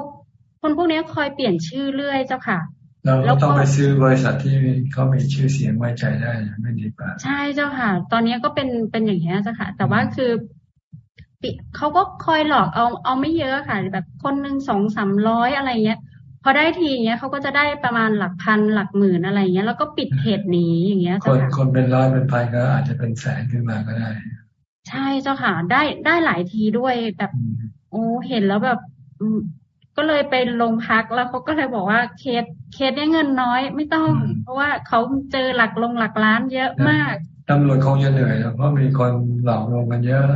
คนพวกนี้คอยเปลี่ยนชื่อเรื่อยเจ้าค่ะเราต้องไปซื้อบริษัทที่เขามีชื่อเสียงไว้ใจได้ไม่ดีกว่า ใช่เจ้าค่ะ ตอนนี้ก็เป็นเป็นอย่างนี้เจ้าค่ะ แต่ว่าคือเขาก็คอยหลอกเอาเอาไม่เยอะค่ะ แบบคนหนึ่งสองสามร้อยอะไรเงี้ย พอได้ทีเงี้ยเขาก็จะได้ประมาณหลักพันหลักหมื่นอะไรเงี้ย แล้วก็ปิดเพจนี้อย่างเงี้ยคนคนเป็นร้อยเป็นพันก็อาจจะเป็นแสนขึ้นมาก็ได้ ใช่เจ้าค่ะ ได้ได้หลายทีด้วยแบบ โอ้เห็นแล้วแบบ ก็เลยไปลงพักแล้วเขาก็เลยบอกว่าเคสเคสได้เงินน้อยไม่ต้อง เพราะว่าเขาเจอหลักลงหลักล้านเยอะมากตำรวจคงจะเหนื่อยเพราะมีคนหลอกลวงกันเยอะ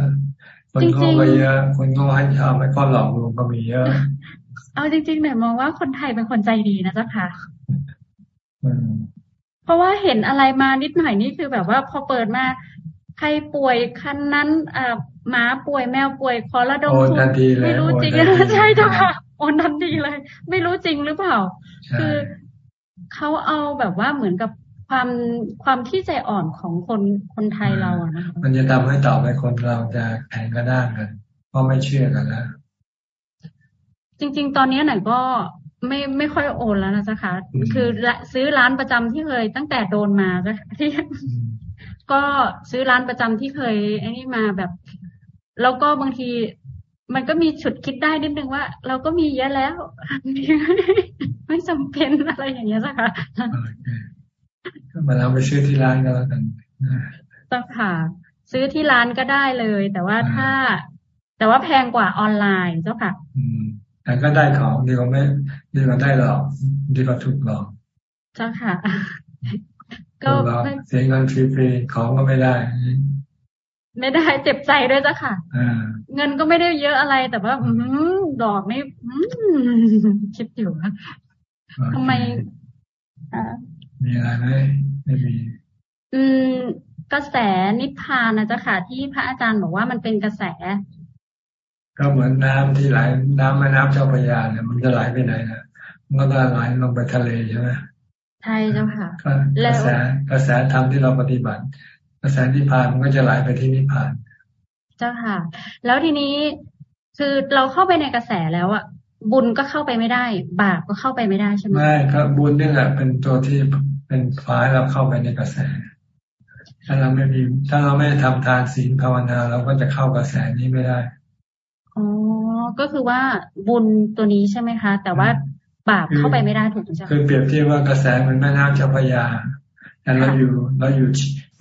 คนโง่ก็เยอะ คนโง่ให้ชอบไม่ก็หลอกลวงก็มีเยอะ เอาจริงๆเนี่ยมองว่าคนไทยเป็นคนใจดีนะเจ้าค่ะเพราะว่าเห็นอะไรมานิดหน่อยนี่คือแบบว่าพอเปิดมาใครป่วยคันนั้นอ่าหมาป่วยแมวป่วยขอระดมทุนไม่รู้จริงใช่เจ้าค่ะ โอนทันทีเลย ไม่รู้จริงหรือเปล่า คือเขาเอาแบบว่าเหมือนกับความความที่ใจอ่อนของคนคนไทยเราอะนะคะมันจะทำให้ต่อไปคนเราจะแข็งกระด้างกันเพราะไม่เชื่อกันแล้วจริง ๆ ตอนนี้หน่อยก็ไม่ไม่ค่อยโอนแล้วนะจ๊ะค่ะคือซื้อร้านประจำที่เคยตั้งแต่โดนมาจ้ะที่ก็ซื้อร้านประจำที่เคยไอ้นี่มาแบบ แล้วก็บางที มันก็มีฉุดคิดได้นิดนึงว่า เราก็มีเยอะแล้ว ไม่จำเป็นอะไรอย่างเงี้ยสักค่ะมาเราไปซื้อที่ร้านก็แล้วกันจ้าค่ะ ซื้อที่ร้านก็ได้เลย แต่ว่าถ้า แต่ว่าแพงกว่าออนไลน์เจ้าค่ะ อืมแต่ก็ได้ของดีกว่าไม่ดีกว่าได้หรอกดีกว่าถูกหลอกเจ้าค่ะ ก็เสียเงินฟรีๆของก็ไม่ได้ ไม่ได้เจ็บใจด้วยจ้ะค่ะเงินก็ไม่ได้เยอะอะไรแต่ว่าอืดอกนี่คิดอยู่ว่าทำไมมีอะไรไหมไม่มี อืม กระแสนิพพานนะจ๊ะค่ะ ที่พระอาจารย์บอกว่ามันเป็นกระแส ก็เหมือนน้ำที่ไหลน้ำแม่น้ำเจ้าพระยาเนี่ยมันจะไหลไปไหนนะมันก็ไหลลงไปทะเลใช่ไหมใช่เจ้าค่ะกระแสกระแสธรรมที่เราปฏิบัติ กระแสนิพพานมันก็จะไหลไปที่นิพพาน เจ้าค่ะ แล้วทีนี้คือเราเข้าไปในกระแสแล้วอะบุญก็เข้าไปไม่ได้ บาปก็เข้าไปไม่ได้ใช่ไหมไม่ครับบุญนี่แหละเป็นตัวที่เป็นฟ้าเราเข้าไปในกระแส ถ้าเราไม่มีถ้าเราไม่ทำทานศีลภาวนาเราก็จะเข้ากระแสนี้ไม่ได้อ๋อก็คือว่าบุญตัวนี้ใช่ไหมคะ แต่ว่าบาปเข้าไปไม่ได้ถูกไหมจ๊ะคือเปรียบเทียบว่ากระแสเหมือนแม่น้ำเจ้าพระยาแต่เราอยู่เราอยู่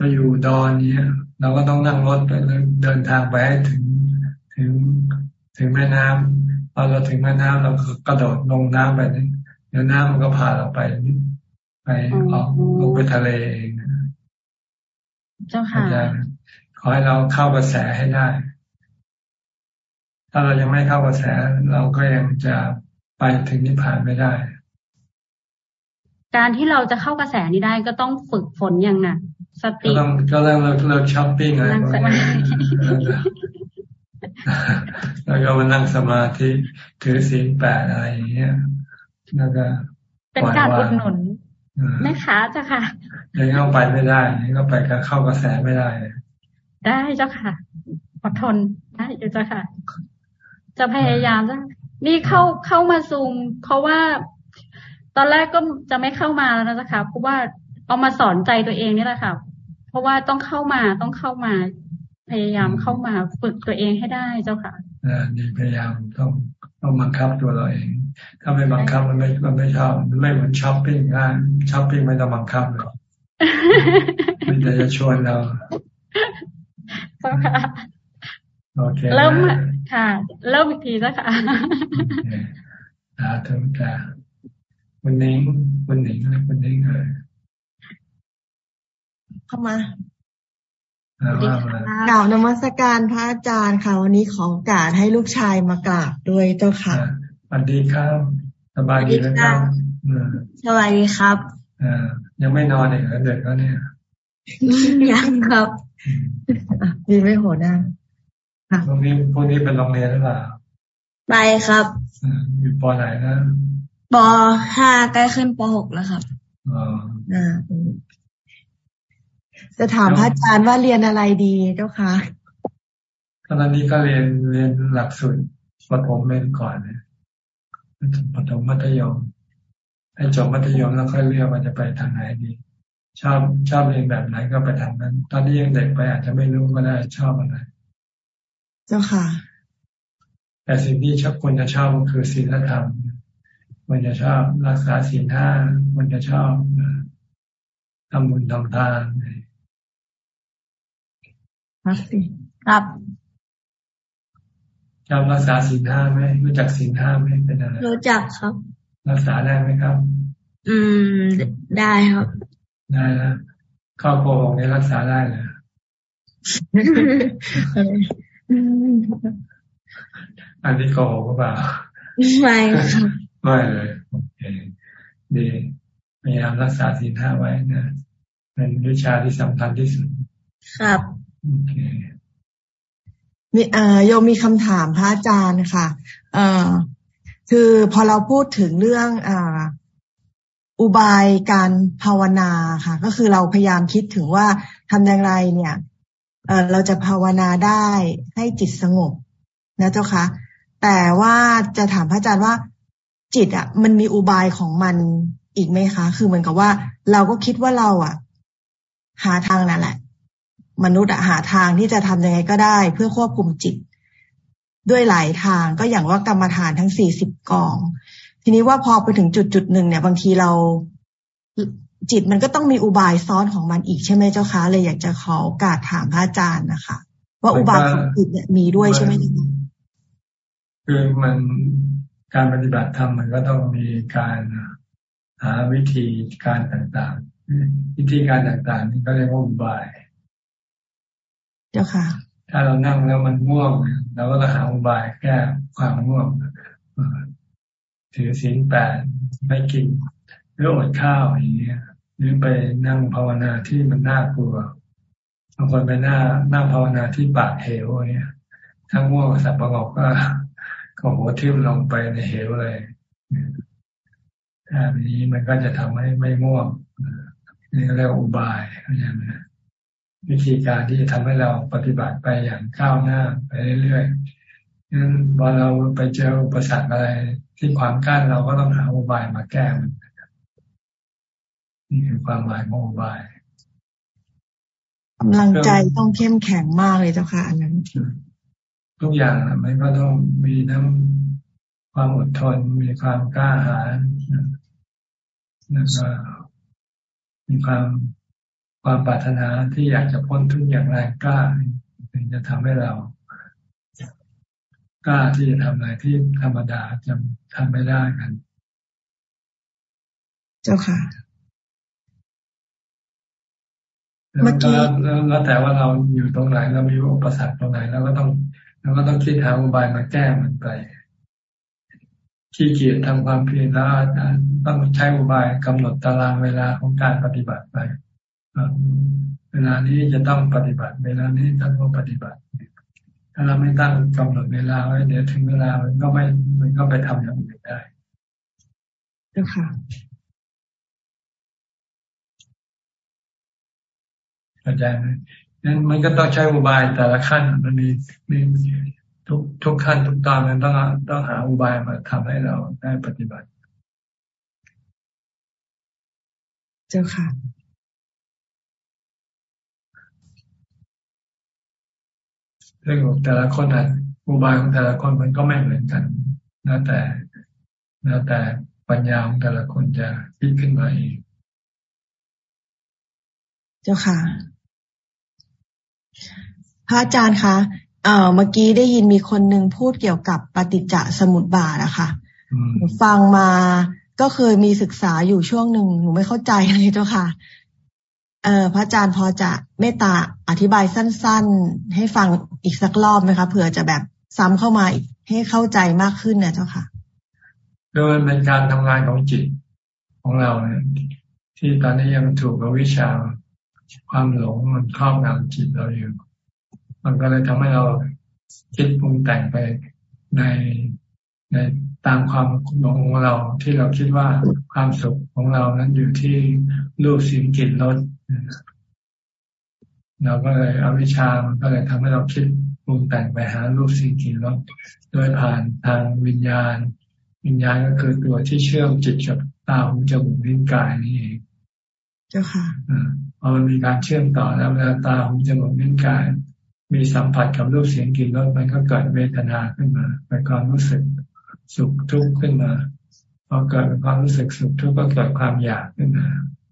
เราอยู่ดอนเนี้ย เราก็ต้องนั่งรถไปเดินทางไปให้ถึงถึงถึงแม่น้ำพอเราถึงแม่น้ำเรากระโดดลงน้ำไปนี่เดี๋ยวน้ำมันก็พาเราไปไปออกลงไปทะเลเองเจ้าค่ะขอให้เราเข้ากระแสให้ได้ ถ้าเรายังไม่เข้ากระแส เราก็ยังจะไปถึงนิพพานไม่ได้ การที่เราจะเข้ากระแสนี้ได้ก็ต้องฝึกฝนอย่างหนัก สติก็ต้องก็เลิกเลิกเลิกช้อปปิ้งอะไรแล้วก็มานั่งสมาธิถือศีลแปดอะไรอย่างเงี้ยแล้วก็เป็นการอุดหนุนแม่ค้าจ้ะค่ะยังเข้าไปไม่ได้ยังก็ไปก็เข้ากระแสไม่ได้ ได้เจ้าค่ะอดทนได้เจ้าค่ะ จะพยายามจ้ะนี่เข้าเข้ามาซูม เพราะว่า ตอนแรกก็จะไม่เข้ามาแล้วนะคะเพราะว่าเอามาสอนใจตัวเองนี่แหละค่ะ เพราะว่าต้องเข้ามาต้องเข้ามา พยายามเข้ามาฝึกตัวเองให้ได้เจ้าค่ะอ่านี่พยายามต้องต้องบังคับตัวเราเอง ถ้าไม่บังคับมันไม่มันไม่ชอบมันไม่เหมือนช้อปปิ้งง่ายช้อปปิ้งไม่ต้องบังคับหรอกมันจะจะชวนเราเจ้าค่ะโอเคเริ่มค่ะ เริ่มอีกทีแล้วค่ะสาธุจ้าวันนี้วันนี้วันนี้เลย เข้ามากล่าวนมัสการพระอาจารย์ค่ะ วันนี้ขอโอกาสให้ลูกชายมากราบด้วยเจ้าค่ะสวัสดีครับสบายดีไหมครับสบายดีครับอ่ายังไม่นอนอีกเหรอเด็กแล้วเนี่ยยังครับดีไม่โหดนะพวกนี้พวกนี้เป็นโรงเรียนหรือเปล่าไปครับอยู่ปอไหนนะปห้าใกล้ขึ้นปหกแล้วครับอ่า จะถามพระอาจารย์ว่าเรียนอะไรดีเจ้าคะตอนนี้ก็เรียนเรียนหลักสูตรปฐมเรียนก่อนเนี่ยปฐมมัธยมให้จบมัธยมแล้วค่อยเลือกว่าจะไปทางไหนดี ชอบชอบเรียนแบบไหนก็ไปทางนั้น ตอนนี้ยังเด็กไปอาจจะไม่รู้ก็ได้ชอบอะไร เจ้าค่ะ แต่สิ่งที่ชอบควรจะชอบก็คือศีลธรรมมันจะชอบรักษาศีลห้ามันจะชอบทำบุญทำทาน ครับสิครับชอบรักษาศีลห้าไหมรู้จักศีลห้าไหมเป็นอะไรรู้จักครับ รักษาได้ไหมครับ อืม ได้ครับ ได้นะข้อโกหกนี้รักษาได้เลยอันนี้โกหกหรือเปล่าไม่ครับไม่เลยโอเคดีพยายามรักษาศีลห้าไว้นะเป็นวิชาที่สำคัญที่สุด ครับ โอเคมีเอ่อโยมมีคำถามพระอาจารย์ค่ะ เอ่อคือพอเราพูดถึงเรื่องอ่าอุบายการภาวนาค่ะ ก็คือเราพยายามคิดถึงว่าทำอย่างไรเนี่ยเออเราจะภาวนาได้ให้จิตสงบนะเจ้าคะแต่ว่าจะถามพระอาจารย์ว่าจิตอะ มันมีอุบายของมันอีกไหมคะ คือเหมือนกับว่า เราก็คิดว่าเราอะ หาทางนั่นแหละ มนุษย์หาทางที่จะทำยังไงก็ได้ เพื่อควบคุมจิต ด้วยหลายทางก็อย่างว่ากรรมฐานทั้งสี่สิบกอง ทีนี้ว่าพอไปถึงจุดจุดหนึ่งเนี่ย บางทีเราจิตมันก็ต้องมีอุบายซ้อนของมันอีกใช่ไหมเจ้าคะเลยอยากจะขอโอกาสถามพระอาจารย์นะคะ ว่าอุบายของจิตเนี่ยมีด้วยใช่ไหมคือมันการปฏิบัติธรรมมันก็ต้องมีการหาวิธีการต่างๆ วิธีการต่างๆ นี่ก็เรียกว่าอุบาย เจ้าค่ะ ถ้าเรานั่งแล้วมันง่วงเราก็ต้องหาอุบายแก้ความง่วงถือศีลแปดไม่กินหรืออดข้าวอย่างเงี้ยหรือไปนั่งภาวนาที่มันน่ากลัวบางคนไปนั่นั่งภาวนาที่ปากเหวอย่างเงี้ยถ้าง่วงสับประกอบก็ก็หัวทิ่มลงไปในเหวเลยแบบนี้มันก็จะทำให้ไม่ง่วงนี่เรียกอุบายเข้าใจไหม วิธีการที่จะทำให้เราปฏิบัติไปอย่างก้าวหน้าไปเรื่อยๆนั้นพอเราไปเจออุปสรรคอะไรที่ขวางกั้นเราก็ต้องหาอุบายมาแก้มันนี่คือความหมายของอุบายกำลังใจต้องเข้มแข็งมากเลยเจ้าค่ะอันนั้น ทุกอย่างมันก็ต้องมีทั้งความอดทน มีความกล้าหาญแล้วก็มีความ ความปรารถนาที่อยากจะพ้นทุกอย่างแรงกล้าถึงจะทำให้เรากล้าที่จะทำอะไรที่ธรรมดาจะทำไม่ได้กัน เจ้าค่ะเมื่อกี้แล้วแต่ว่าเราอยู่ตรงไหนเรามีอุปสรรคตรงไหนแล้วก็ต้องเราก็ต้องคิดหาอุบายมาแก้มันไปขี้เกียจทำความเพียรแล้วต้องใช้อุบายกำหนดตารางเวลาของการปฏิบัติไป เวลานี้จะต้องปฏิบัติ เวลานี้ต้องปฏิบัติ ถ้าเราไม่ตั้งกำหนดเวลาไว้เดี๋ยวถึงเวลามันก็ไม่มันก็ไปทำอย่างอื่นได้เจ้าค่ะเข้าใจไหมนั้นมันก็ต้องใช้อุบายแต่ละขั้นมันมีมีทุกทุกขั้นทุกตอนมันต้องต้องหาอุบายมาทำให้เราได้ปฏิบัติ เจ้าค่ะ เรื่องของแต่ละคนอะอุบายของแต่ละคนมันก็ไม่เหมือนกันแล้วแต่แล้วแต่ปัญญาของแต่ละคนจะคิดขึ้นมาเองเจ้าค่ะ พระอาจารย์คะเอ่อเมื่อกี้ได้ยินมีคนหนึ่งพูดเกี่ยวกับปฏิจจสมุปบาทอะค่ะฟังมาก็เคยมีศึกษาอยู่ช่วงหนึ่งหนูไม่เข้าใจเลยเจ้าค่ะ เออพระอาจารย์พอจะเมตตาอธิบายสั้น ๆ ให้ฟังอีกสักรอบไหมคะเผื่อจะแบบซ้ำเข้ามาอีกให้เข้าใจมากขึ้นนะเจ้าค่ะคือมันเป็นการทำงานของจิตของเราเนี่ยที่ตอนนี้ยังถูกวิชาความหลงมันครอบงำจิตเราอยู่ มันก็เลยทำให้เราคิดปรุงแต่งไปในในตามความหลงของเราที่เราคิดว่าความสุขของเรานั้นอยู่ที่รูปสิ่งกลิ่นรส เราก็เลยเอาวิชามันก็เลยทำให้เราคิดปรุงแต่งไปหารูปสิ่งกลิ่นรสโดยผ่านทางวิญญาณ วิญญาณก็คือตัวที่เชื่อมจิตกับตาหูจมูกลิ้นกายนี่เองเจ้าค่ะพอมันมีการเชื่อมต่อแล้วเวลาตาหูจมูกลิ้นกาย มีสัมผัสกับรูปเสียงกลิ่นรสมันก็เกิดเวทนาขึ้นมาเป็นความรู้สึกสุขทุกข์ขึ้นมาพอเกิดเป็นความรู้สึกสุขทุกข์ก็เกิดความอยากขึ้นมาว่า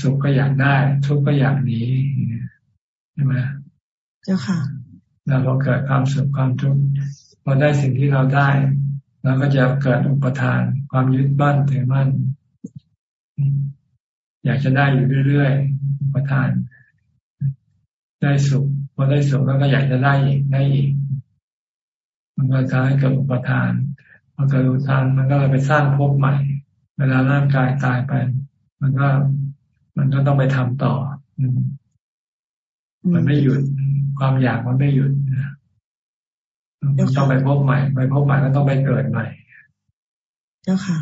สุขก็อยากได้ ทุกข์ก็อยากหนีใช่ไหมเจ้าค่ะแล้วพอเกิดความสุขความทุกข์พอได้สิ่งที่เราได้เราก็จะเกิดอุปทาน ความยึดบ้านถือมั่น อยากจะได้อยู่เรื่อยๆอุปทาน ได้สุขพอได้สุขแล้วก็อยากจะได้อีกได้อีก มันก็ทำให้เกิดอุปทานพอเกิดอุปทานมันก็เลยไปสร้างภพใหม่ เวลาร่างกายตายไป มันก็มันก็ต้องไปทำต่อ มันไม่หยุด ความอยากมันไม่หยุดมันต้องไปพบใหม่ ไปพบใหม่ก็ต้องไปเกิดใหม่ เจ้าค่ะ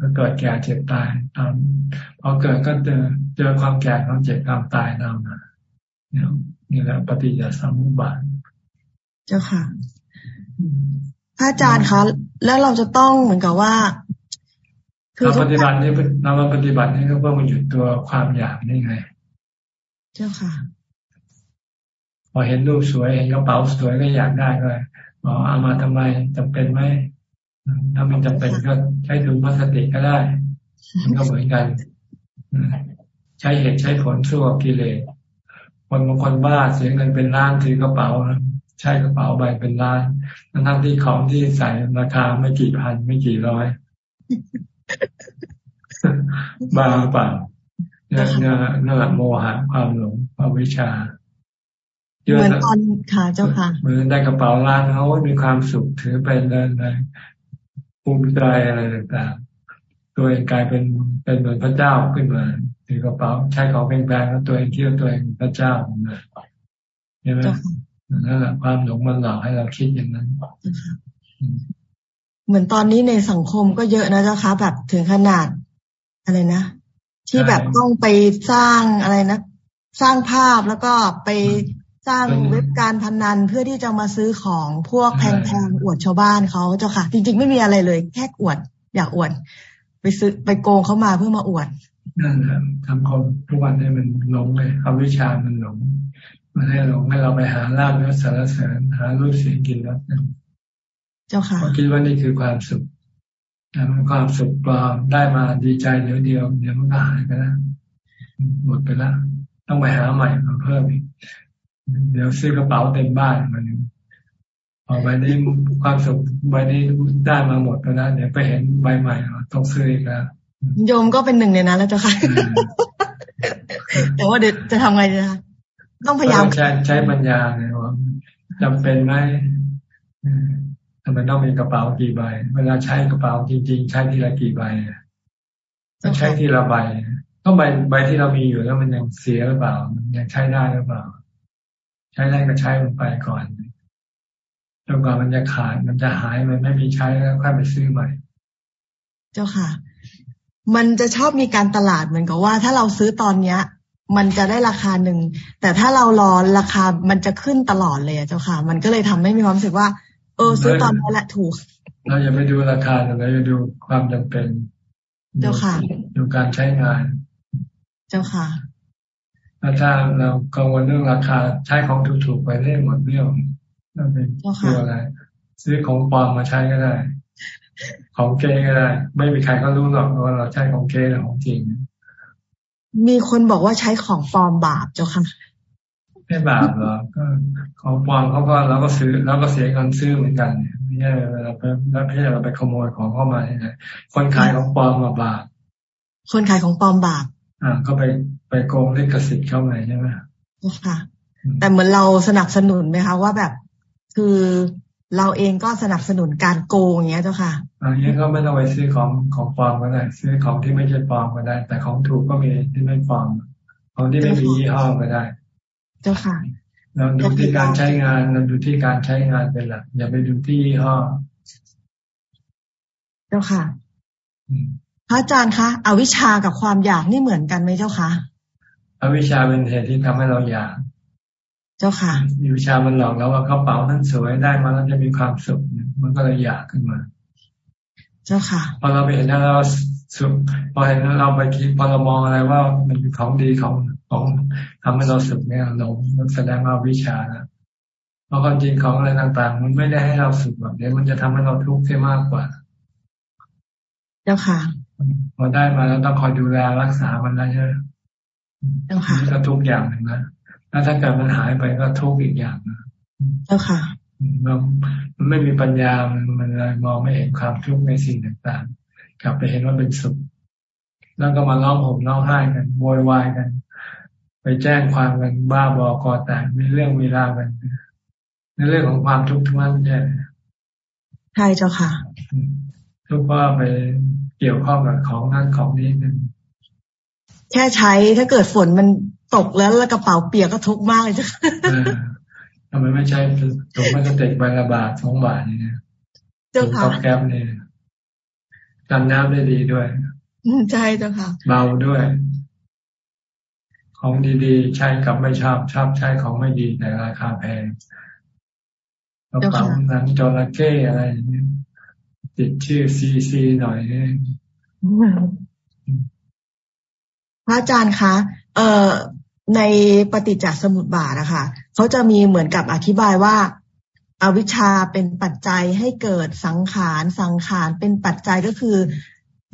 ก็เกิดแก่เจ็บตายตามพอเกิดก็เจอเจอความแก่ความเจ็บความตายนำมานี่แหละปฏิจจสมุปบาท เจ้าค่ะพระอาจารย์คะแล้วเราจะต้องเหมือนกับว่า คือปฏิบัตินี่เราปฏิบัตินี่ก็เพื่อมาหยุดตัวความอยากนี่ไง เจ้าค่ะ พออเห็นรูปสวยเห็นกระเป๋าสวยก็อยากได้เลยบอกเอามาทำไมจำเป็นไหมถ้ามันจำเป็นก็ใช้ถุงพลาสติกก็ได้ มันก็เหมือนกัน ใช้เหตุใช้ผลสู้กับกิเลสคนบางคนบ้าเสียเงินเป็นล้านถือกระเป๋าใช้กระเป๋าใบเป็นล้านทั้งที่ของที่ใส่ราคาไม่กี่พันไม่กี่ร้อย บ้าเปล่าเนี่ยเนี่ยนั่นแหละโมหะความหลงความวิชาเหมือนตอนค่ะเจ้าค่ะเหมือนได้กระเป๋าล้านเขามีความสุขถือไปเดินไปภูมิใจอะไรต่างๆ ตัวเองกลายเป็นเป็นเหมือนพระเจ้าขึ้นมาถือกระเป๋าใช้ของแพงๆแล้วตัวเองเที่ยวตัวเองพระเจ้าใช่ไหมนั่นแหละความหลงมันหลอกให้เราคิดอย่างนั้น เหมือนตอนนี้ในสังคมก็เยอะนะเจ้าคะแบบถึงขนาดอะไรนะที่แบบต้องไปสร้างอะไรนะสร้างภาพแล้วก็ไปสร้างเว็บการพนันเพื่อที่จะมาซื้อของพวกแพงๆอวดชาวบ้านเขาเจ้าค่ะ จริง ๆ ไม่มีอะไรเลย แค่อวด อยากอวด ไปซื้อไปโกงเขามาเพื่อมาอวดนั่นแหละทำคนทุกวันนี้มันหลงเลยคำวิชามันหลงมันให้หลงให้เราไปหาลาบยศสารเสริญหารูปเสียงกินแล้ว เจ้าค่ะคิดว่านี่คือความสุขแต่มันความสุขปลอมได้มาดีใจเดียวเดียวเดี๋ยวมันก็หายไปแล้วหมดไปแล้วต้องไปหาใหม่มาเพิ่มอีกเดี๋ยวซื้อกระเป๋าเต็มบ้านมันพอใบนี้ความสุขใบนี้ได้มาหมดแล้วนะเดี๋ยวไปเห็นใบใหม่ต้องซื้ออีกแล้วโยมก็เป็นหนึ่งในนั้นแล้วเจ้าค่ะ แต่ว่าเดี๋ยวจะทำไงจะต้องพยายามใช้ใช้ปัญญาไงว่าจำเป็นไหมทำไมต้องมีกระเป๋ากี่ใบ เวลาใช้กระเป๋าจริง ๆ ใช้ทีละกี่ใบต้องใช้ทีละใบก็ใบใบที่เรามีอยู่แล้วมันยังเสียหรือเปล่า มันยังใช้ได้หรือเปล่า ใช้ได้ก็ใช้มันไปก่อนจนกว่ามันจะขาดมันจะหายมันไม่มีใช้แล้วค่อยไปซื้อใหม่ เจ้าค่ะ มันจะชอบมีการตลาดเหมือนกับว่า ถ้าเราซื้อตอนเนี้ย มันจะได้ราคาหนึ่งแต่ถ้าเรารอราคามันจะขึ้นตลอดเลยเจ้าค่ะ มันก็เลยทำให้มีความรู้สึกว่า เออซื้อตอนนี้แหละถูก เราอย่าไปดูราคาแต่เราจะดูความจำเป็นเจ้าค่ะ ดูการใช้งาน เจ้าค่ะแล้วถ้าเรากังวลเรื่องราคาใช้ของถูกๆไปเรื่อยหมดเรี่ยวนั่นเป็นตัวอะไร ซื้อของปลอมมาใช้ก็ได้ ของเก๊ก็ได้ ไม่มีใครก็รู้หรอกว่าเราใช้ของเก๊หรือของจริง มีคนบอกว่าใช้ของปลอมบาปเจ้าค่ะ ไม่บาปหรอกก็ของปลอมเขาก็เราก็ซื้อเราก็เสียเงินซื้อเหมือนกันเนี่ยไม่ใช่เราไปแล้วไม่ใช่เราไปขโมยของเข้ามาเนี่ยคนขายของปลอมมาบาปคนขายของปลอมบาปอ่าก็ไปไปโกงลิขสิทธิ์เข้ามาใช่ไหมค่ะ แต่เหมือนเราสนับสนุนไหมคะว่าแบบคือเราเองก็สนับสนุนการโกงอย่างเงี้ยเจ้าค่ะอันนี้ก็ไม่ต้องไปซื้อของของปลอมก็ได้ซื้อของที่ไม่ใช่ปลอมก็ได้ แต่ของถูกก็มีที่ไม่ปลอมของที่ไม่มียี่ห้อก็ได้ เจ้าค่ะเราดูที่การใช้งานเราดูที่การใช้งานเป็นหลักอย่าไปดูที่ยี่ห้อเจ้าค่ะพระอาจารย์คะอวิชากับความอยากนี่เหมือนกันไหมเจ้าคะอวิชาเป็นเหตุที่ทำให้เราอยาก เจ้าค่ะอวิชามันหลอกเราว่ากระเป๋านั้นสวยได้มาแล้วจะมีความสุขมันก็เลยอยากขึ้นมา เจ้าค่ะ พอเราไปเห็นแล้วเราสุขพอเห็นแล้วเราไปคิดพอเรามองอะไรว่ามันเป็นของดีของ ของทำให้เราสุขเนี่ยเราแสดงว่าวิชานะเพราะความจริงของอะไรต่างๆ มันไม่ได้ให้เราสุขแบบนี้มันจะทำให้เราทุกข์ได้มากกว่า เจ้าค่ะพอได้มาแล้วต้องคอยดูแลรักษามันนะใช่ไหมเจ้าค่ะก็ทุกอย่างหนึ่งนะแล้วถ้าเกิดมันหายไปก็ทุกอีกอย่างนะเจ้าค่ะมันไม่มีปัญญามันมันเลยมองไม่เห็นความทุกข์ในสิ่งต่างๆ กลับไปเห็นว่าเป็นสุข แล้วก็มาร้องห่มร้องไห้กันโวยวายกัน ไปแจ้งความกันบ้าบอกอแตกมีเรื่องมีราวกันในเรื่องของความทุกข์ทั้งนั้นใช่ใช่เจ้าค่ะ ทุกว่าไปเกี่ยวข้องกับของนั้นของนี้นึงแค่ใช้ถ้าเกิดฝนมันตกแล้วแล้วกระเป๋าเปียกก็ทุกมากเลยจ้ะทำไมไม่ใช่ถุงมันจะเต็กใบละบาทสองบาทนี่เนี่ยถุงก๊อแก๊บนี่กันน้ำได้ดีด้วยใช่เจ้าค่ะ เบาด้วย ของดีๆ ใช้กับไม่ชอบชอบใช้ของไม่ดีแต่ราคาแพงกระเป๋าหนังจระเข้อะไรอย่างนี้ติดชื่อซีซีหน่อยนี่พระอาจารย์คะ เออในปฏิจจสมุปบาทอะค่ะเขาจะมีเหมือนกับอธิบายว่าอาวิชชาเป็นปัจจัยให้เกิดสังขาร สังขารเป็นปัจจัยก็คือ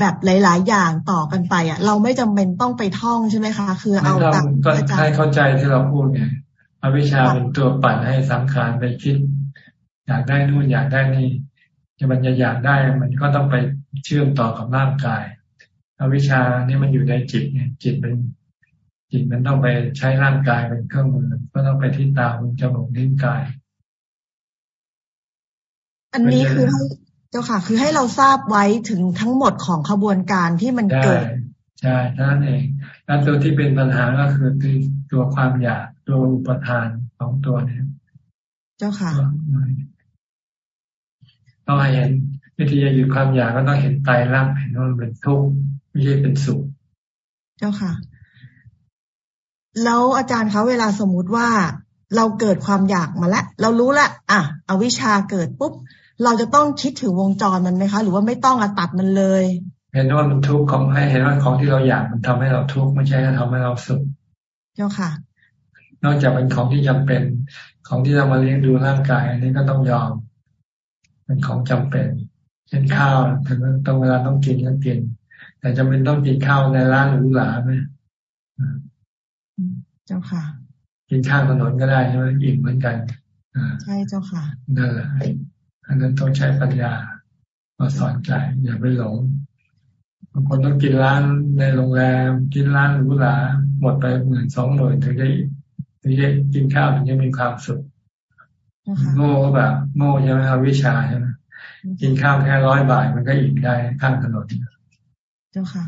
แบบหลาย ๆ อย่างต่อกันไป อะ เราไม่จำเป็นต้องไปท่องใช่ไหมคะ คือเอาตามอาจารย์ให้เข้าใจที่เราพูดไงอวิชชาเป็นตัวปั่นให้สังขารไปคิด อยากได้นู่นอยากได้นี่จะมันจะอยากได้มันก็ต้องไปเชื่อมต่อกับร่างกายอวิชชานี่มันอยู่ในจิตเนี่ยจิตเป็นจิตมันต้องไปใช้ร่างกายเป็นเครื่องมือ ก็ต้องไปที่ตาหูจมูกนิ้วกาย อันนี้คือให้เจ้าค่ะ คือให้เราทราบไว้ถึงทั้งหมดของขบวนการที่มันเกิด ใช่นั่นเองแล้วตัวที่เป็นปัญหาก็คือตัวความอยากตัวอุปทานของตัวนี้เจ้าค่ะต้องเห็นวิธีจะหยุดความอยากก็ต้องเห็นไตรลักษณ์เห็นว่ามันเป็นทุกข์ไม่ใช่เป็นสุขเจ้าค่ะ แล้วอาจารย์คะเวลาสมมุติว่าเราเกิดความอยากมาแล้วเรารู้ละอะเอาวิชาเกิดปุ๊บ เราจะต้องคิดถึงวงจรมันไหมคะ หรือว่าไม่ต้องตัดมันเลย เห็นว่ามันทุกข์ของให้เห็นว่าของที่เราอยากมันทำให้เราทุกข์ไม่ใช่ทำให้เราสุขเจ้าค่ะ นอกจากเป็นของที่จำเป็นของที่เรามาเลี้ยงดูร่างกาย อันนี้ก็ต้องยอม เป็นของจำเป็นเช่นข้าวถึงต้องเวลาต้องกินก็กิน แต่จำเป็นต้องกินข้าวในร้านหรูหราไหมเจ้าค่ะ กินข้าวถนนก็ได้ใช่ไหมอิ่มเหมือนกันใช่เจ้าค่ะนั่นแหละ อันนั้นต้องใช้ปัญญามาสอนใจอย่าไปหลงบางคนต้องกินร้านในโรงแรม กินร้านหรูหราหมดไปหมื่นสองหมื่นถึงจะถึงจะกินข้าวถึงจะมีความสุขโง่ก็แบบโง่ใช่ไหมครับวิชาใช่ไหมกินข้าวแค่ร้อยบาทมันก็อิ่มได้ข้างถนนเจ้าค่ะ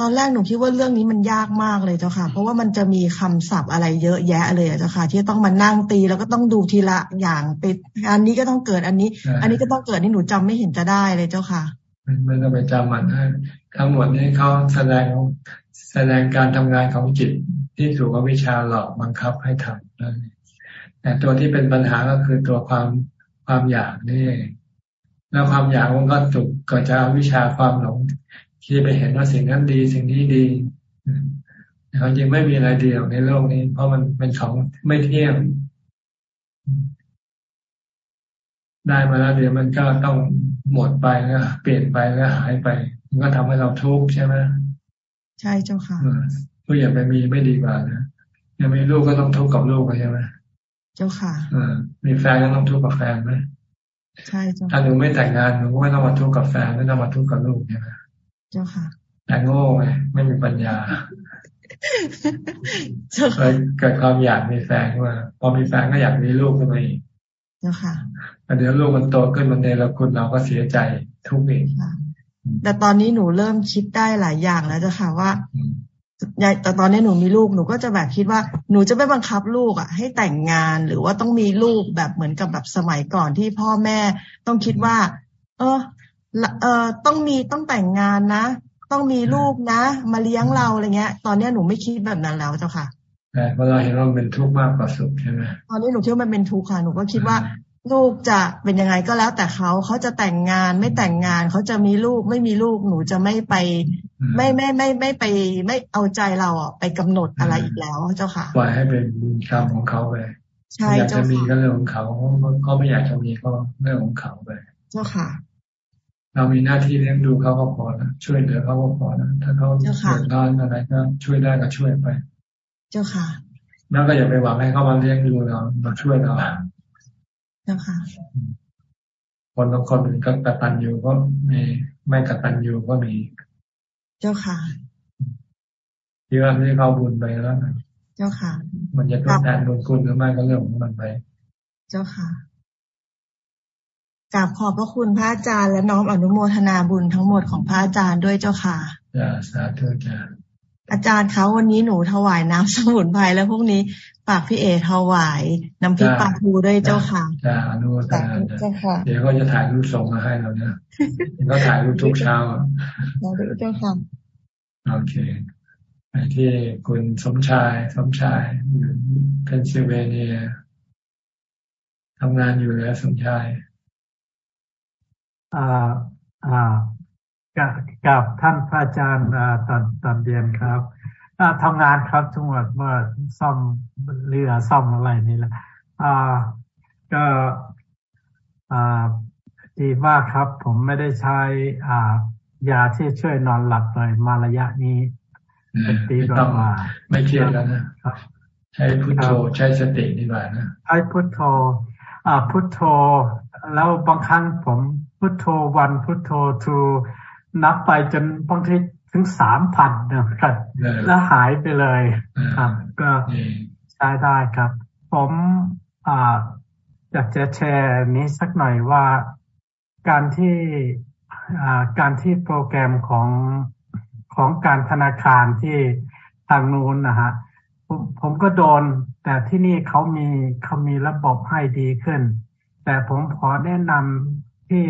ตอนแรกหนูคิดว่าเรื่องนี้มันยากมากเลยเจ้าค่ะ เพราะว่ามันจะมีคำศัพท์อะไรเยอะแยะเลยเจ้าค่ะ ที่ต้องมานั่งตีแล้วก็ต้องดูทีละอย่างไปอันนี้ก็ต้องเกิดอันนี้ อันนี้ก็ต้องเกิดนี่หนูจำไม่เห็นจะได้เลยเจ้าค่ะไม่ต้องไปจำมันทั้งหมดนี้เขาแสดงแสดงการทำงานของจิตที่ถูกวิชาหลอกบังคับให้ทำนั่นแต่ตัวที่เป็นปัญหาก็คือตัวความความอยากนี่เองแล้วความอยากมันก็ถูกเกิดจากวิชาความหลง ที่ไปเห็นว่าสิ่งนั้นดีสิ่งนี้ดีเขาจริงไม่มีอะไรเดียวในโลกนี้ เพราะมันเป็นของไม่เที่ยงได้มาแล้วเดี๋ยวมันก็ต้องหมดไปแล้วเปลี่ยนไปแล้วหายไป มันก็ทำให้เราทุกข์ใช่ไหมใช่เจ้าค่ะก็อย่าไปมีไม่ดีกว่านะยังมีลูกก็ต้องทุกข์กับลูกใช่ไหมเจ้าค่ะอมีแฟนก็ต้องทุกข์กับแฟนไหมใช่เจ้าถ้าหนูไม่แต่งงานหนูก็ไม่ต้องมาทุกข์กับแฟนไม่ต้องมาทุกข์กับลูกใช่ไหม เจ้าค่ะแต่โง่ไงไม่มีปัญญาเกิดความอยากมีแฟนขึ้นมาพอมีแฟนก็อยากมีลูกขึ้นมาอีกเจ้าค่ะเดี๋ยวลูกมันโตขึ้นมันเนรคุณเราก็เสียใจทุกข์อีกแต่ตอนนี้หนูเริ่มคิดได้หลายอย่างแล้วเจ้าค่ะว่าแต่ตอนนี้หนูมีลูกหนูก็จะแบบคิดว่าหนูจะไม่บังคับลูกอะ ให้แต่งงานหรือว่าต้องมีลูกแบบเหมือนกับแบบสมัยก่อนที่พ่อแม่ต้องคิดว่า เออ เออต้องมีต้องแต่งงานนะ ต้องมีลูกนะ มาเลี้ยงเราอะไรเงี้ย ตอนนี้หนูไม่คิดแบบนั้นแล้วเจ้าค่ะแต่เวลาเห็นว่ามันเป็นทุกข์มากกว่าสุขใช่ไหมตอนนี้หนูคิดว่ามันเป็นทุกข์ค่ะหนูก็คิดว่าลูกจะเป็นยังไงก็แล้วแต่เขาเขาจะแต่งงานไม่แต่งงานเขาจะมีลูกไม่มีลูกหนูจะไม่ไป ไม่ไม่ไม่ไม่ไปไม่เอาใจเราอะไปกำหนดอะไรอีกแล้วเจ้าค่ะปล่อยให้เป็นบุญกรรมของเขาไปใช่อยากจะมีก็เรื่องของเขาเขาไม่อยากจะมีก็เรื่องของเขาไปเจ้าค่ะ เรามีหน้าที่เลี้ยงดูเขาก็พอนะช่วยเหลือเขาก็พอนะถ้าเขาเดือดร้อนอะไรก็ช่วยได้ก็ช่วยไป เจ้าค่ะแล้วก็อย่าไปหวังให้เขามาเลี้ยงดูเรามาช่วยเราเจ้าค่ะ คนบางคนก็กตัญญูก็มีไม่กตัญญูก็มี เจ้าค่ะที่ว่าที่เขาบุญไปแล้วเจ้าค่ะ มันจะทดแทนบุญคุณหรือไม่ก็เรื่องของมันไป เจ้าค่ะ กราบขอบพระคุณพระอาจารย์และน้อมอนุโมทนาบุญทั้งหมดของพระอาจารย์ด้วยเจ้าค่ะจ้าสาธุจ้าอาจารย์ขาวันนี้หนูถวายน้ำสมุนไพรแล้วพรุ่งนี้ฝากพี่เอถวายน้ำพริกปลาทูด้วยเจ้าค่ะจ้าอนุโมทนาเจ้าค่ะ เดี๋ยวก็จะถ่ายรูปส่งมาให้เราเนี่ยก็ถ่ายรูปทุกเช้าเจ้าค่ะโอเคไปที่คุณสมชาย สมชายอยู่เพนซิลเวเนียทำงานอยู่แล้วสมชายอ่าอ่า กับกับท่านพระอาจารย์ตอนตอนเรียนครับทำงานครับทั้งหมดเมื่อซ่อมเรือซ่อมอะไรนี่แหละอ่าก็อ่าดีมากครับ ผมไม่ได้ใช้อ่ายาที่ช่วยนอนหลับเลยมาระยะนี้เป็นปีกว่าไม่เครียดแล้วนะใช้พุทโธใช้สติดีกว่านะใช้พุทโธอ่าพุทโธ แล้วบางครั้งผม พุทโธวันพุทโธทูนับไปจนบางทีถึงสามพันนะครับแล้วหายไปเลยครับ ก็ใช้ได้ครับ ผมอ่าอยากจะแชร์นี้สักหน่อยว่าการที่การที่โปรแกรมของของการธนาคารที่ทางนู้นนะฮะผมผมก็โดน แต่ที่นี่เขามีเขามีระบบให้ดีขึ้น แต่ผมขอแนะนำ ที่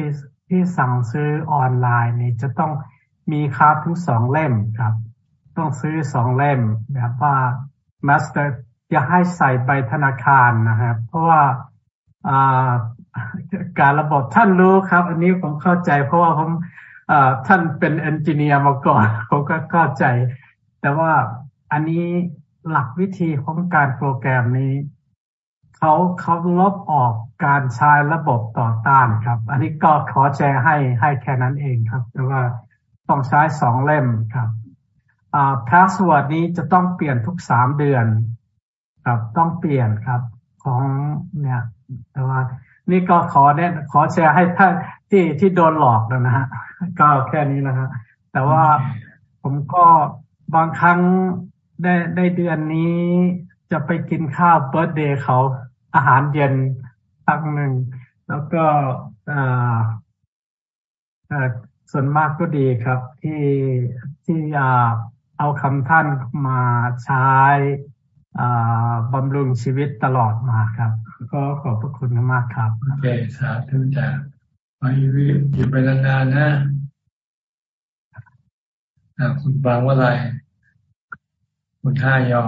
ที่สั่งซื้อออนไลน์นี่จะต้องมี card ถึงสองเล่มครับ ต้องซื้อสองเล่ม แบบว่า master จะให้ใส่ไปธนาคารนะครับ เพราะว่าการระบบท่านรู้ครับ อันนี้ผมเข้าใจ เพราะว่าผมท่านเป็น engineer มาก่อน ผมก็เข้าใจ แต่ว่าอันนี้หลักวิธีของการโปรแกรมนี้ เขาเขาลบออกการใช้ระบบต่อต้านครับ อันนี้ก็ขอแชร์ให้ให้แค่นั้นเองครับ แต่ว่าต้องใช้สองเล่มครับอ่า password นี้จะต้องเปลี่ยนทุกสามเดือน ครับต้องเปลี่ยนครับ ของเนี่ย แต่ว่า นี่ก็ขอเนี่ยขอแชร์ให้ท่านที่ที่โดนหลอกนะฮะก็แค่นี้นะฮะแต่ว่าผมก็บางครั้งได้ได้เดือนนี้จะไปกินข้าวเบิร์ดเดย์เขา อาหารเย็นตั้งหนึ่ง แล้วก็ส่วนมากก็ดีครับ ที่ที่เอาคำท่านมาใช้บำรุงชีวิตตลอดมาครับ ก็ขอบพระคุณมากครับโอเคสาธุจ้าไปอยู่ไปนานๆนะคุณบางว่าอะไร คุณท่ายอ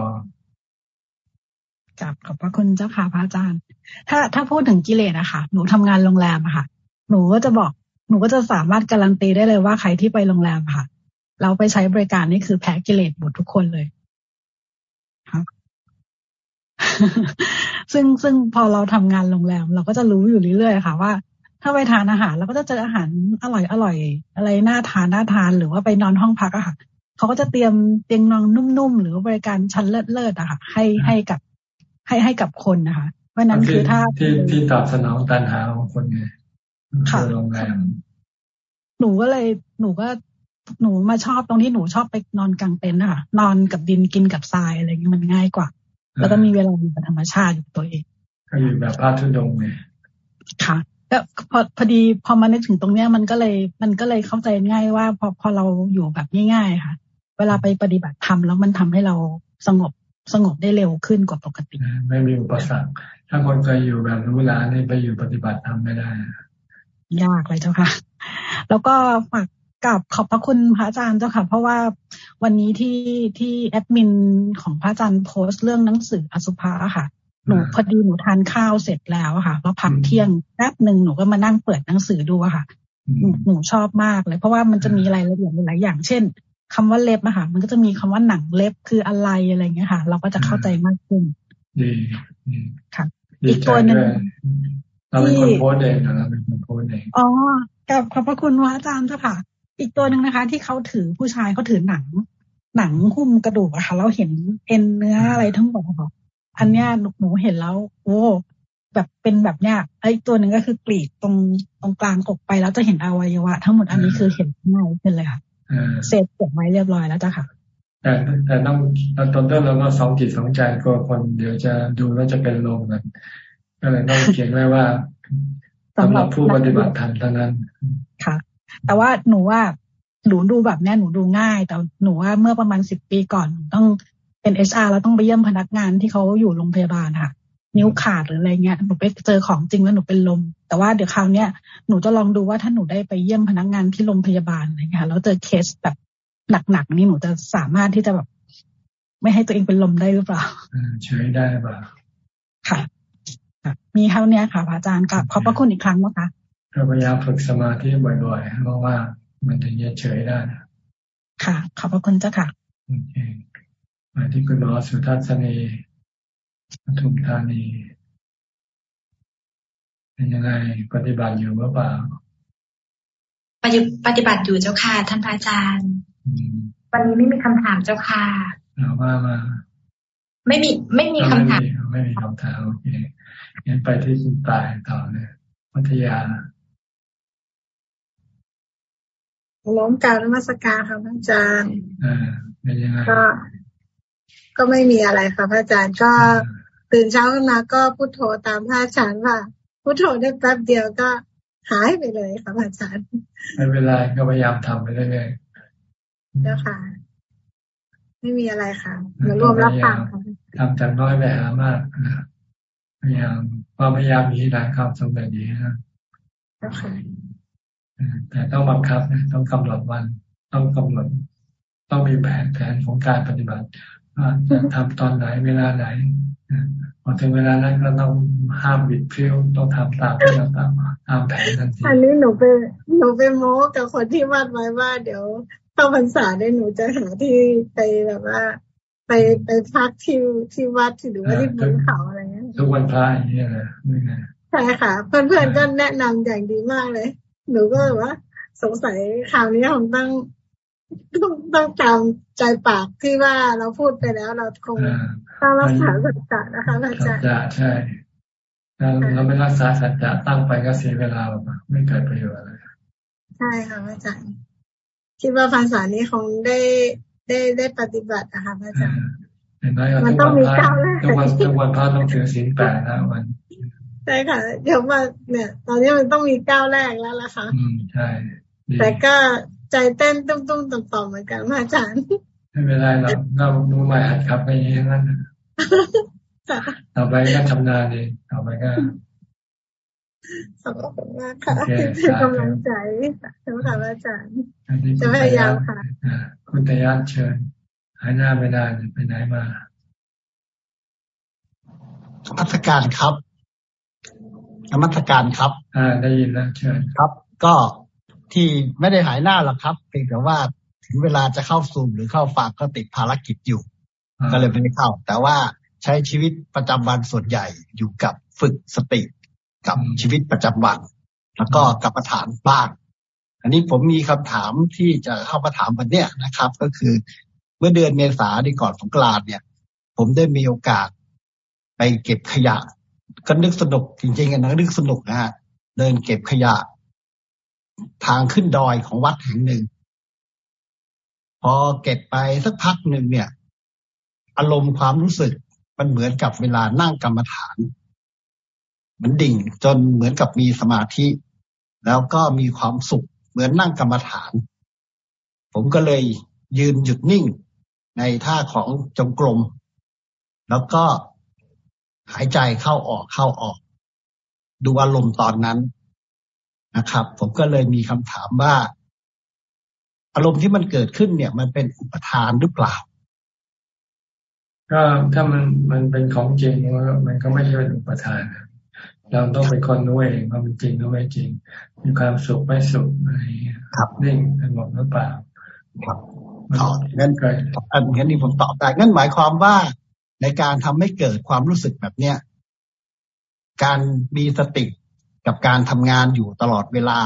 กับขอบพระคุณเจ้าค่ะพระอาจารย์ ถ้าถ้าพูดถึงกิเลสอะค่ะ หนูทำงานโรงแรมอะค่ะ หนูก็จะบอก หนูก็จะสามารถการันตีได้เลยว่าใครที่ไปโรงแรมค่ะ เราไปใช้บริการนี่คือแพ้กิเลสหมดทุกคนเลยครับซึ่งซึ่งพอเราทำงานโรงแรม เราก็จะรู้อยู่เรื่อยๆค่ะ ว่า ถ้าไปทานอาหารเราก็จะเจออาหารอร่อยอร่อยอะไรน่าทานน่าทานหรือว่าไปนอนห้องพักอะค่ะเขาก็จะเตรียมเตียงนอนนุ่มๆ หรือบริการชั้นเลิศๆอะค่ะ ให้ให้กับ ให้ให้กับคนนะคะเพราะนั้นคือถ้าที่ที่ตอบสนองตันหาของคนไงค่ะโรงแรมหนูก็เลยหนูก็หนูมาชอบตรงที่หนูชอบไปนอนกลางเต็นท์ค่ะนอนกับดินกินกับทรายอะไรเงี้ยมันง่ายกว่า แล้วก็มีเวลาอยู่กับธรรมชาติอยู่ตัวเองก็อยู่แบบพระทุดงไงค่ะแล้วพอพอดีพอมานึกถึงตรงเนี้ยมันก็เลยมันก็เลยเข้าใจง่ายว่าพอพอเราอยู่แบบง่ายๆค่ะ เวลาไปปฏิบัติธรรมแล้วมันทำให้เราสงบ สงบได้เร็วขึ้นกว่าปกติ ไม่มีอุปสรรค ถ้าคนเคยอยู่แบบรู้ล้านี่ไปอยู่ปฏิบัติทำไม่ได้ ยากเลยเจ้าค่ะ แล้วก็ฝากกับขอบพระคุณพระอาจารย์เจ้าค่ะ เพราะว่าวันนี้ที่ที่แอดมินของพระอาจารย์โพสต์เรื่องหนังสืออสุภะค่ะหนูพอดีหนูทานข้าวเสร็จแล้วค่ะแล้วพักเที่ยงแป๊บหนึ่งหนูก็มานั่งเปิดหนังสือดูค่ะหนูชอบมากเลย เพราะว่ามันจะมีรายละเอียดหลายอย่าง เช่น คำว่าเล็บอะค่ะมันก็จะมีคำว่าหนังเล็บคืออะไรอะไรเงี้ยค่ะ เราก็จะเข้าใจมากขึ้นดีค่ะอีกตัวหนึ่งเราเป็นคนโพสเองนะเราเป็นคนโพสเองอ๋อกับขอบพระคุณว่าอาจารย์เจ้าค่ะ อีกตัวหนึ่งนะคะ ที่เขาถือผู้ชายเขาถือหนัง หนังหุ้มกระดูกอะค่ะ เราเห็นเอ็นเนื้ออะไรทั้งหมดค่ะอันเนี้ยหนูเห็นแล้ว โอ้แบบเป็นแบบเนี้ยไอ้ตัวหนึ่งก็คือกรีดตรงตรงกลางอกไปแล้วจะเห็นอวัยวะ ทั้งหมดอันนี้คือเห็นง่ายขึ้นเลยค่ะ เสร็จเก็บไว้เรียบร้อยแล้วจ้ะค่ะ แต่แต่ต้องตอนต้นเราก็สองจิตสองใจก็คนเดี๋ยวจะดูแล้วจะเป็นลมกันก็เลยต้องเขียนไว้ว่าสำหรับผู้ปฏิบัติธรรมเท่านั้นค่ะ แต่ว่าหนูว่าหนูดูแบบนี้หนูดูง่าย แต่หนูว่าเมื่อประมาณสิบปีก่อน ต้องเป็นเอชอาร์แล้วต้องไปเยี่ยมพนักงานที่เขาอยู่โรงพยาบาลค่ะ นิ้วขาดหรืออะไรเงี้ยหนูไปเจอของจริงแล้วหนูเป็นลม แต่ว่าเดี๋ยวคราวเนี้ยหนูจะลองดูว่าถ้าหนูได้ไปเยี่ยมพนักงานที่โรงพยาบาลอะไรเงี้ยแล้วเจอเคสแบบหนักๆนี่หนูจะสามารถที่จะแบบไม่ให้ตัวเองเป็นลมได้หรือเปล่าเฉยได้เปล่าค่ะ มีเท่านี้ค่ะพระอาจารย์กับขอบพระคุณอีกครั้งนะคะพยายามฝึกสมาธิบ่อยๆเพราะว่ามันถึงจะเฉยได้ ค่ะ ขอบพระคุณเจ้าค่ะโอเคมาที่คุณหมอสุทัศนี ปทุมธานีเป็นยังไงปฏิบัติอยู่หรือเปล่าปฏิบัติอยู่เจ้าค่ะท่านพระอาจารย์ วันนี้ไม่มีคำถามเจ้าค่ะเราว่ามาไม่มีไม่มีคำถามไม่มีคำถามโอเคงั้นไปที่คุณตายต่อเลยพัทยาล้มการนมัสการค่ะพระอาจารย์อ่าเป็นยังไงก็ ก็ไม่มีอะไรค่ะพระอาจารย์ก็ตื่นเช้าขึ้นมาก็พุโทโธตามพระอาจารย์ว่าพุโทโธได้แป๊บเดียวก็หายไปเลยค่ะพระอาจารย์ไม่เป็นไรก็พยายามทำไปเรื่อยๆเจ้าค่ะ ไม่มีอะไรค่ะมารวมรับฟังค่ะทำจากน้อยไปหามากพยายามความพยายามมีหลายความสำเร็จดีนะเจ้าค่ะแต่ต้องบังคับนะต้องกำหนดวัน ต้องกำหนด ต้องมีแผนแผนของการปฏิบัติว่า จะทำตอนไหนเวลาไหนพอถึงเวลานั้นก็ต้องห้ามบิดเพี้ยวต้องทำตามที่เราตามตามแผนทันทีอันนี้หนูไปหนูไปโม้กับคนที่วาดไว้ว่า เดี๋ยวเข้าพรรษาได้หนูจะหาที่ไปแบบว่า ไปไปพักที่ที่วัดหรือว่าที่บนเขาอะไรเงี้ยทุกวันพระอย่างเงี้ยนะใช่ค่ะ เพื่อนๆก็แนะนำอย่างดีมากเลย หนูก็ว่าสงสัยคราวนี้คงต้อง ต้องต้องจำใจปากที่ว่าเราพูดไปแล้วเราคงต้องรักษาสัจจะนะคะอาจารย์สัจจะใช่ถ้าเราไม่รักษาสัจจะตั้งไปก็เสียเวลาไม่เกิดประโยชน์อะไรใช่ค่ะอาจารย์คิดว่าภาษานี้คงได้ได้ได้ปฏิบัตินะคะอาจารย์มันต้องมีเก้าแรกทุกวันทุกวันพระต้องถือศีลแปดนะวันใช่ค่ะเดี๋ยวมาเนี่ย ตอนนี้มันต้องมีก้าวแรกแล้วล่ะค่ะอืมใช่แต่ก็ ใจเต้นตุ้มตุ้มต่อมต่อเหมือนกันอาจารย์ไม่เป็นไรเราเราดูใหม่หัดขับไปอย่างนั้นต่อไปก็ทำงานเองต่อไปก็ขอบคุณมากค่ะเป็นกำลังใจสำหรับอาจารย์จะพยายามค่ะคุณตยานเชิญหายหน้าไม่ได้ไปไหนมาพัฒการครับนมัสการครับ อ่าได้ยินแล้วเชิญครับ ก็ ที่ไม่ได้หายหน้าหรอกครับเพียงแต่ว่าถึงเวลาจะเข้าซูมหรือเข้าฝากก็ติดภารกิจอยู่ ก็เลยไม่ได้เข้า แต่ว่าใช้ชีวิตประจำวันส่วนใหญ่อยู่กับฝึกสติกับชีวิตประจำวัน แล้วก็กับประฐานบ้างอันนี้ผมมีคำถามที่จะเข้ามาถามวันเนี้ยนะครับ ก็คือเมื่อเดือนเมษาที่ก่อนสงกรานเนี่ย ผมได้มีโอกาสไปเก็บขยะ ก็นึกสนุกจริงๆกันนะนึกสนุกนะฮะเดินเก็บขยะ ทางขึ้นดอยของวัดแห่งหนึ่ง พอเก็บไปสักพักหนึ่งเนี่ย อารมณ์ความรู้สึกมันเหมือนกับเวลานั่งกรรมฐานมันดิ่งจนเหมือนกับมีสมาธิ แล้วก็มีความสุขเหมือนนั่งกรรมฐาน ผมก็เลยยืนหยุดนิ่งในท่าของจงกรม แล้วก็หายใจเข้าออกเข้าออก ดูอารมณ์ตอนนั้น นะครับ ผมก็เลยมีคำถามว่า อารมณ์ที่มันเกิดขึ้นเนี่ย มันเป็นอุปทานหรือเปล่าก็ถ้ามันมันเป็นของจริงมันก็ไม่ใช่เป็นอุปทานเราต้องเป็นคนรู้เองว่ามันจริงหรือไม่จริง มีความสุขไม่สุขอะไรนิ่งเป็นหมดหรือเปล่าครับงั้นอันนี้ผมตอบได้งั้นหมายความว่าในการทำให้เกิดความรู้สึกแบบเนี้ยการมีสติ กับการทำงานอยู่ตลอดเวลา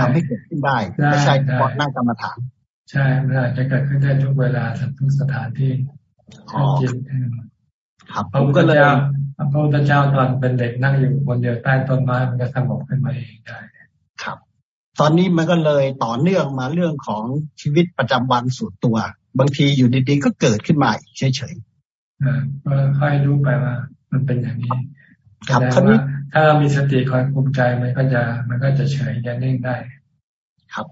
ทำให้เกิดขึ้นได้ไม่ใช่เฉพาะนั่งกรรมฐาน ใช่ไม่ได้จะเกิดขึ้นได้ทุกเวลาทุกสถานที่จริงครับพระพุทธเจ้าพระพุทธเจ้าตอนเป็นเด็กนั่งอยู่บนเดียวใต้ต้นไม้มันก็สงบขึ้นมาเองได้ครับ ตอนนี้มันก็เลยต่อเนื่องมาเรื่องของชีวิตประจำวันส่วนตัว บางทีอยู่ดีๆก็เกิดขึ้นมาเฉยก็ค่อยรู้ไปว่า มันเป็นอย่างนี้ ครับถ้าเรามีสติคอยคุมใจมันก็จะมันก็จะเฉยจะนิ่งได้ ครับ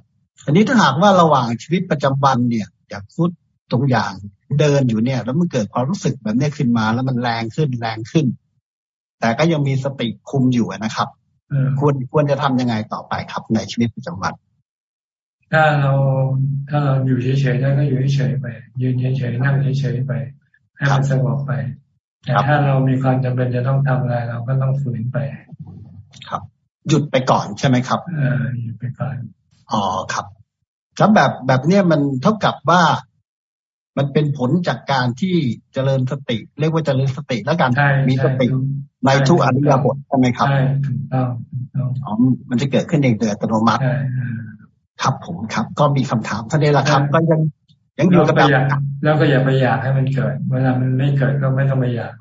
อันนี้ถ้าหากว่าระหว่างชีวิตประจำวันเนี่ยอยากพูดตรงอย่างเดินอยู่เนี่ย แล้วมันเกิดความรู้สึกแบบนี้ขึ้นมา แล้วมันแรงขึ้นแรงขึ้น แต่ก็ยังมีสติคุมอยู่นะครับควรควรจะทํำยังไงต่อไปครับในชีวิตประจำวันถ้าเราถ้าเราอยู่เฉยๆได้ก็อยู่เฉยๆไป ยืนเฉยๆนั่งเฉยๆไป ให้มันสงบไป แต่ถ้าเรามีความจำเป็นจะต้องทำอะไรเราก็ต้องฝืนไป ครับ หยุดไปก่อนใช่ไหมครับเออหยุดไปก่อนอ๋อครับแล้วแบบแบบเนี้ยมันเท่ากับว่ามันเป็นผลจากการที่เจริญสติ เรียกว่าเจริญสติแล้วกันมีสติในทุกอริยบทใช่ไหมครับใช่ถูกต้องอ๋อมันจะเกิดขึ้นเองโดยอัตโนมัติครับผมครับ ก็มีคำถามท่านนี้แหละครับ ก็ยัง ยังอยู่กับแบบแล้วก็อย่าไปอยากให้มันเกิด เวลามันไม่เกิดก็ไม่ต้องไปอยาก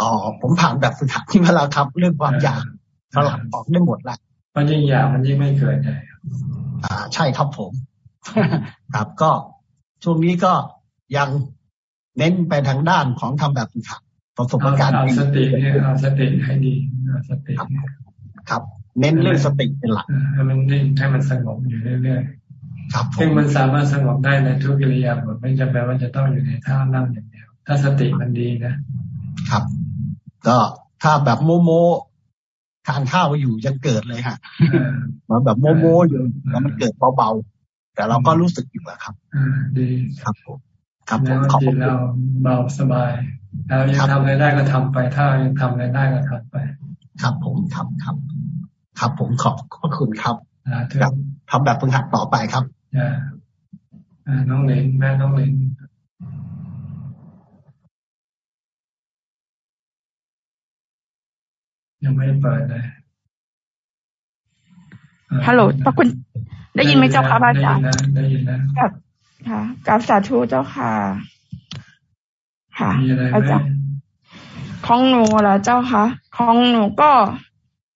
อ๋อผมผ่านแบบฝึกหัดที่มาแล้วครับเรื่องความอยากสลับออกได้หมดละมันยิ่งอยากมันยิ่งไม่เกิดใช่อ่า ใช่ครับผม ครับก็ช่วงนี้ก็ยังเน้นไปทางด้านของทำแบบฝึกหัดประสบการณ์เอาสติเอาสติให้ดีเอาสติครับ เน้นเรื่องสติเป็นหลักให้มันนิ่งให้มันสงบอยู่เรื่อยๆ ครับซึ่งมันสามารถสงบได้ในทุกกิริยาบทไม่จำเป็นว่าจะต้องอยู่ในท่านั่งอย่างเดียว ถ้าสติมันดีนะ ครับ ก็ถ้าแบบโมโมทานข้าวอยู่ยังเกิดเลยฮะมันแบบโมโมอยู่แล้วมันเกิดเบาๆแต่เราก็รู้สึกอยู่อะครับดีครับผมครับผมขอบคุณเราเบาสบายแล้วยังทำอะไรได้ก็ทำไป ถ้ายังทำอะไรได้ก็ทำไป ครับผมครับครับ ครับผมขอบขอบคุณครับทำแบบฝึกหัดต่อไปครับ น้องเลนแม่น้องเลนยังไม่เปิดเลยฮัลโหลพระคุณ ได้ยินไหมเจ้าค่ะพระอาจารย์ได้ยินนะกับค่ะกับสาธุเจ้าค่ะ ค่ะอาจารย์ของหนูเหรอเจ้าค่ะของหนูก็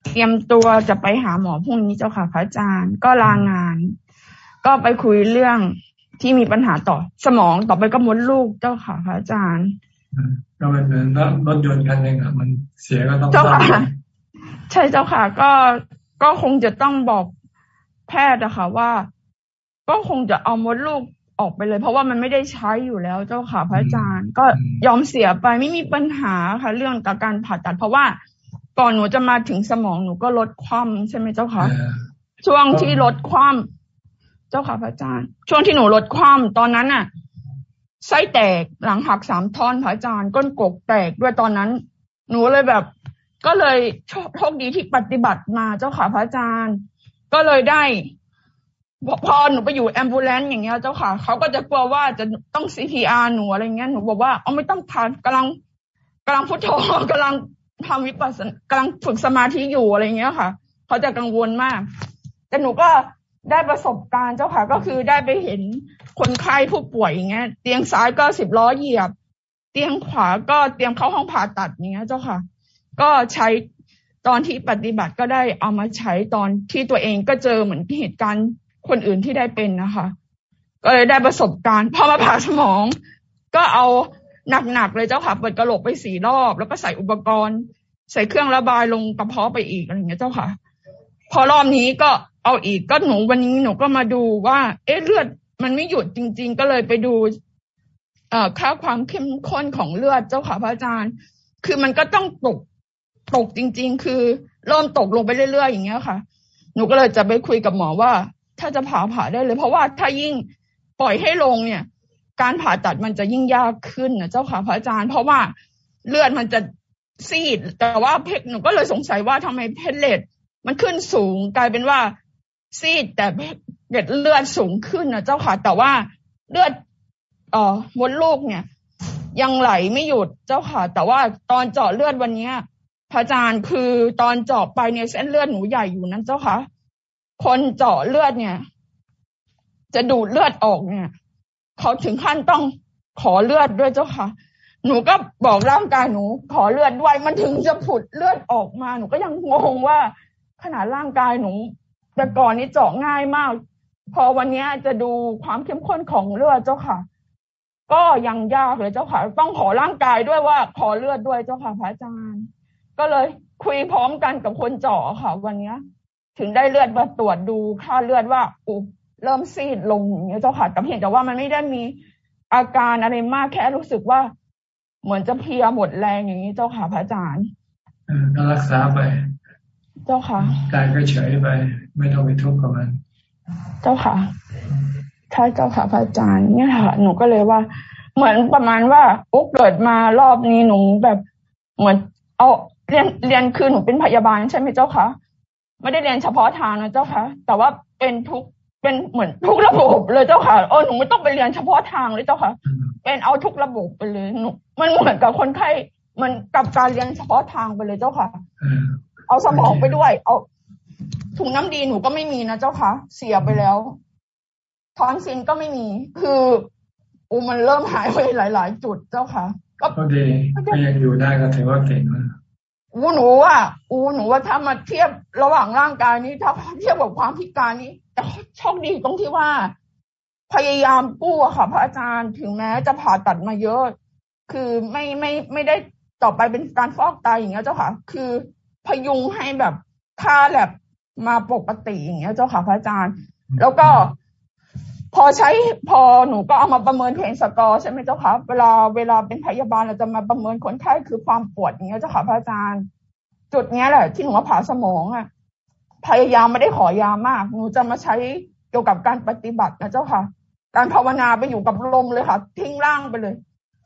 เตรียมตัวจะไปหาหมอพรุ่งนี้เจ้าค่ะพระอาจารย์ ก็ลางาน ก็ไปคุยเรื่องที่มีปัญหาต่อสมองต่อไปก็มดลูกเจ้าค่ะพระอาจารย์ก็เป็นเหมือนรถยนต์คันหนึ่งอะมันเสียก็ต้องเจ้าค่ะ ใช่เจ้าค่ะ ก็ก็คงจะต้องบอกแพทย์อะค่ะว่า ก็คงจะเอามดลูกออกไปเลย เพราะว่ามันไม่ได้ใช้อยู่แล้วเจ้าค่ะ พระอาจารย์ ก็ยอมเสียไปไม่มีปัญหาค่ะ เรื่องกับการผ่าตัด เพราะว่าก่อนหนูจะมาถึงสมองหนูก็ลดความใช่ไหมเจ้าค่ะช่วงที่ลดความ เจ้าค่ะพระอาจารย์ ช่วงที่หนูลดความตอนนั้นน่ะ ไส้แตกหลังหักสามท่อนพระอาจารย์ ก้นกกแตกด้วยตอนนั้น หนูเลยแบบ ก็เลยโชคดีที่ปฏิบัติมาเจ้าค่ะพระอาจารย์ ก็เลยได้พอหนูไปอยู่แอมบูเลนต์อย่างเงี้ยเจ้าค่ะเขาก็จะกลัวว่าจะต้อง CPR หนูอะไรเงี้ยหนูบอกว่าเอาไม่ต้องทานกำลังกำลังพุทโธกำลังทำวิปัสสนากำลังฝึกสมาธิอยู่อะไรเงี้ยค่ะเขาจะกังวลมาก แต่หนูก็ ได้ประสบการณ์เจ้าค่ะ ก็คือได้ไปเห็นคนไข้ผู้ป่วยอย่างเงี้ย เตียงซ้ายก็สิบล้อเหยียบ เตียงขวาก็เตรียมเข้าห้องผ่าตัดอย่างเงี้ย เจ้าค่ะ ก็ใช้ตอนที่ปฏิบัติก็ได้เอามาใช้ตอนที่ตัวเองก็เจอเหมือนเหตุการณ์คนอื่นที่ได้เป็นนะคะ ก็เลยได้ประสบการณ์พอมาผ่าสมอง ก็เอาหนักๆเลยเจ้าค่ะเปิดกระโหลกไปสี่รอบ แล้วก็ใส่อุปกรณ์ ใส่เครื่องระบายลงกระเพาะไปอีกอะไรเงี้ยเจ้าค่ะ พอรอบนี้ก็ เอาอีกก็หนูวันนี้หนูก็มาดูว่า เอ๊ะเลือดมันไม่หยุดจริง ๆ ก็เลยไปดูเอ่อค่าความเข้มข้นของเลือดเจ้าค่ะพระอาจารย์ คือมันก็ต้องตกตกจริง ๆ คือเริ่มตกลงไปเรื่อยๆอย่างเงี้ยค่ะ หนูก็เลยจะไปคุยกับหมอว่า ถ้าจะผ่าผ่าได้เลย เพราะว่าถ้ายิ่งปล่อยให้ลงเนี่ย การผ่าตัดมันจะยิ่งยากขึ้นนะเจ้าค่ะพระอาจารย์ เพราะว่าเลือดมันจะซีด แต่ว่าเพกหนูก็เลยสงสัยว่าทำไมเพชรเลดมันขึ้นสูงกลายเป็นว่า ซีดแต่เด็ดเลือดสูงขึ้นนะเจ้าค่ะ แต่ว่าเลือดเอ่อมดลูกเนี่ย ยังไหลไม่หยุดเจ้าค่ะ แต่ว่าตอนเจาะเลือดวันนี้พระอาจารย์คือตอนเจาะไปเนี่ยเส้นเลือดหนูใหญ่อยู่นั้นเจ้าค่ะ คนเจาะเลือดเนี่ย จะดูดเลือดออกเนี่ย เขาถึงขั้นต้องขอเลือดด้วยเจ้าค่ะ หนูก็บอกร่างกายหนู ขอเลือดด้วยมันถึงจะผุดเลือดออกมา หนูก็ยังงงว่าขนาดร่างกายหนู แต่ก่อนนี้เจาะง่ายมาก พอวันนี้จะดูความเข้มข้นของเลือดเจ้าค่ะ ก็ยังยากเลยเจ้าค่ะ ต้องขอร่างกายด้วยว่า ขอเลือดด้วยเจ้าค่ะพระอาจารย์ ก็เลยคุยพร้อมกันกับคนเจาะค่ะ วันนี้ถึงได้เลือดมาตรวจดูค่าเลือดว่าอุเริ่มซีดลงอย่างเงี้ยเจ้าค่ะแต่เพียงแต่ว่ามันไม่ได้มีอาการอะไรมากแค่รู้สึกว่า เหมือนจะเพียหมดแรงอย่างนี้เจ้าค่ะพระอาจารย์ก็รักษาไป เจ้าค่ะกายก็เฉยไป ไม่ต้องไปทุกข์กับมัน เจ้าค่ะใช่เจ้าค่ะพระอาจารย์เนี่ยค่ะ หนูก็เลยว่า เหมือนประมาณว่าอุ๊กเกิดมารอบนี้หนูแบบเหมือน เอาเรียนเรียนคือหนูเป็นพยาบาลใช่ไหมเจ้าค่ะไม่ได้เรียนเฉพาะทางนะเจ้าค่ะ แต่ว่าเป็นทุกเป็นเหมือนทุกระบบเลยเจ้าค่ะโอ้หนูไม่ต้องไปเรียนเฉพาะทางเลยเจ้าค่ะ เป็นเอาทุกระบบไปเลยหนูมันเหมือนกับคนไข้มันกับการเรียนเฉพาะทางไปเลยเจ้าค่ะ เอาสมองไปด้วย เอาถุงน้ำดีหนูก็ไม่มีนะเจ้าค่ะเสียไปแล้วทอนซินก็ไม่มี คืออูมันเริ่มหายไปหลาย ๆ จุดเจ้าค่ะ ก็ดีก็ยังอยู่ได้ก็ถือว่าเก่งแล้วอูหนูว่าอูหนูว่าถ้ามาเทียบระหว่างร่างกายนี้ถ้าเทียบกับความพิการนี้แต่โชคดีตรงที่ว่า พยายามกู้ค่ะ พระอาจารย์ถึงแม้จะผ่าตัดมาเยอะ คือไม่ไม่ไม่ได้ต่อไปเป็นการฟอกไตอย่างเงี้ยเจ้าค่ะ คือ พยุงให้แบบค่าแบบมาปกติอย่างเงี้ยเจ้าค่ะพระอาจารย์ แล้วก็พอใช้พอหนูก็เอามาประเมินเพนสกอร์ใช่ไหมเจ้าค่ะเวลาเวลาเป็นพยาบาลเราจะมาประเมินคนไข้คือความปวดอย่างเงี้ยเจ้าค่ะพระอาจารย์ จุดเนี้ยแหละที่หนูว่าผ่าสมองอะพยายามไม่ได้ขอยามาก หนูจะมาใช้เกี่ยวกับการปฏิบัตินะเจ้าค่ะ การภาวนาไปอยู่กับลมเลยค่ะ ทิ้งร่างไปเลย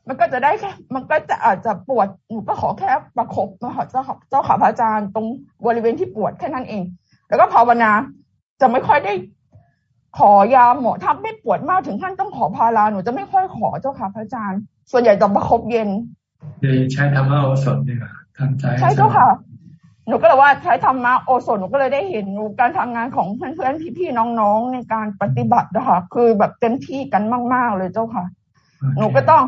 มันก็จะได้แค่มันก็จะอาจจะปวดหนูก็ขอแค่ประคบนะคะเจ้าค่ะเจ้าค่ะพระอาจารย์ตรงบริเวณที่ปวดแค่นั้นเอง แล้วก็ภาวนาจะไม่ค่อยได้ขอยาหมอถ้าไม่ปวดมากถึงขั้นต้องขอพาราหนูจะไม่ค่อยขอเจ้าค่ะพระอาจารย์ ส่วนใหญ่จะประคบเย็นใช้ธรรมะโอสถดีกว่าทำใจใช่เจ้าค่ะหนูก็เลยว่าใช้ธรรมะโอสถหนูก็เลยได้เห็นการทำงานของเพื่อนๆพี่ๆน้องๆในการปฏิบัตินะคะคือแบบเต็มที่กันมาก ๆ เลยเจ้าค่ะ หนูก็ต้อง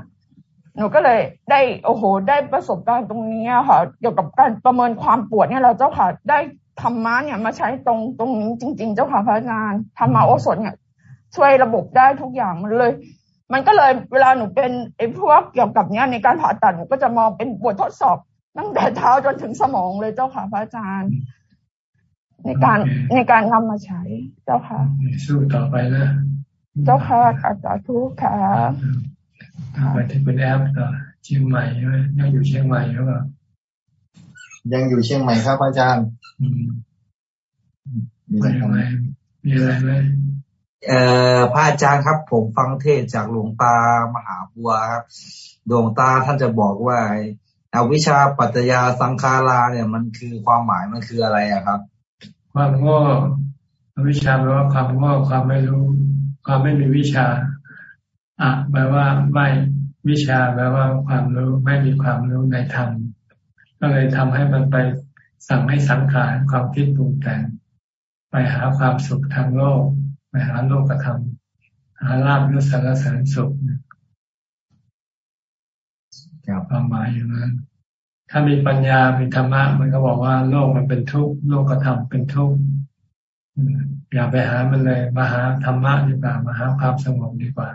หนูก็เลยได้โอ้โห ได้ประสบการณ์ตรงนี้ค่ะเกี่ยวกับการประเมินความปวดเนี่ยเราเจ้าค่ะได้ธรรมะเนี่ยมาใช้ตรงตรงนี้จริง ๆ เจ้าค่ะพระอาจารย์ธรรมะโอสถเนี่ยช่วยระบบได้ทุกอย่างมันเลย มันก็เลยเวลาหนูเป็นไอ้พวกเกี่ยวกับเนี้ยในการผ่าตัดหนูก็จะมองเป็นบททดสอบ ตั้งแต่เท้าจนถึงสมองเลยเจ้าค่ะพระอาจารย์ ในการในการนำมาใช้เจ้าค่ะสู้ต่อไปนะ เจ้าค่ะอาจารย์ทุกค่ะ ไปที่เป็นแอปต่อเชียงใหม่ใช่ไหมยังอยู่เชียงใหม่หรือเปล่ายังอยู่เชียงใหม่ครับอาจารย์มีอะไรมีอะไรไหมเอ่อพระอาจารย์ครับ ผมฟังเทศจากหลวงตามหาบัวครับดวงตาท่านจะบอกว่าอวิชาปัจจยาสังขาราเนี่ย มันคือความหมายมันคืออะไรอะครับ ความโง่อวิชาแปลว่าความโง่ความไม่รู้ ความไม่มีวิชา อะแปลว่าไม่วิชาแปลว่าความรู้ไม่มีความรู้ในธรรมก็เลยทำให้มันไปสั่งให้สังขารความคิดปรุงแต่งไปหาความสุขทางโลกไปหาโลกธรรมหาลาบยศสารเสริญสุขความหมายอย่างนั้นถ้ามีปัญญา มีธรรมะ มันก็บอกว่าโลกมันเป็นทุกข์ โลกธรรมเป็นทุกข์ อย่าไปหามันเลย มาหาธรรมะดีกว่า มาหาความสงบดีกว่า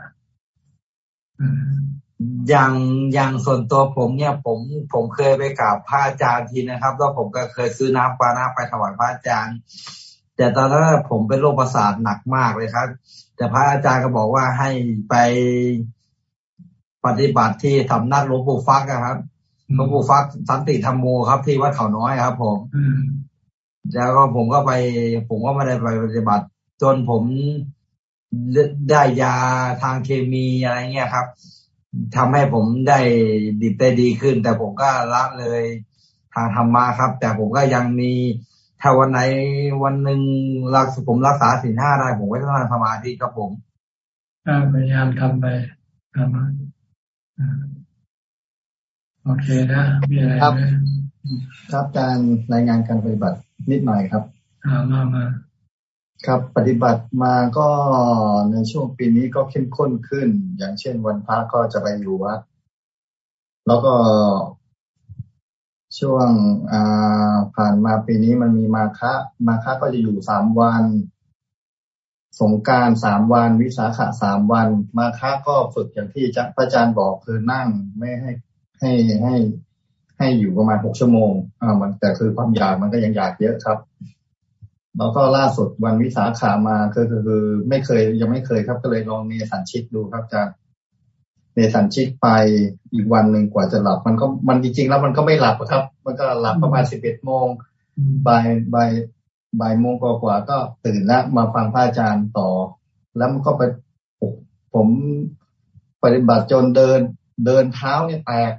อย่างอย่างส่วนตัวผมเนี่ยผมผมเคยไปกราบพระอาจารย์ทีนะครับ แล้วผมก็เคยซื้อน้ำปานาไปถวายพระอาจารย์ แต่ตอนนั้นผมเป็นโรคประสาทหนักมากเลยครับ แต่พระอาจารย์ก็บอกว่าให้ไปปฏิบัติที่สำนักหลวงปู่ฟักครับหลวงปู่ฟักสันติธรรมโมครับ ที่วัดเขาน้อยครับ ผมแล้วก็ผมก็ไป ผมก็ไม่ได้ไปปฏิบัติ จนผม ได้ยาทางเคมีอะไรเงี้ยครับทำให้ผมได้ดีได้ดีขึ้น แต่ผมก็ละเลยทางธรรมะครับ แต่ผมก็ยังมีถ้าวันไหนวันหนึ่งรักผมรักษาสี่ห้าได้ผมก็ต้องทำสมาธิครับผมพยายามทำไปทำมาโอเคนะมีอะไรไหมครับการรายงานการปฏิบัตินิดหน่อยครับอ่ามามา ครับ ปฏิบัติมาก็ในช่วงปีนี้ก็เข้มข้นขึ้น อย่างเช่นวันพระก็จะไปอยู่วัดแล้วก็ช่วงผ่านมาปีนี้มันมีมาคะมาคะก็จะอยู่สามวัน สงการสามวัน วิสาขะสามวัน มาคะก็ฝึกอย่างที่พระอาจารย์บอกคือนั่งไม่ให้ให้ให้ให้อยู่ประมาณหกชั่วโมงอ่ามันแต่คือความอยากมันก็ยังอยากเยอะครับ แล้วก็ล่าสุดวันวิสาขามาคือคือไม่เคยยังไม่เคยครับ ก็เลยลองมีสันชิดดูครับอาจารย์เนสันชิกไปอีกวันหนึ่งกว่าจะหลับ มันก็มันจริงๆแล้วมันก็ไม่หลับครับ มันก็หลับประมาณสิบเอ็ดโมงบ่ายบ่ายบ่ายโมงกว่าก็ตื่นแล้วมาฟังพระอาจารย์ต่อ แล้วมันก็ไปผมปฏิบัติจนเดิน เดินเท้าเนี่ยแตก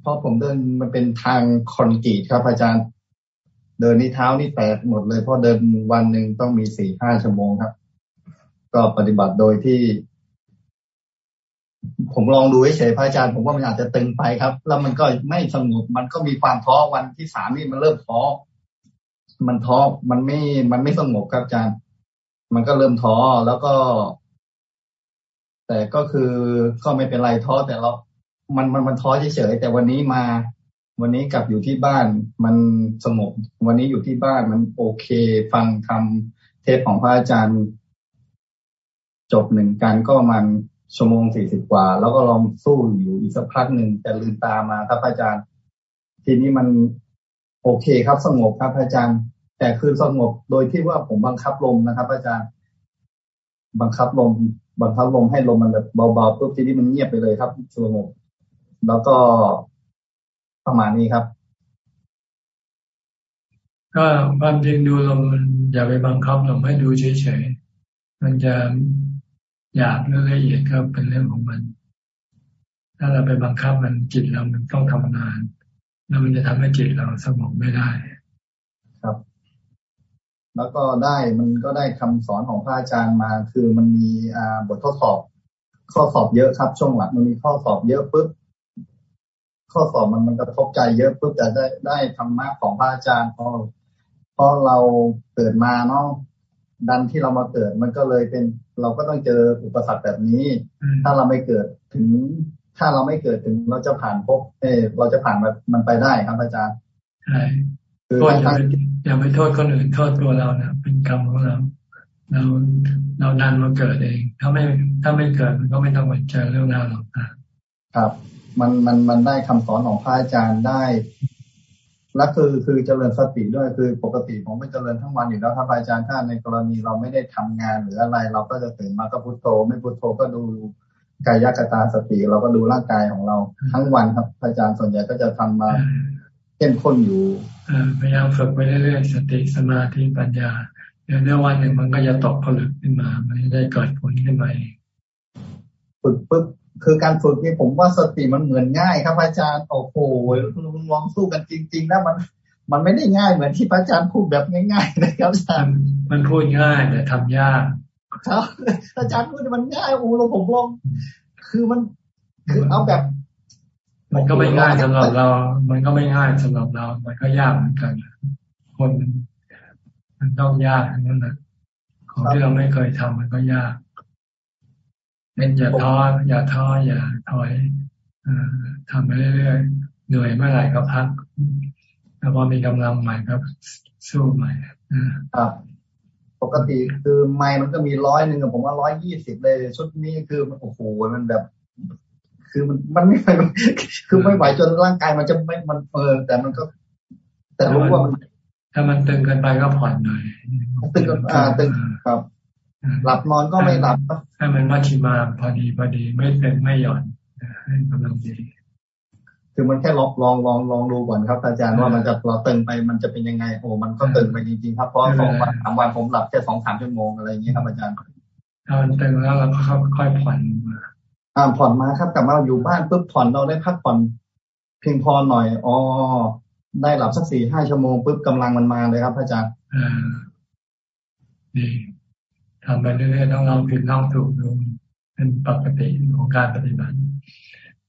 เพราะผมเดินมันเป็นทางคอนกรีตครับอาจารย์ เดินนี่เท้านี่แตกหมดเลย เพราะเดินวันหนึ่งต้องมีสี่ห้าชั่วโมงครับ ก็ปฏิบัติโดยที่ ผมลองดูเฉยพระอาจารย์ ผมว่ามันอาจจะตึงไปครับ แล้วมันก็ไม่สงบมันก็มีความท้อวันที่สามนี่มันเริ่มท้อมันท้อมันไม่มันไม่สงบครับอาจารย์ มันก็เริ่มท้อแล้วก็ แต่ก็คือก็ไม่เป็นไรท้อแต่เรา มันมันมันท้อเฉยแต่วันนี้มา วันนี้กลับอยู่ที่บ้านมันสงบ วันนี้อยู่ที่บ้านมันโอเค ฟังคำเทศของพระอาจารย์ จบหนึ่งการก็มันชั่วโมงสี่สิบกว่า แล้วก็ลองสู้อยู่อีกสักพักหนึ่งแต่ลืมตามาครับอาจารย์ ทีนี้มันโอเคครับสงบครับอาจารย์ แต่คือสงบโดยที่ว่าผมบังคับลมนะครับ อาจารย์ บังคับลม บังคับลมให้ลมมันแบบเบาๆปุ๊บทีนี้มันเงียบไปเลยครับสงบแล้วก็ ประมาณนี้ครับ ก็ความจริงดูลมอย่าไปบังคับลมให้ดูเฉยๆมันจะหยาบหรือละเอียดก็เป็นเรื่องของมัน ถ้าเราไปบังคับมันจิตเรามันต้องทำงาน แล้วมันจะทำให้จิตเราสงบไม่ได้ครับแล้วก็ได้มันก็ได้คำสอนของพระอาจารย์มา คือมันมีอ่าบททดสอบข้อสอบเยอะครับ ช่วงหลังมันมีข้อสอบเยอะปุ๊บ ข้อสอบมันมันกระทบใจเยอะปุ๊บแต่ได้ได้ธรรมะของพระอาจารย์พอพอเราเกิดมาเนาะดันที่เรามาเกิดมันก็เลยเป็น เราก็ต้องเจออุปสรรคแบบนี้ ถ้าเราไม่เกิดถึง ถ้าเราไม่เกิดถึงเราจะผ่านพบเออเราจะผ่านมันไปได้ครับอาจารย์ใช่คืออย่าไปอย่าไปโทษคนอื่นโทษตัวเรานะเป็นกรรมของเรา เราเราดันมาเกิดเอง ถ้าไม่ถ้าไม่เกิดมันก็ไม่ต้องมาเจอเรื่องราวหรอกครับ มันมันมันได้คำสอนของพระอาจารย์ได้และคือคือเจริญสติด้วยคือปกติผมไม่เจริญทั้งวันอยู่แล้วครับอาจารย์ถ้าในกรณีเราไม่ได้ทำงานหรืออะไร เราก็จะตื่นมาก็พุโทโธ ไม่พุโทโธก็ดูกายกตาสติ เราก็ดูร่างกายของเราทั้งวันครับอาจารย์ส่วนใหญ่ก็จะทำมาเข้มข้นอยู่พยายามฝึกไปเรื่อยๆสติสมาธิปัญญาเดี๋ยวในวันหนึ่งมันก็จะตกผลึกขึ้นมา มันจะได้เกิดผลขึ้นมาฝึกปึ๊บ คือการฝึกนี่ผมว่าสติมันเหมือนง่าย ครับอาจารย์โอ้โหลองสู้กันจริงๆนะมัน มันไม่ได้ง่ายเหมือนที่พระอาจารย์พูดแบบง่ายๆนะครับอาจารย์มันพูดง่ายแต่ทำยากครับอาจารย์พูดมันง่ายโอ้เราผมลองคือมันคือเอาแบบ มันก็ไม่ง่ายสำหรับเรา มันก็ไม่ง่ายสำหรับเรา มันก็ยากเหมือนกัน คนมันต้องยากทั้งนั้นนะของที่เราไม่เคยทำมันก็ยาก เป็นอย่าท้ออย่าท้ออย่าถอยอทำไปเรื่อยๆเหนื่อยเมื่อไหร่ก็พัก แล้วพอมีกำลังใหม่ก็สู้ใหม่ครับ ปกติคือไม้มันก็มีร้อยหนึ่งผมว่าร้อยยี่สิบเลยชุดนี้คือโอ้โหมันแบบ คือมันมันไม่ไหวคือไม่ไหวจนร่างกายมันจะไม่มันเออแต่มันก็ แต่รู้ว่ามันถ้ามันตึงเกินไปก็ผ่อนหน่อยตึงอ่าตึงครับ หลับนอนก็ไม่หลับให้มันมัชชิมาพอดีพอดีไม่เป็นไม่หย่อนให้กำลังดี คือมันแค่ลองลองลองลองดูก่อนครับ อาจารย์ว่ามันจะเราตึงไปมันจะเป็นยังไงโอ้มันก็ตึงไปจริงๆครับเพราะสองวันสามวันผมหลับแค่สองสามชั่วโมงอะไรอย่างนี้ครับอาจารย์ถ้ามันตึงแล้วเราก็ค่อยผ่อนมาอ่าผ่อนมาครับกลับมาเราอยู่บ้านปุ๊บผ่อนเราได้พักผ่อนเพียงพอหน่อยอ๋อได้หลับสักสี่ห้าชั่วโมงปุ๊บกำลังมันมาเลยครับอาจารย์อ่าดี ทำไปเรื่อยๆต้องลองผิดลองถูกดูเป็นปกติของการปฏิบัติ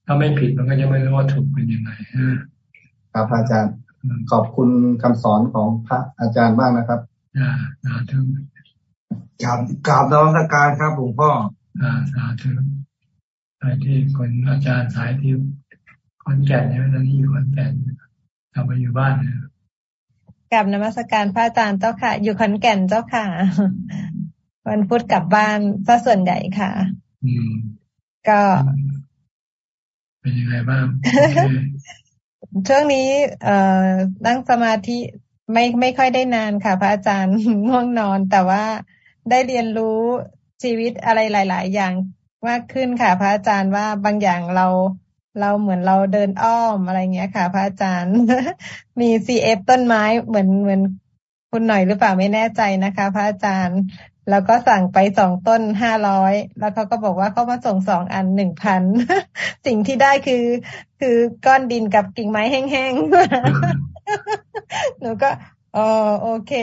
ถ้าไม่ผิดมันก็จะไม่รู้ว่าถูกเป็นยังไงครับอาจารย์ ขอบคุณคำสอนของพระอาจารย์มากนะครับอ่าสาธุกราบกราบนมัสการครับหลวงพ่ออ่าสาธุสายที่คนอาจารย์สายที่คอนแก่นเนี่ยตอนนี้อยู่คอนแก่นกลับมาอยู่บ้านเนี่ยกลับนมัสการพระอาจารย์เจ้าค่ะ อยู่ขอนแก่นเจ้าค่ะ วันพุธกลับบ้านซะส่วนใหญ่ค่ะ อืม ก็ เป็นยังไงบ้างช่วงนี้ เอ่อนั่งสมาธิไม่ไม่ค่อยได้นานค่ะ พระอาจารย์ง่วงนอน แต่ว่าได้เรียนรู้ชีวิตอะไรหลาย ๆ อย่างมากขึ้นค่ะ พระอาจารย์ว่าบางอย่างเราเราเหมือนเราเดินอ้อมอะไรเงี้ยค่ะ พระอาจารย์ มีซีเอฟต้นไม้เหมือนเหมือนคุณหน่อยหรือเปล่าไม่แน่ใจนะคะ พระอาจารย์ แล้วก็สั่งไปสองต้นห้าร้อยแล้วเขาก็บอกว่าเขามาส่งสองอันหนึ่งพันสิ่งที่ได้คือ คือก้อนดินกับกิ่งไม้แห้งๆหนูก็อ๋อโอเค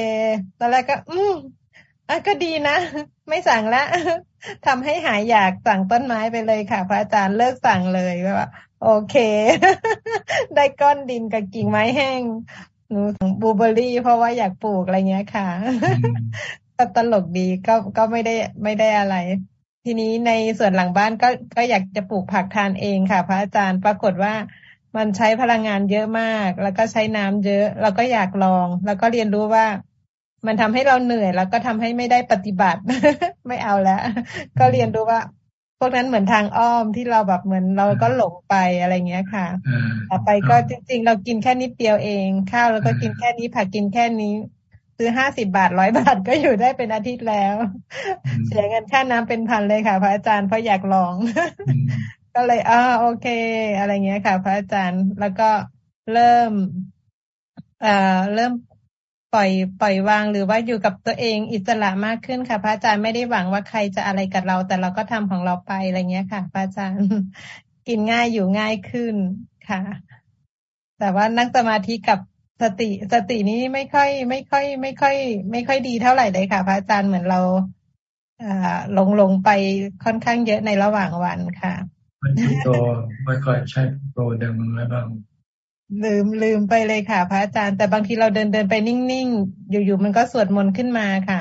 ตอนแรกก็ อืมอะก็ดีนะ ไม่สั่งละทำให้หายอยากสั่งต้นไม้ไปเลยค่ะ พระอาจารย์เลิกสั่งเลยว่าโอเค ได้ก้อนดินกับกิ่งไม้แห้งหนูบูเบอรี่ เพราะว่าอยากปลูกอะไรเงี้ยค่ะ ก็ตลกดีก็ก็ไม่ได้ไม่ได้อะไร ทีนี้ในส่วนหลังบ้านก็ก็อยากจะปลูกผักทานเองค่ะ พระอาจารย์ปรากฏว่ามันใช้พลังงานเยอะมาก แล้วก็ใช้น้ำเยอะ เราก็อยากลอง แล้วก็เรียนรู้ว่ามันทำให้เราเหนื่อย แล้วก็ทำให้ไม่ได้ปฏิบัติ ไม่เอาแล้ว ก็เรียนรู้ว่า พวกนั้นเหมือนทางอ้อมที่เราแบบเหมือนเราก็หลงไปอะไรเงี้ยค่ะ ต่อไปก็จริง ๆ เรากินแค่นิดเดียวเอง ข้าวแล้วก็กินแค่นี้ผักกินแค่นี้ ซื้อห้าสิบาทร้อยบาทก็อยู่ได้เป็นอาทิตย์แล้ว เสียเงินค่าน้ำเป็นพันเลยค่ะพระอาจารย์เพราะอยากลอง ก็เลยอ่าโอเค อะไรเงี้ยค่ะ พระอาจารย์แล้วก็เริ่มเอ่อเริ่มปล่อยปล่อยวางหรือว่าอยู่กับตัวเองอิสระมากขึ้นค่ะ พระอาจารย์ไม่ได้หวังว่าใครจะอะไรกับเรา แต่เราก็ทำของเราไปอะไรเงี้ยค่ะ พระอาจารย์กินง่ายอยู่ง่ายขึ้นค่ะ แต่ว่านั่งสมาธิกับ สติสตินี้ไม่ค่อย ไม่ค่อย ไม่ค่อย ไม่ค่อยดีเท่าไหร่เลยค่ะ พระอาจารย์เหมือนเราอ่าลงลงไปค่อนข้างเยอะในระหว่างวันค่ะไม่โตไม่ค่อยใช้โตดึงอะไรบ้างลืมลืมไปเลยค่ะ พระอาจารย์ แต่บางทีเราเดินเดินไปนิ่งๆ อยู่ๆมันก็สวดมนต์ขึ้นมาค่ะ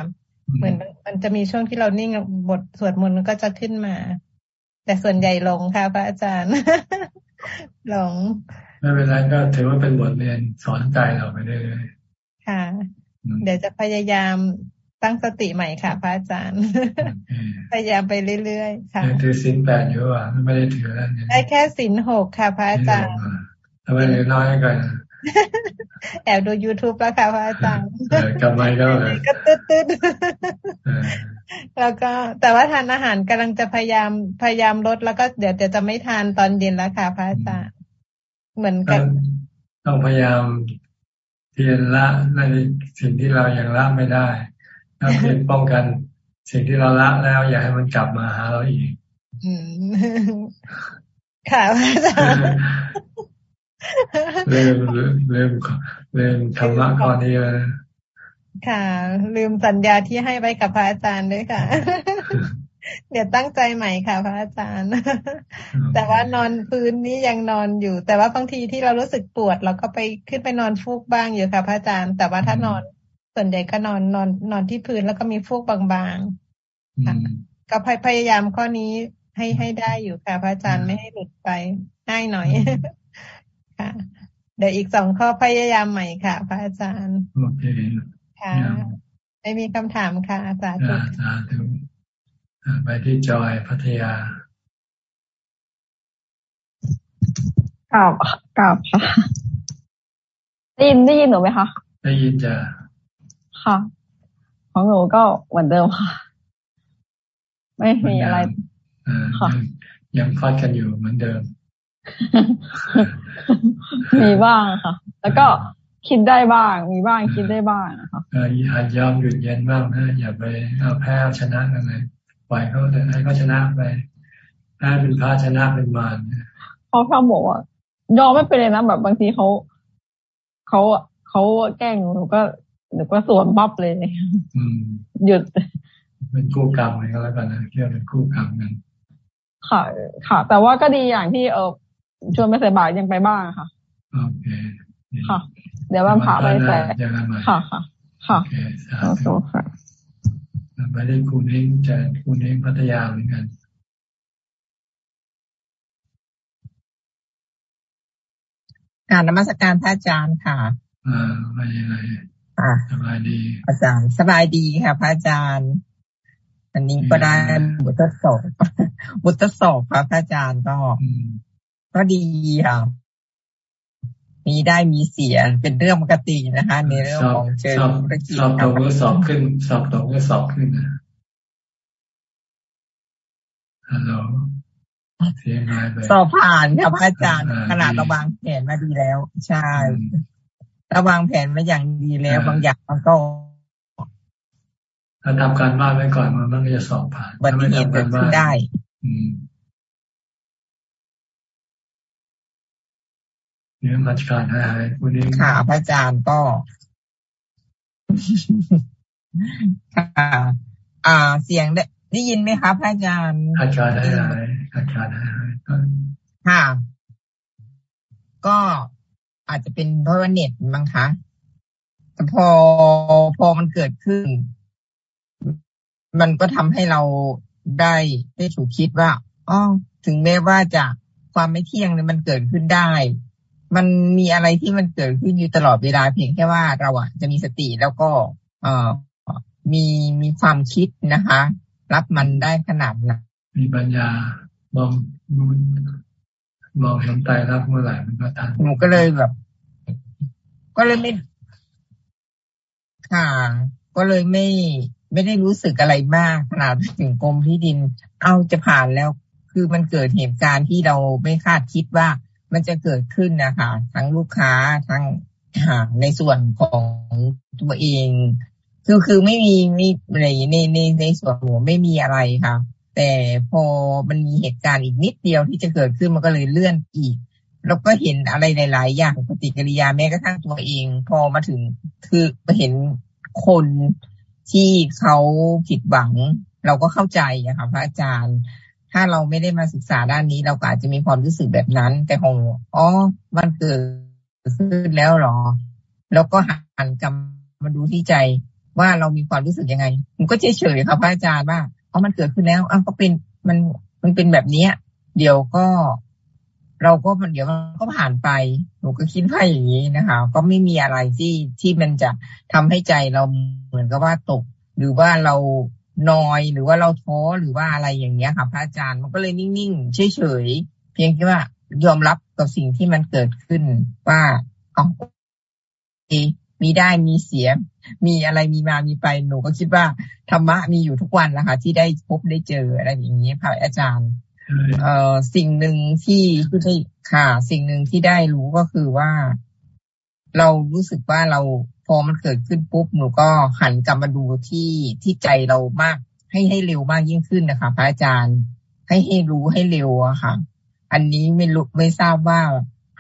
เหมือนมันจะมีช่วงที่เรานิ่งบทสวดมนต์ก็จะขึ้นมา แต่ส่วนใหญ่หลงค่ะ พระอาจารย์ หลงไม่เป็นไรก็ถือว่าเป็นบทเรียนสอนใจเราไปเรื่อยๆค่ะ เดี๋ยวจะพยายามตั้งสติใหม่ค่ะ พระอาจารย์ พยายามไปเรื่อยๆ ค่ะถือสินแปดอยู่อะไม่ได้ถือแล้วได้แค่สินหกค่ะ พระอาจารย์ทำไมเหลือน้อยกัน แอบดู youtube แล้วค่ะพระอาจารย์กลับมาก็เลยก็ตืดตืดแล้วก็ แต่ว่าทานอาหารกำลังจะพยายามพยายามลดแล้วก็เดี๋ยวจะไม่ทานตอนเย็นแล้วค่ะพระอาจารย์เหมือนกัน ต้องพยายามเพียรละในสิ่งที่เรายังละไม่ได้ถ้าเพียรป้องกัน สิ่งที่เราละแล้ว อย่าให้มันกลับมาหาเราอีกค่ะอาจารย์ เริ่มเริ่มเริ่มธรรมะข้อนี้เลยค่ะ ลืมสัญญาที่ให้ไว้กับพระอาจารย์ด้วยค่ะ เดี๋ยวตั้งใจใหม่ค่ะ พระอาจารย์ แต่ว่านอนพื้นนี้ยังนอนอยู่ แต่ว่าบางทีที่เรารู้สึกปวด เราก็ไปขึ้นไปนอนฟูกบ้างอยู่ค่ะ พระอาจารย์ แต่ว่าถ้านอนส่วนใหญ่ก็นอนนอนนอนที่พื้นแล้วก็มีฟูกบางๆค่ะก็พยายามข้อนี้ให้ให้ได้อยู่ค่ะ พระอาจารย์ไม่ให้หลุดไปง่ายหน่อย ค่ะเดี๋ยวอีกสองข้อพยายามใหม่ค่ะ พระอาจารย์โอเคค่ะไม่มีคำถามค่ะอาจารย์สาธุไปที่จอยพัทยากราบกราบค่ะได้ยินได้ยินหนูไหมคะได้ยินจ้ะค่ะ ของหนูก็เหมือนเดิมค่ะ ไม่มีอะไรค่ะยังฟาดกันอยู่เหมือนเดิม มีบ้างค่ะ แล้วก็คิดได้บ้าง มีบ้างคิดได้บ้างนะคะเออหัดยอมหยุดเย็นบ้างนะอย่าไปเอาแพ้ชนะกันเลยล่อยเขาเลยให้เขาชนะไปถ้าเป็นพระชนะเป็นมารเขาเขาบอกว่ายอมไม่เป็นเลยนะแบบบางทีเขาเขาเขาแกล้งหนูก็หนูก็สวนบับเลยหยุดเป็นคู่กรรมอะไรก็แล้วกันนะเรียกเป็นคู่กรรมกันค่ะ ค่ะ แต่ว่าก็ดีอย่างที่เออ ชวนไปใส่บาตรยังไปบ้างค่ะโอเคค่ะ เดี๋ยววันผ่าไปใส่ค่ะค่ะ ค่ะโอเคค่ะไปได้คุณเองจะคุณเองพัทยาเหมือนกันการนมัสการพระอาจารย์ค่ะ อ่าไปยังไงสบายดี อาจารย์สบายดีค่ะ พระอาจารย์ อันนี้ก็ได้บุตรสอบบุตรสอบครับพระอาจารย์ก็ ก็ดีค่ะมีได้มีเสียเป็นเรื่องปกตินะคะ ในเรื่องของเชิงธุรกิจสอบตกก็สอบขึ้น สอบตกก็สอบขึ้นนะฮัลโหลเสียงหายไปสอบผ่านครับอาจารย์ขนาดระวางแผนมาดีแล้ว ใช่ระวางแผนมาอย่างดีแล้วบางอย่างมันก็ถ้าทำการบ้านไว้ก่อนมันก็จะสอบผ่านวันนี้เกิดขึ้นได้ เนี่ยมาการหายวันนี้ค่ะพระอาจารย์ก็ค่ะอ่า เสียงได้ได้ยินไหมคะพระอาจารย์อาจารย์ได้อาจารย์ได้ค่ะ ก็อาจจะเป็นเพราะว่าเน็ตมั้งคะแต่พอพอมันเกิดขึ้น มันก็ทำให้เราได้ได้ถูกคิดว่าอ๋อถึงแม้ว่าจะความไม่เที่ยงเนี่ยมันเกิดขึ้นได้ มันมีอะไรที่มันเกิดขึ้นอยู่ตลอดเวลาเพียงแค่ว่าเราอะจะมีสติแล้วก็เอ่อมีมีความคิดนะคะ รับมันได้ขนาดนั้นมีปัญญามองมองเห็นตายรับเมื่อไหร่มันก็ทันหนูก็เลยแบบ ก็เลยไม่ค่ะ ก็เลยไม่ไม่ได้รู้สึกอะไรมากขนาดถึงกรมที่ดิน เอาจะผ่านแล้ว คือมันเกิดเหตุการณ์ที่เราไม่คาดคิดว่า มันจะเกิดขึ้นนะคะทั้งลูกค้าทั้งในส่วนของตัวเอง คือคือไม่มีไม่ในในในในส่วนหัวไม่มีอะไรค่ะ แต่พอมันมีเหตุการณ์อีกนิดเดียวที่จะเกิดขึ้นมันก็เลยเลื่อนอีกเราก็เห็นอะไรหลาย ๆ อย่างปฏิกิริยาแม้กระทั่งตัวเอง พอมาถึงคือเห็นคนที่เขาผิดหวัง เราก็เข้าใจอะคะพระอาจารย์ ถ้าเราไม่ได้มาศึกษาด้านนี้ เราก็อาจจะมีความรู้สึกแบบนั้น แต่ของอ๋อมันเกิดขึ้นแล้วหรอ แล้วก็หันกลับมาดูที่ใจว่าเรามีความรู้สึกยังไงผมก็เฉยเฉยครับพระอาจารย์ว่าอ๋อมันเกิดขึ้นแล้วอ้าวก็เป็นมันมันเป็นแบบนี้เดี๋ยวก็ เราก็มันเดี๋ยวมันก็ผ่านไปหนูก็คิดว่าอย่างนี้นะคะ ก็ไม่มีอะไรที่ที่มันจะทำให้ใจเราเหมือนกับว่าตก หรือว่าเรา นอยหรือว่าเราท้อหรือว่าอะไรอย่างเงี้ยค่ะพระอาจารย์มันก็เลยนิ่งๆเฉยๆเพียงแค่ว่ายอมรับกับสิ่งที่มันเกิดขึ้นว่าอ๋อมีได้มีเสีย มีอะไรมีมามีไปหนูก็คิดว่าธรรมะมีอยู่ทุกวันนะคะ ที่ได้พบได้เจออะไรอย่างนี้พระอาจารย์ เอ่อสิ่งหนึ่งที่ที่ได้ค่ะ สิ่งหนึ่งที่ได้รู้ก็คือว่า เรารู้สึกว่าเราพ อมันเกิดขึ้นปุ๊บหนูก็หันกลับมาดูที่ที่ใจเรามาก ให้ให้เร็วมากยิ่งขึ้นนะคะพระอาจารย์ ให้ให้รู้ให้เร็วอะค่ะ อันนี้ไม่รู้ไม่ทราบว่า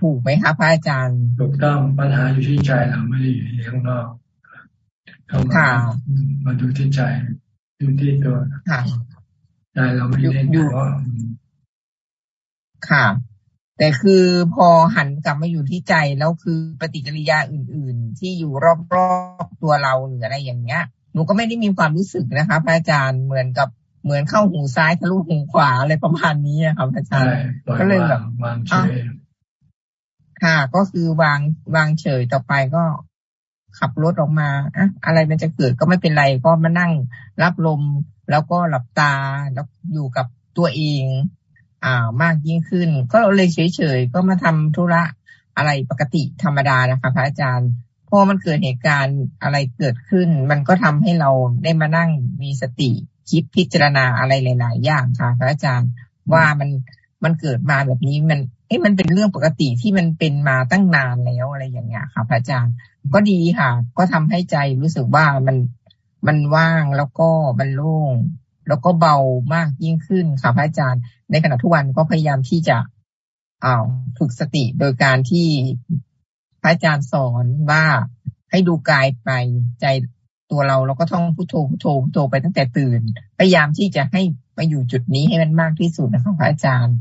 ถูกไหมคะพระอาจารย์ ถูกต้องปัญหาอยู่ที่ใจเราไม่ได้อยู่ที่ข้างนอกเข้ามามาดูที่ใจดูที่ตัวใจเราไม่ได้อยู่ค่ะ แต่คือพอหันกลับมาอยู่ที่ใจแล้วคือปฏิกิริยาอื่น ๆ ที่อยู่รอบๆตัวเราหรืออะไรอย่างเงี้ยหนูก็ไม่ได้มีความรู้สึกนะคะพระอาจารย์เหมือนกับเหมือนเข้าหูซ้ายทะลุหูขวาอะไรประมาณนี้ครับอาจารย์ก็เลยแบบค่ะ ก็คือวางวางเฉยต่อไปก็ขับรถออกมาอะอะไรมันจะเกิดก็ไม่เป็นไรก็มานั่งรับลมแล้วก็หลับตาแล้วอยู่กับตัวเอง อ่ามากยิ่งขึ้น ก็เลยเฉยๆก็มาทำธุระอะไรปกติธรรมดานะคะพระอาจารย์พอมันเกิดเหตุการณ์อะไรเกิดขึ้น มันก็ทำให้เราได้มานั่งมีสติคิดพิจารณาอะไรหลาย ๆ อย่างค่ะพระอาจารย์ว่ามันมันเกิดมาแบบนี้มันเอ้มันเป็นเรื่องปกติที่มันเป็นมาตั้งนานแล้วอะไรอย่างเงี้ยค่ะพระอาจารย์ ก็ดีค่ะ ก็ทำให้ใจรู้สึกว่ามันมันว่างแล้วก็มันโล่ง แล้วก็เบามากยิ่งขึ้นค่ะพระอาจารย์ ในขณะทุกวันก็พยายามที่จะอ้าวฝึกสติโดยการที่พระอาจารย์สอนว่าให้ดูกายไปใจตัวเราเราก็ท่องพุโทโธพุโทโธพุโทโธไปตั้งแต่ตื่น พยายามที่จะให้ไปอยู่จุดนี้ให้มันมากที่สุดนะคะพระอาจารย์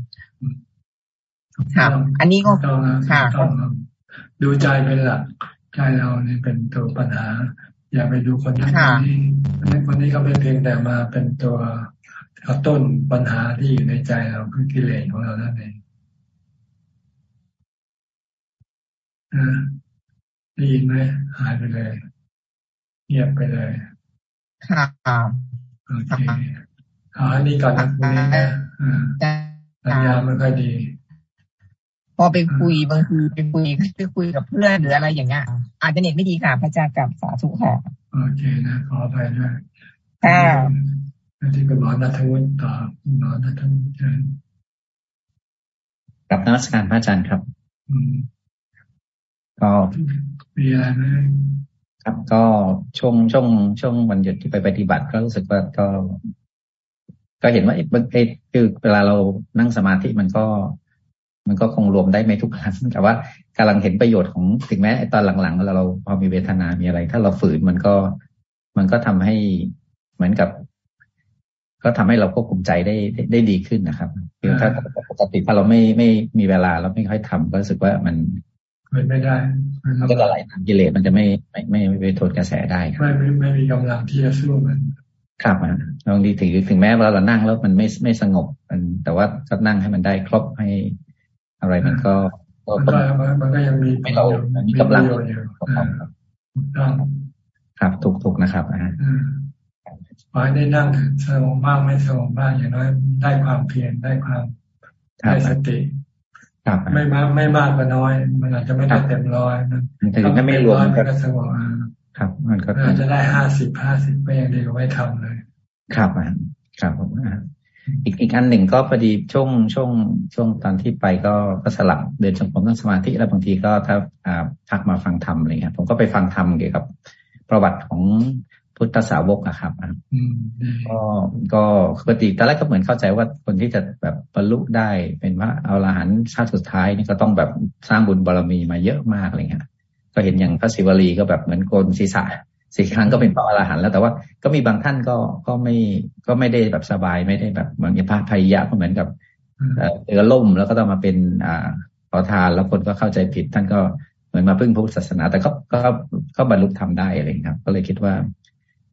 ค่ะอันนี้ก็ค่ะดูใจเป็นหลักใจเราเนี่ยเป็นตัวปัญหา อย่าไปดูคนนั้นคนนี้คนนี้เขาเป็นเพียงแต่มาเป็นตัวกระต้นปัญหาที่อยู่ในใจเราคือกิเลสของเรานั่นเองได้ยินไหมหายไปเลย เงียบไปเลยค่ะโอเคเอาอันนี้ก่อนนะคุณนี้นะสัญญาไม่ค่อยดี พอไปคุยบางทีไปคุยไปคุยกับเพื่อนหรืออะไรอย่างเงี้ยอาจจะเน็ตไม่ดีค่ะพระเจ้ากับสาธุค่ะโอเคนะขอไปด้วยค่ะที่เป็นหมอนัทวุฒิต่อหมอนัทวุฒิเชิญกับนักการพระอาจารย์ครับก็มีอะไรไหมครับก็ช่วงช่วงช่วงวันหยุดที่ไปปฏิบัติก็รู้สึกว่าก็ ก็เห็นว่าเอคือเวลาเรานั่งสมาธิมันก็ มันก็คงรวมได้ไม่ทุกครั้งแต่ว่ากำลังเห็นประโยชน์ของถึงแม้ตอนหลังๆเราเราพอมีเวทนามีอะไร ถ้าเราฝืนมันก็มันก็ทำให้เหมือนกับ ก็ทำให้เราควบคุมใจได้ได้ดีขึ้นนะครับคือถ้าปกติถ้าเราไม่ไม่มีเวลาเราไม่ค่อยทำก็รู้สึกว่ามันไม่ได้มันก็ไหลตามกิเลสมันจะไม่ไม่ไม่ไปทนกระแสได้ครับไม่ไม่ไม่มีกำลังที่จะสู้มันครับอะบางทีถึงถึงแม้ว่าเรานั่งแล้วมันไม่ไม่สงบมันแต่ว่าก็นั่งให้มันได้ครบให้ อะไรมันก็มันก็มันก็ยังมีไม่เรามีกำลังอยู่ครับถูกถูกนะครับอ่าขอให้ได้นั่งสงบบ้างไม่สงบบ้างอย่างน้อยได้ความเพียรได้ความได้สติไม่มากไม่มากก็น้อย มันอาจจะไม่ได้เต็มร้อยมันถ้าไม่รวมก็สงบครับ มันก็อาจจะได้ห้าสิบห้าสิบก็ยังดีกว่าไม่ทำเลย ครับครับผม อีกอีกอันหนึ่งก็พอดีช่วงช่วงช่วงตอนที่ไปก็ก็สลับเดินจงกรมนั่งสมาธิแล้วบางทีก็ถ้าอ่าพักมาฟังธรรมอะไรเงี้ยผมก็ไปฟังธรรมเกี่ยวกับประวัติของพุทธสาวกอะครับก็ก็ปกติตอนแรกก็เหมือนเข้าใจว่าคนที่จะแบบบรรลุได้เป็นว่าเอาละหันชาติสุดท้ายนี่ก็ต้องแบบสร้างบุญบารมีมาเยอะมากอะไรเงี้ยก็เห็นอย่างพระศิวลีก็แบบเหมือนโกนศีรษะ สี่ครั้งก็เป็นพระอรหันต์แล้วแต่ว่าก็มีบางท่านก็ก็ไม่ก็ไม่ได้แบบสบายไม่ได้แบบเหมือนกับพระพยะก็เหมือนกับเออล่มแล้วก็ต้องมาเป็นอ่าขอทานแล้วคนก็เข้าใจผิดท่านก็เหมือนมาพึ่งพุทธศาสนา แต่ก็ก็ก็บรรลุทำได้อะไรครับ ก็เลยคิดว่า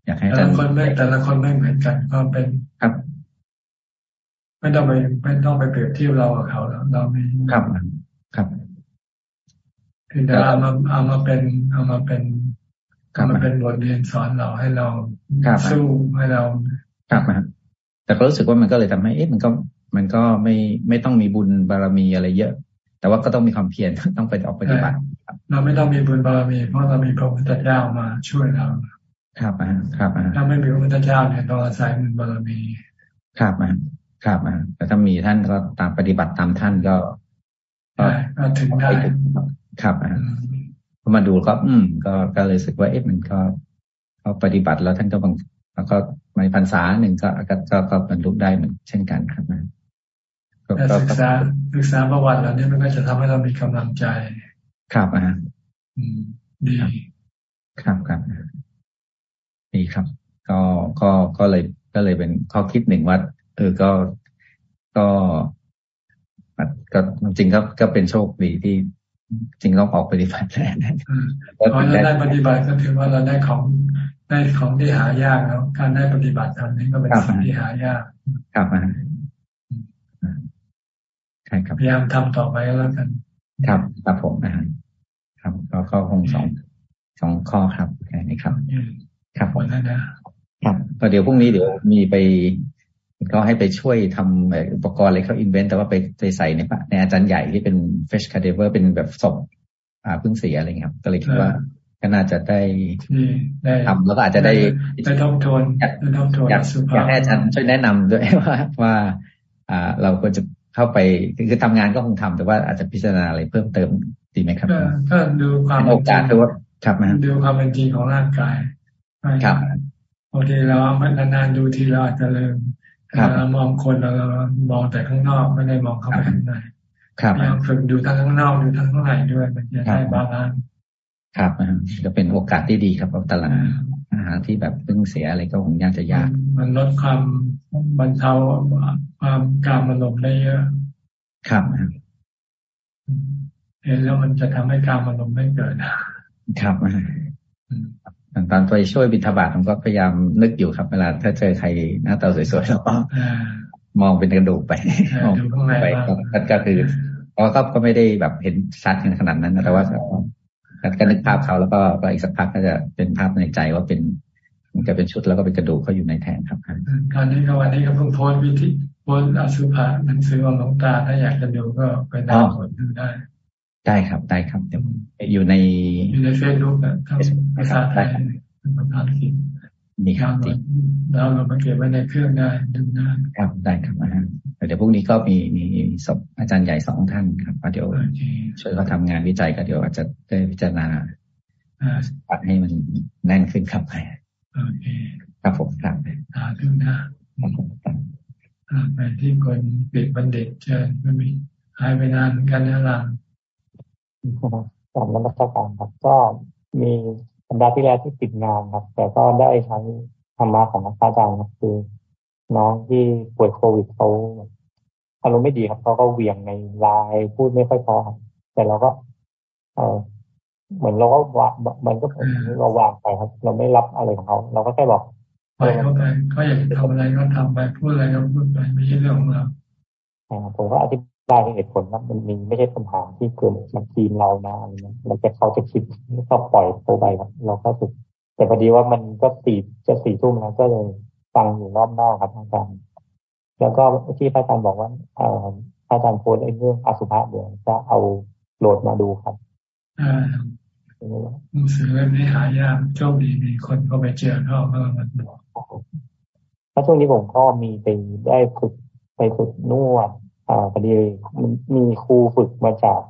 อยากให้แต่ละคนไม่แต่ละคนไม่เหมือนกันก็เป็นครับไม่ต้องไปไม่ต้องไปเปรียบเทียบเรากับเขาแล้วเราไม่ครับครับคือแต่เอามาเอามาเป็นเอามาเป็น มันเป็นบทเรียนสอนเราให้เราสู้ให้เราครับแต่ก็รู้สึกว่ามันก็เลยทำให้เอ๊ะมันก็มันก็ไม่ไม่ต้องมีบุญบารมีอะไรเยอะ แต่ว่าก็ต้องมีความเพียรต้องไปออกปฏิบัติเราไม่ต้องมีบุญบารมี เพราะเรามีพระพุทธเจ้ามาช่วยเรา ครับอ่าครับอ่าถ้าไม่มีพระพุทธเจ้าเนี่ยต้องอาศัยบุญบารมี ครับอ่าครับอ่าแต่ถ้ามีท่านก็ตามปฏิบัติตามท่านก็ก็ถึงได้ครับอ่าพอ มาดูก็อืม ก็ก็เลยรู้สึกว่าเอ๊ะมันก็เขาปฏิบัติแล้วท่านก็บางแล้วก็ในพรรษาหนึ่งก็ก็ก็ก็บรรลุได้เหมือนเช่นกันครับนะศึกษาศึกษาประวัติแล้วเนี่ยมันก็จะทำให้เรามีกำลังใจ ครับอ่าดีครับครับดีครับ ก็ก็ก็เลยก็เลยเป็นข้อคิดหนึ่งว่าเออก็ก็ก็จริงก็ก็เป็นโชคดีที่ จริงต้องออกปฏิบัติแทนพอเราได้ปฏิบัติก็ถือว่าเราได้ของได้ของที่หายากแล้วการได้ปฏิบัติทำนี้ก็เป็นสิ่งที่หายากครับใช่ครับพยายามทำต่อไปแล้วกัน ครับครับผมนะครับก็ข้อคงสองสองข้อครับแค่นี้ครับ ครับผมนะครับ ก็เดี๋ยวพรุ่งนี้เดี๋ยวมีไป ก็ให้ไปช่วยทำอุปกรณ์อะไรเขาอินเวนต์แต่ว่าไปไปใส่ในในอาจารย์ใหญ่ที่เป็นเฟชคาเดเวอร์เป็นแบบศพอ่าพึ่งเสียอะไรเงี้ยครับ ก็เลยคิดว่าก็น่าจะได้ทำแล้วก็อาจจะได้ได้ทบทวนอยากอยากอยากให้อาจารย์ช่วยแนะนำด้วยว่าว่า อ่า เราควรจะเข้าไปคือทำงานก็คงทำแต่ว่าอาจจะพิจารณาอะไรเพิ่มเติมดีไหมครับก็ดูความโอกาสคือว่าครับนะดูความเป็นจริงของร่างกายครับโอเคเรานานๆดูทีเราอาจจะลืม เรามองคนเรามองแต่ข้างนอกไม่ได้มองเข้าไปข้างในครับพยายามฝึกดูทั้งข้างนอกดูทั้งข้างในด้วย มันจะได้ balanceครับจะเป็นโอกาสที่ดีครับตลาดอาหารที่แบบเพิ่งเสียอะไรก็คงยากจะยาก มันลดความบรรเทาความการมันลมได้เยอะ ครับเห็นแล้วมันจะทำให้การมันลมไม่เกิดครับ ตอนไปช่วยบิณฑบาตผมก็พยายามนึกอยู่ครับเวลาถ้าเจอใครหน้าตาสวยๆแล้วก็มองเป็นกระดูกไปมองไปก็คือเพราะก็ก็ไม่ได้แบบเห็นชัดขนาดนั้นแต่ว่าก็นึกภาพเขาแล้วก็อีกสักพักก็จะเป็นภาพในใจว่าเป็นมันจะเป็นชุดแล้วก็เป็นกระดูกเขาอยู่ในแทนครับตอนนี้ก็วันนี้ก็เพิ่งโพสวิธีโพสอสุภะหนังสือของหลวงตาถ้าอยากจะดูก็ไปดาวน์โหลดดูได้ ได้ครับได้ครับเดี๋ยวอยู่ในอยู่ในเฟซบุ๊กอะทั้งภาษาไทยภาษาอังกฤษมีครับแล้วเรามาเก็บไว้ในเครื่องได้ดูได้ครับได้ครับนะเดี๋ยวพรุ่งนี้ก็มีมีศพอาจารย์ใหญ่สองท่านครับเดี๋ยวช่วยเขาทางานวิจัยก็เดี๋ยวอาจจะได้พิจารณาปัดให้มันแน่นขึ้นครับครับผมครับสาธุนะไปที่คนปิดบันเด็กเชิญไม่มีหายไปนานกันนะล่ะครับ กลับมาประการครับ ก็มีสัปดาห์ที่แล้วที่ติดงานครับ แต่ก็ได้ใช้ธรรมะของอาจารย์ครับคือ น้องที่ป่วยโควิดเขาอารมณ์ไม่ดีครับเขาก็เวียงในไลน์พูดไม่ค่อยพอแต่เราก็ เออเหมือนเราก็วางมันก็เหมือนเราวางไปครับ เราไม่รับอะไรของเขาเราก็แค่บอกปล่อยเขาไปเขาอยากทำอะไรก็ทำไปพูดอะไรก็พูดไปไม่ใช่เรื่องของเราผมก็อธิ บายเหตุผลว่ามันมีไม่ใช่ปัญหาที่เกิดจากทีมเรานะอะไรเงี้ยเราจะเขาจะคิดก็ปล่อยเขาไปครับเราก็สุดแต่พอดีว่ามันก็สี่จะสี่ทุ่มแล้วก็เลยฟังอยู่รอบนอกครับอาจารย์แล้วก็ที่พระอาจารย์บอกว่าเอ่อพระอาจารย์โพสไอ้เรื่องอสุภะเดี๋ยวจะเอาโหลดมาดูครับอ่าหนังสือเล่มนี้หายากโชคดีมีคนเข้าไปเจอเขาเมื่อมันบอกเพราะช่วงนี้ผมก็มีไปได้ฝึกไปฝึกนวด อ่าพอดีมีครูฝึกมาจาก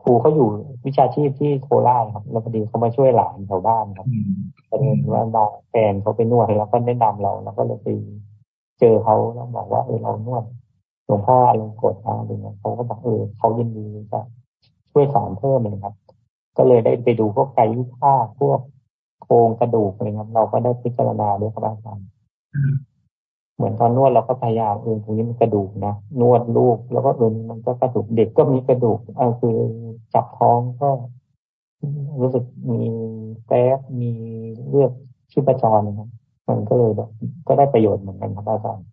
ครูเขาอยู่วิชาชีพที่โคราชครับ แล้วพอดีเขามาช่วยหลานแถวบ้านครับประเด็นว่าน้องแฟนเขาไปนวดแล้วก็แนะนำเราแล้วก็เลยไปเจอเขาแล้วบอกว่าเออเรานวดหลวงพ่อลงกดอะไรเงี้ยเขาก็บอกเออเขายินดีจะช่วยสอนเพิ่มเลยครับ ก็เลยได้ไปดูพวกไกวิภาคพวกโครงกระดูกอะไรครับ เราก็ได้พิจารณาด้วยครับอาจารย์ เหมือนตอนนวดเราก็พยายามเออตรงนี้มันกระดูกนะนวดลูกแล้วก็เออมันก็กระดูกเด็กก็มีกระดูกเออคือจับท้องก็ รู้สึกมีแป๊บมีเลือดชีพจรนะครับมันก็เลยแบบก็ได้ประโยชน์เหมือนกันครับอาจารย์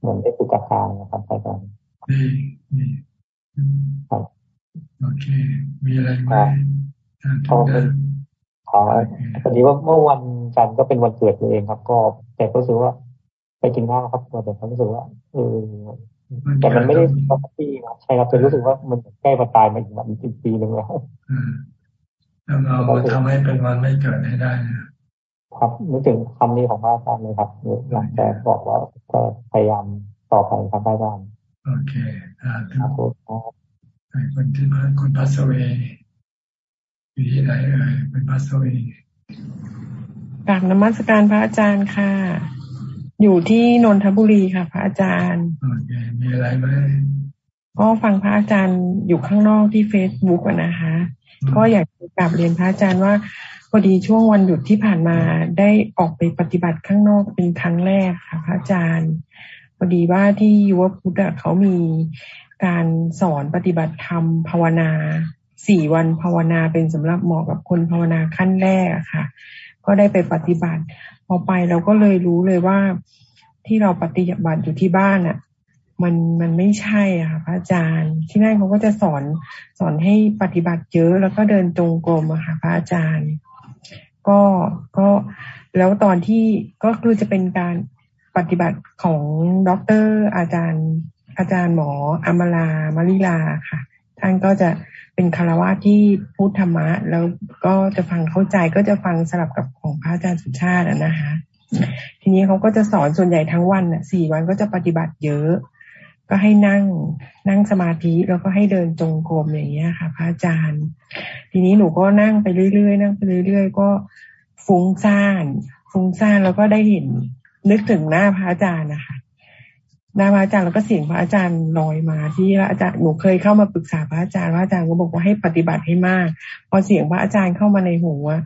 เหมือนได้ฝึกกระางนะครับอาจารย์ครับโอเค มีอะไรไหมขอขอพอดีว่าเมื่อวันจันทร์ก็เป็นวันเกิดตัวเองครับ ก็แต่ก็รู้สึกว่า ไปกินข้าวครับแต่ผมรู้สึกว่าเออแต่มันไม่ได้ปกติครับใช่ครับแต่รู้สึกว่ามันใกล้มาตายมาอีกวันอีกปีหนึ่งแล้วแล้วเราทำให้เป็นวันไม่เกิดให้ได้ครับนึกถึงคำนี้ของพระอาจารย์เลยครับหลังจากบอกว่าก็พยายามต่อไปครับพระอาจารย์โอเคครับครับคนที่มาคนพัสเวอยู่ที่ไหนเอ่ยเป็นพัสเวกราบนมัสการพระอาจารย์ค่ะ อยู่ที่นนทบุรีค่ะ พระอาจารย์โอเคมีอะไรไหมก็ฟังพระอาจารย์อยู่ข้างนอกที่เฟซบุ๊กนะคะ ก็อยากกลับเรียนพระอาจารย์ว่าพอดีช่วงวันหยุดที่ผ่านมาได้ออกไปปฏิบัติข้างนอกเป็นครั้งแรกค่ะพระอาจารย์พอดีว่าที่ยุวพุทธเขามีการสอนปฏิบัติธรรมภาวนาสี่วันภาวนาเป็นสำหรับเหมาะกับคนภาวนาขั้นแรกค่ะ ก็ได้ไปปฏิบัติ พอไปเราก็เลยรู้เลยว่าที่เราปฏิบัติอยู่ที่บ้านอะ มันมันไม่ใช่อะพระอาจารย์ ที่นั่นเขาก็จะสอนสอนให้ปฏิบัติเยอะแล้วก็เดินจงกรมอะค่ะพระอาจารย์ ก็ก็แล้วตอนที่ก็คือจะเป็นการปฏิบัติของด็อกเตอร์อาจารย์อาจารย์หมออมรามลิลาค่ะ ท่านก็จะ เป็นฆราวาสที่พูดธรรมะ แล้วก็จะฟังเข้าใจก็จะฟังสลับกับของพระอาจารย์สุชาตินะคะ ทีนี้เขาก็จะสอนส่วนใหญ่ทั้งวันอะสี่วันก็จะปฏิบัติเยอะ ก็ให้นั่งนั่งสมาธิแล้วก็ให้เดินจงกรมอย่างเงี้ยค่ะ พระอาจารย์ ทีนี้หนูก็นั่งไปเรื่อยๆนั่งไปเรื่อยๆก็ฟุ้งซ่านฟุ้งซ่านแล้วก็ได้เห็นนึกถึงหน้าพระอาจารย์นะคะ นาพระอาจารย์แล้วก็เสียงพระอาจารย์ลอยมาที่พระอาจารย์หนูเคยเข้ามาปรึกษาพระอาจารย์พระอาจารย์ก็บอกว่าให้ปฏิบัติให้มาก พอเสียงพระอาจารย์เข้ามาในหูว่า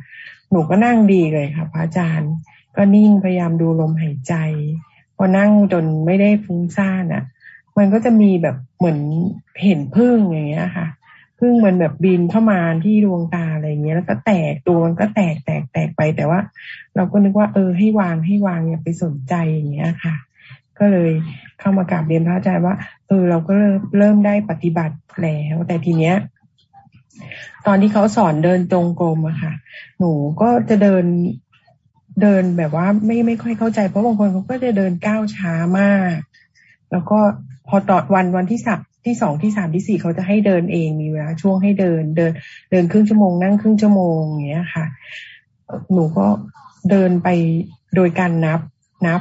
หนูก็นั่งดีเลยค่ะ พระอาจารย์ ก็นิ่งพยายามดูลมหายใจ พอนั่งจนไม่ได้ฟุ้งซ่านอะ มันก็จะมีแบบเหมือนเห็นพึ่งอย่างเงี้ยค่ะพึ่งมันแบบบินเข้ามาที่ดวงตาอะไรเงี้ย แล้วก็แตกตัวมันก็แตกแตกแตกไปแต่ว่า เราก็นึกว่า เออให้วางให้วางอย่าไปสนใจอย่างเงี้ยค่ะ ก็เลยเข้ามากราบเรียนพระอาจารย์ว่าเออเราก็เริ่มเริ่มได้ปฏิบัติแล้ว แต่ทีเนี้ย ตอนที่เขาสอนเดินจงกรมอะค่ะ หนูก็จะเดินเดินแบบว่าไม่ไม่ค่อยเข้าใจเพราะบางคนเขาก็จะเดินก้าวช้ามาก แล้วก็พอตอดวันวันที่สับที่สองที่สามที่สี่เขาจะให้เดินเองมีเวลาช่วงให้เดิน เดิน เดินครึ่งชั่วโมงนั่งครึ่งชั่วโมงอย่างเงี้ยค่ะ หนูก็เดินไปโดยการนับนับ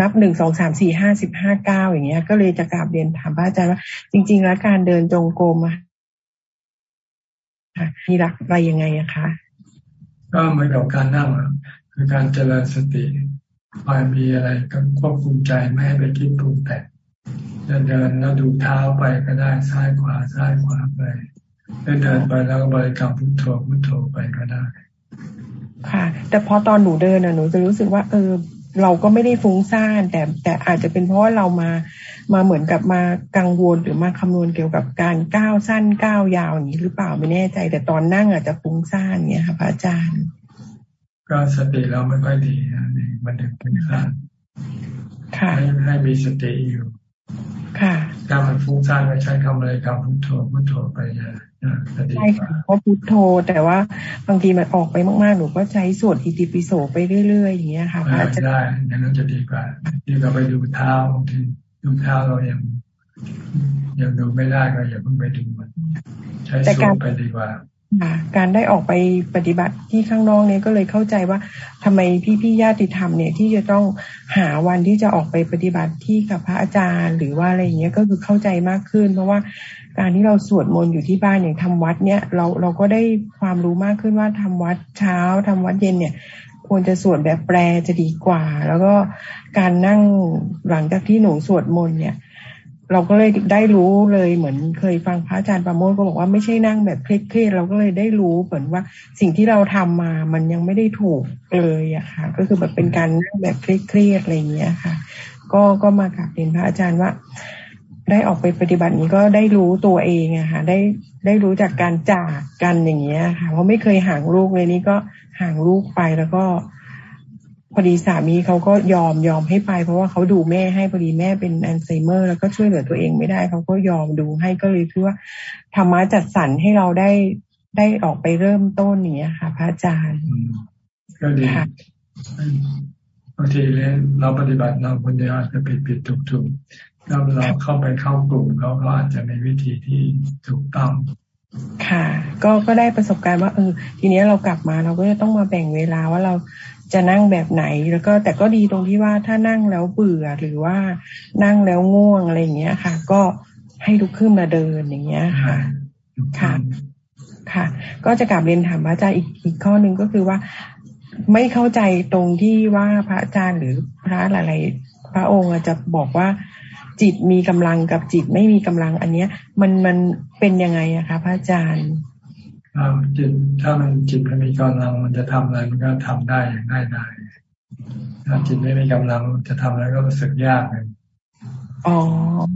นับหนึ่งสองสามสี่ห้าสิบห้าเก้าอย่างเงี้ย ก็เลยจะกราบเรียนถามพระอาจารย์ว่า จริง ๆ แล้วการเดินจงกรมอะมีหลักอะไรยังไงอะคะก็เหมือนกับการนั่งคือการเจริญสติคอยมีอะไรก็ควบคุมใจไม่ให้ไปคิดปรุงแต่งเดินเดินแล้วดูเท้าไปก็ได้ซ้ายขวาซ้ายขวาไปเดินเดินไปแล้วก็บริกรรมพุทโธพุทโธไปก็ได้ ค่ะ แต่พอตอนหนูเดินอะหนูจะรู้สึกว่าเออ เราก็ไม่ได้ฟุ้งซ่านแต่แต่อาจจะเป็นเพราะว่าเรามามาเหมือนกับมากังวลหรือมาคำนวณเกี่ยวกับการก้าวสั้นก้าวยาวอย่างนี้หรือเปล่าไม่แน่ใจ แต่ตอนนั่งอาจจะฟุ้งซ่านเงี้ยค่ะพระอาจารย์ ก็สติเราไม่ค่อยดีนะนี่มันถึงฟุ้งซ่านให้ให้มีสติอยู่ ค่ะถ้ามันฟุ้งซ่านก็ใช้คำอะไรคำพุทโธพุทโธไปนะ ใช่ค่ะเพราะพุทโธ แต่ว่าบางทีมันออกไปมากๆหนูก็ใช้สวดอิติปิโสไปเรื่อยๆอย่างเงี้ยค่ะอาจจะได้อย่างนั้นจะดีกว่าที่เราไปดูเท้าบางทีดูเท้าเรายังยังดูไม่ได้ก็อย่าเพิ่งไปดูมันใช้สวดไปดีกว่า การได้ออกไปปฏิบัติที่ข้างนอกเนี่ยก็เลยเข้าใจว่าทำไมพี่พี่ญาติธรรมเนี่ยที่จะต้องหาวันที่จะออกไปปฏิบัติที่กับพระอาจารย์ หรือว่าอะไรอย่างเงี้ยก็คือเข้าใจมากขึ้น เพราะว่าการที่เราสวดมนต์อยู่ที่บ้านอย่างทำวัดเนี่ยเราเราก็ได้ความรู้มากขึ้นว่าทำวัดเช้าทำวัดเย็นเนี่ยควรจะสวดแบบแปลจะดีกว่า แล้วก็การนั่งหลังจากที่หนูสวดมนต์เนี่ย เราก็เลยได้รู้เลยเหมือนเคยฟังพระอาจารย์ประโมทก็บอกว่าไม่ใช่นั่งแบบเครียดๆเราก็เลยได้รู้เหมือนว่าสิ่งที่เราทำมา มันยังไม่ได้ถูกเลยอะค่ะ ก็คือแบบเป็นการนั่งแบบเครียดๆอะไรอย่างเงี้ยค่ะ ก็ก็มากับเรียนพระอาจารย์ว่า ได้ออกไปปฏิบัตินี้ก็ได้รู้ตัวเองอะค่ะ ได้ได้รู้จากการจากกันอย่างเงี้ยค่ะ เพราะไม่เคยห่างลูกเลยนี่ก็ห่างลูกไปแล้วก็ พอดีสามีเขาก็ยอมยอมให้ไป เพราะว่าเขาดูแม่ให้พอดีแม่เป็นอัลไซเมอร์ แล้วก็ช่วยเหลือตัวเองไม่ได้เขาก็ยอมดูให้ก็เลยคือว่าธรรมะจัดสรรให้เราได้ได้ออกไปเริ่มต้นนี้ค่ะ พระอาจารย์ก็ดีบางทีเราปฏิบัติเราคนเดียวอาจจะผิดผิดถูกถูกถ้าเราเข้าไปเข้ากลุ่มเขาก็อาจจะมีวิธีที่ถูกต้องค่ะ ก็ก็ได้ประสบการณ์ว่าเออทีนี้เรากลับมาเราก็จะต้องมาแบ่งเวลาว่าเรา จะนั่งแบบไหน แล้วก็แต่ก็ดีตรงที่ว่าถ้านั่งแล้วเบื่อหรือว่านั่งแล้วง่วงอะไรอย่างเงี้ยค่ะ ก็ให้ลุกขึ้นมาเดินอย่างเงี้ยค่ะ ค่ะ ค่ะ ก็จะกลับเรียนถามพระอาจารย์อีกอีกข้อหนึ่งก็คือว่า ไม่เข้าใจตรงที่ว่าพระอาจารย์หรือพระหลายๆพระองค์จะบอกว่าจิตมีกำลังกับจิตไม่มีกำลังอันเนี้ย มันมันเป็นยังไงอะคะพระอาจารย์ ถ้าจิตถ้ามันจิตมันมีกำลังมันจะทำอะไรมันก็ทำได้อย่างง่ายดายถ้าจิตไม่มีกำลังจะทำอะไรก็รู้สึกยากเลยอ๋อ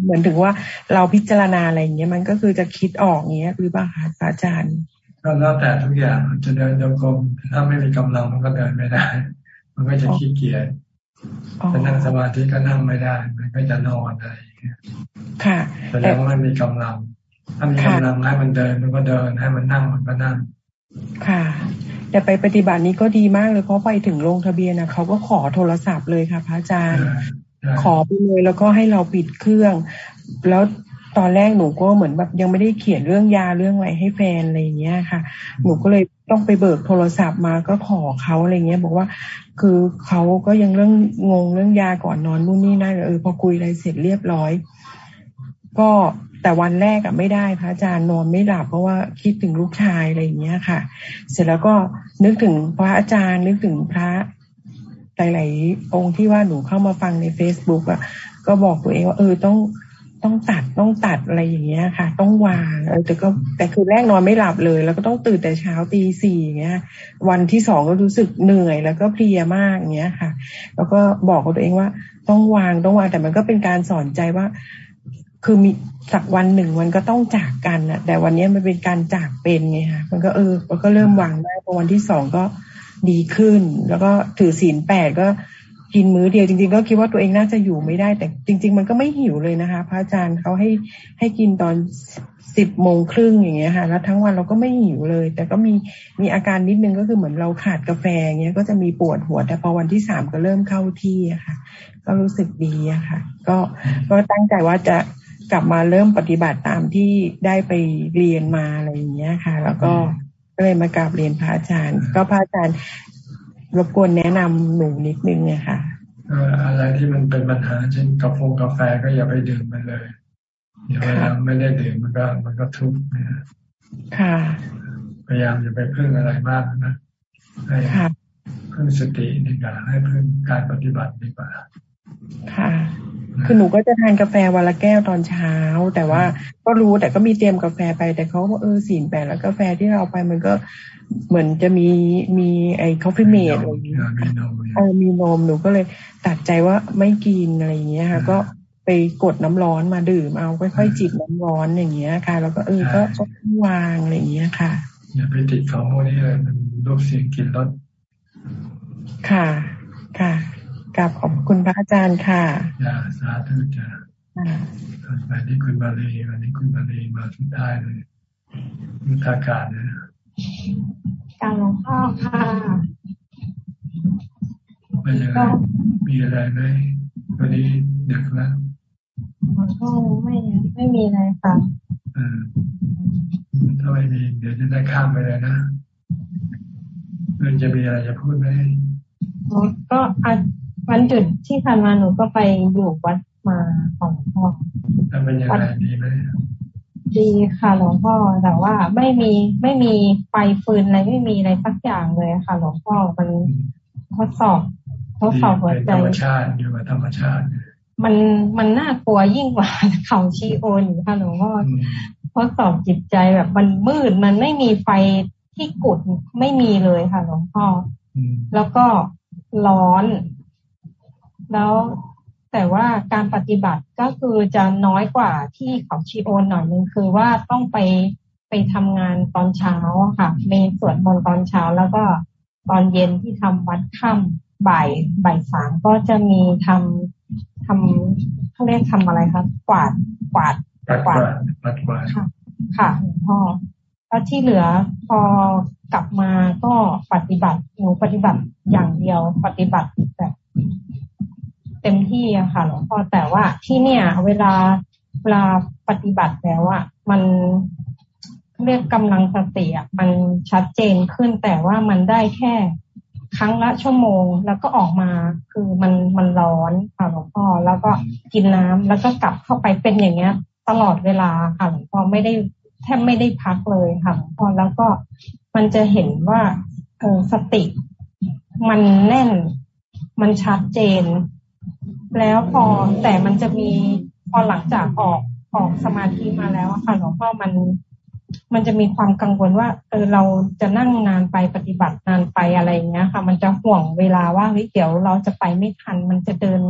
เหมือนถึงว่าเราพิจารณาอะไรอย่างเงี้ยมันก็คือจะคิดออกเงี้ยหรือเปล่าคะอาจารย์ ก็แล้วแต่ทุกอย่างจะเดินโยกมถ้าไม่มีกำลังมันก็เดินไม่ได้ มันก็จะขี้เกียจจะนั่งสมาธิก็นั่งไม่ได้ มันก็จะนอนอะไรค่ะแสดงว่ามันมีกำลัง ถ้ามีกำลังให้มันเดินมันก็เดินให้มันนั่งมันก็นั่ง ค่ะ แต่ไปปฏิบัตินี้ก็ดีมากเลยเพราะไปถึงลงทะเบียนนะเขาก็ขอโทรศัพท์เลยค่ะ พระอาจารย์ ขอไปเลยแล้วก็ให้เราปิดเครื่อง แล้วตอนแรกหนูก็เหมือนแบบยังไม่ได้เขียนเรื่องยาเรื่องอะไรให้แฟนอะไรอย่างเงี้ยค่ะ หนูก็เลยต้องไปเบิกโทรศัพท์มาก็ขอเขาอะไรเงี้ย บอกว่า คือเขาก็ยังเรื่องงงเรื่องยาก่อนนอนนู่นนี่นั่นเออพอคุยอะไรเสร็จเรียบร้อย ก็ แต่วันแรกอะไม่ได้พระอาจารย์นอนไม่หลับเพราะว่าคิดถึงลูกชายอะไรอย่างเงี้ยค่ะ เสร็จแล้วก็นึกถึงพระอาจารย์นึกถึงพระหลายๆองค์ที่ว่าหนูเข้ามาฟังในเฟซบุ๊กอะก็บอกตัวเองว่าเออต้องต้องตัดต้องตัดอะไรอย่างเงี้ยค่ะ ต้องวางเออแต่ก็แต่คือแรกนอนไม่หลับเลย แล้วก็ต้องตื่นแต่เช้าตีสี่อย่างเงี้ย วันที่สองก็รู้สึกเหนื่อยแล้วก็เพลียมากอย่างเงี้ยค่ะ แล้วก็บอกกับตัวเองว่าต้องวางต้องวางแต่มันก็เป็นการสอนใจว่า คือมีสักวันหนึ่งมันก็ต้องจากกันนะแต่วันนี้มันเป็นการจากเป็นไงคะมันก็เออมันก็เริ่มวางได้พอวันที่สองก็ดีขึ้น แล้วก็ถือศีลแปดก็กินมื้อเดียวจริง ๆ ก็คิดว่าตัวเองน่าจะอยู่ไม่ได้ แต่จริง ๆ มันก็ไม่หิวเลยนะคะ พระอาจารย์เขาให้ให้กินตอนสิบโมงครึ่งอย่างเงี้ยค่ะ แล้วทั้งวันเราก็ไม่หิวเลย แต่ก็มีมีอาการนิดนึงก็คือเหมือนเราขาดกาแฟเงี้ยก็จะมีปวดหัว แต่พอวันที่สามก็เริ่มเข้าที่อะค่ะ ก็รู้สึกดีอะค่ะ ก็ก็ตั้งใจว่าจะ กลับมาเริ่มปฏิบัติตามที่ได้ไปเรียนมาอะไรอย่างเงี้ยค่ะ แล้วก็ก็เลยมากราบเรียนพระอาจารย์ ก็พระอาจารย์รบกวนแนะนำหนูนิดนึงนะค่ะอะไรที่มันเป็นปัญหาเช่นกาแฟกาแฟก็อย่าไปดื่มมันเลยเดี๋ยวเวลาไม่ได้ดื่มมันก็ มันก็ทุกข์นะค่ะพยายามอย่าไปพึ่งอะไรมากนะให้พึ่งสติดีกว่าให้พึ่งการปฏิบัติดีกว่า ค่ะ คือหนูก็จะทานกาแฟวันละแก้วตอนเช้า แต่ว่าก็รู้แต่ก็มีเตรียมกาแฟไป แต่เขาบอกเออศีลแปดแล้วกาแฟที่เราไปมันก็เหมือนจะมีมีไอ้ Coffee-mate อะไรอย่างเงี้ยเออมีนมหนูก็เลยตัดใจว่าไม่กินอะไรอย่างเงี้ยค่ะ ก็ไปกดน้ำร้อนมาดื่มเอาค่อยๆจิบน้ำร้อนอย่างเงี้ยค่ะ แล้วก็เออก็ก็วางอะไรอย่างเงี้ยค่ะอย่าไปติดของพวกนี้เลยมันรูปเสียงกลิ่นรสค่ะ ค่ะ กับขอบคุณพระอาจารย์ค่ะอย่าสาธุจ้าวันนี้คุณบาลีวันนี้คุณบาลีมาสุดท้ายเลยมุทาการนะการหลวงพ่อค่ะไม่ยังไงมีอะไรไหมวันนี้เด็กแล้วหลวงพ่อไม่ไม่มีอะไรค่ะถ้าไม่มีเดี๋ยวจะได้ข้ามไปเลยนะเรื่องจะมีอะไรจะพูดไหมก็ วันจุดที่ผ่านมาหนูก็ไปอยู่วัดมาของพ่อเป็นยังไงดีไหมดีค่ะหลวงพ่อแต่ว่าไม่มีไม่มีไฟฟืนอะไรไม่มีอะไรสักอย่างเลยค่ะ หลวงพ่อมันทดสอบทดสอบหัวใจธรรมชาติอยู่กับธรรมชาติ มันมันน่ากลัวยิ่งกว่าเขาชีโอนค่ะหลวงพ่อทดสอบจิตใจแบบมันมืดมันไม่มีไฟที่กุดไม่มีเลยค่ะหลวงพ่อแล้วก็ร้อน แล้วแต่ว่าการปฏิบัติก็คือจะน้อยกว่าที่เขาชีโอนหน่อยนึงคือว่าต้องไปไปทำงานตอนเช้าค่ะมีสวดมนต์ตอนเช้าแล้วก็ตอนเย็นที่ทำวัดค่ำบ่ายบ่ายสามก็จะมีทำทำเขาเรียกทำอะไรครับกวาดกวาดกวาดกวาดกวาดค่ะ ค่ะหลวงพ่อแล้วที่เหลือพอกลับมาก็ปฏิบัติหนูปฏิบัติอย่างเดียวปฏิบัติแบบ เต็มที่อะค่ะหลวงพ่อแต่ว่าที่เนี่ย เวลาเวลาปฏิบัติแล้วอะมันเรียกกำลังสติอะมันชัดเจนขึ้นแต่ว่ามันได้แค่ครั้งละชั่วโมง แล้วก็ออกมาคือมันมันร้อนค่ะหลวงพ่อแล้วก็กินน้ำแล้วก็กลับเข้าไปเป็นอย่างเงี้ย ตลอดเวลาค่ะหลวงพ่อไม่ได้แทบไม่ได้พักเลยค่ะหลวงพ่อแล้วก็มันจะเห็นว่าเออสติ มันแน่น มันชัดเจน แล้วพอแต่มันจะมีพอหลังจากออกออกสมาธิมาแล้วค่ะหลวงพ่อมัน มันจะมีความกังวลว่า เออเราจะนั่งนานไปปฏิบัตินานไปอะไรเงี้ยค่ะ มันจะห่วงเวลาว่าเฮ้ยเดี๋ยวเราจะไปไม่ทัน มันจะเดิน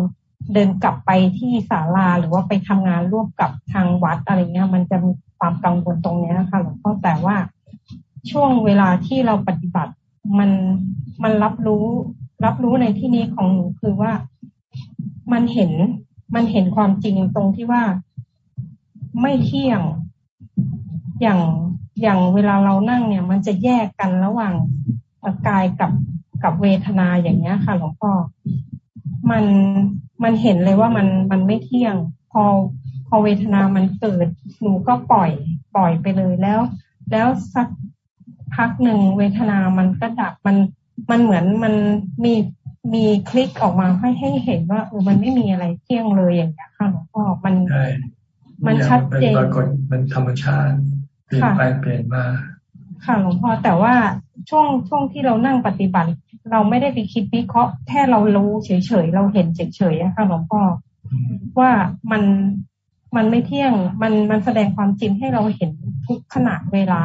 เดินกลับไปที่ศาลาหรือว่าไปทำงานร่วมกับทางวัดอะไรเงี้ย มันจะมีความกังวลตรงนี้นะคะหลวงพ่อแต่ว่าช่วงเวลาที่เราปฏิบัติ มันมันรับรู้ รับรู้ในที่นี้ของหนูคือว่า มันเห็นมันเห็นความจริงตรงที่ว่าไม่เที่ยงอย่างอย่างเวลาเรานั่งเนี่ย มันจะแยกกันระหว่างกายกับกับเวทนาอย่างเงี้ยค่ะหลวงพ่อมันมันเห็นเลยว่ามันมันไม่เที่ยง พอพอเวทนามันเกิดหนูก็ปล่อยปล่อยไปเลยแล้ว แล้วสักพักหนึ่งเวทนามันก็ดับมันมันเหมือนมันมี มีคลิกออกมาให้ให้เห็นว่าเออมันไม่มีอะไรเที่ยงเลยอย่างเงี้ยค่ะหลวงพ่อมันมันชัดเจนปรากฏมันธรรมชาติเปลี่ยนไปเปลี่ยนมา ค่ะหลวงพ่อแต่ว่าช่วงช่วงที่เรานั่งปฏิบัติ เราไม่ได้ไปคิดวิเคราะห์แค่เรารู้เฉยๆเราเห็นเฉยๆค่ะหลวงพ่อว่ามันมันไม่เที่ยง มันมันแสดงความจริงให้เราเห็นทุกขณะเวลา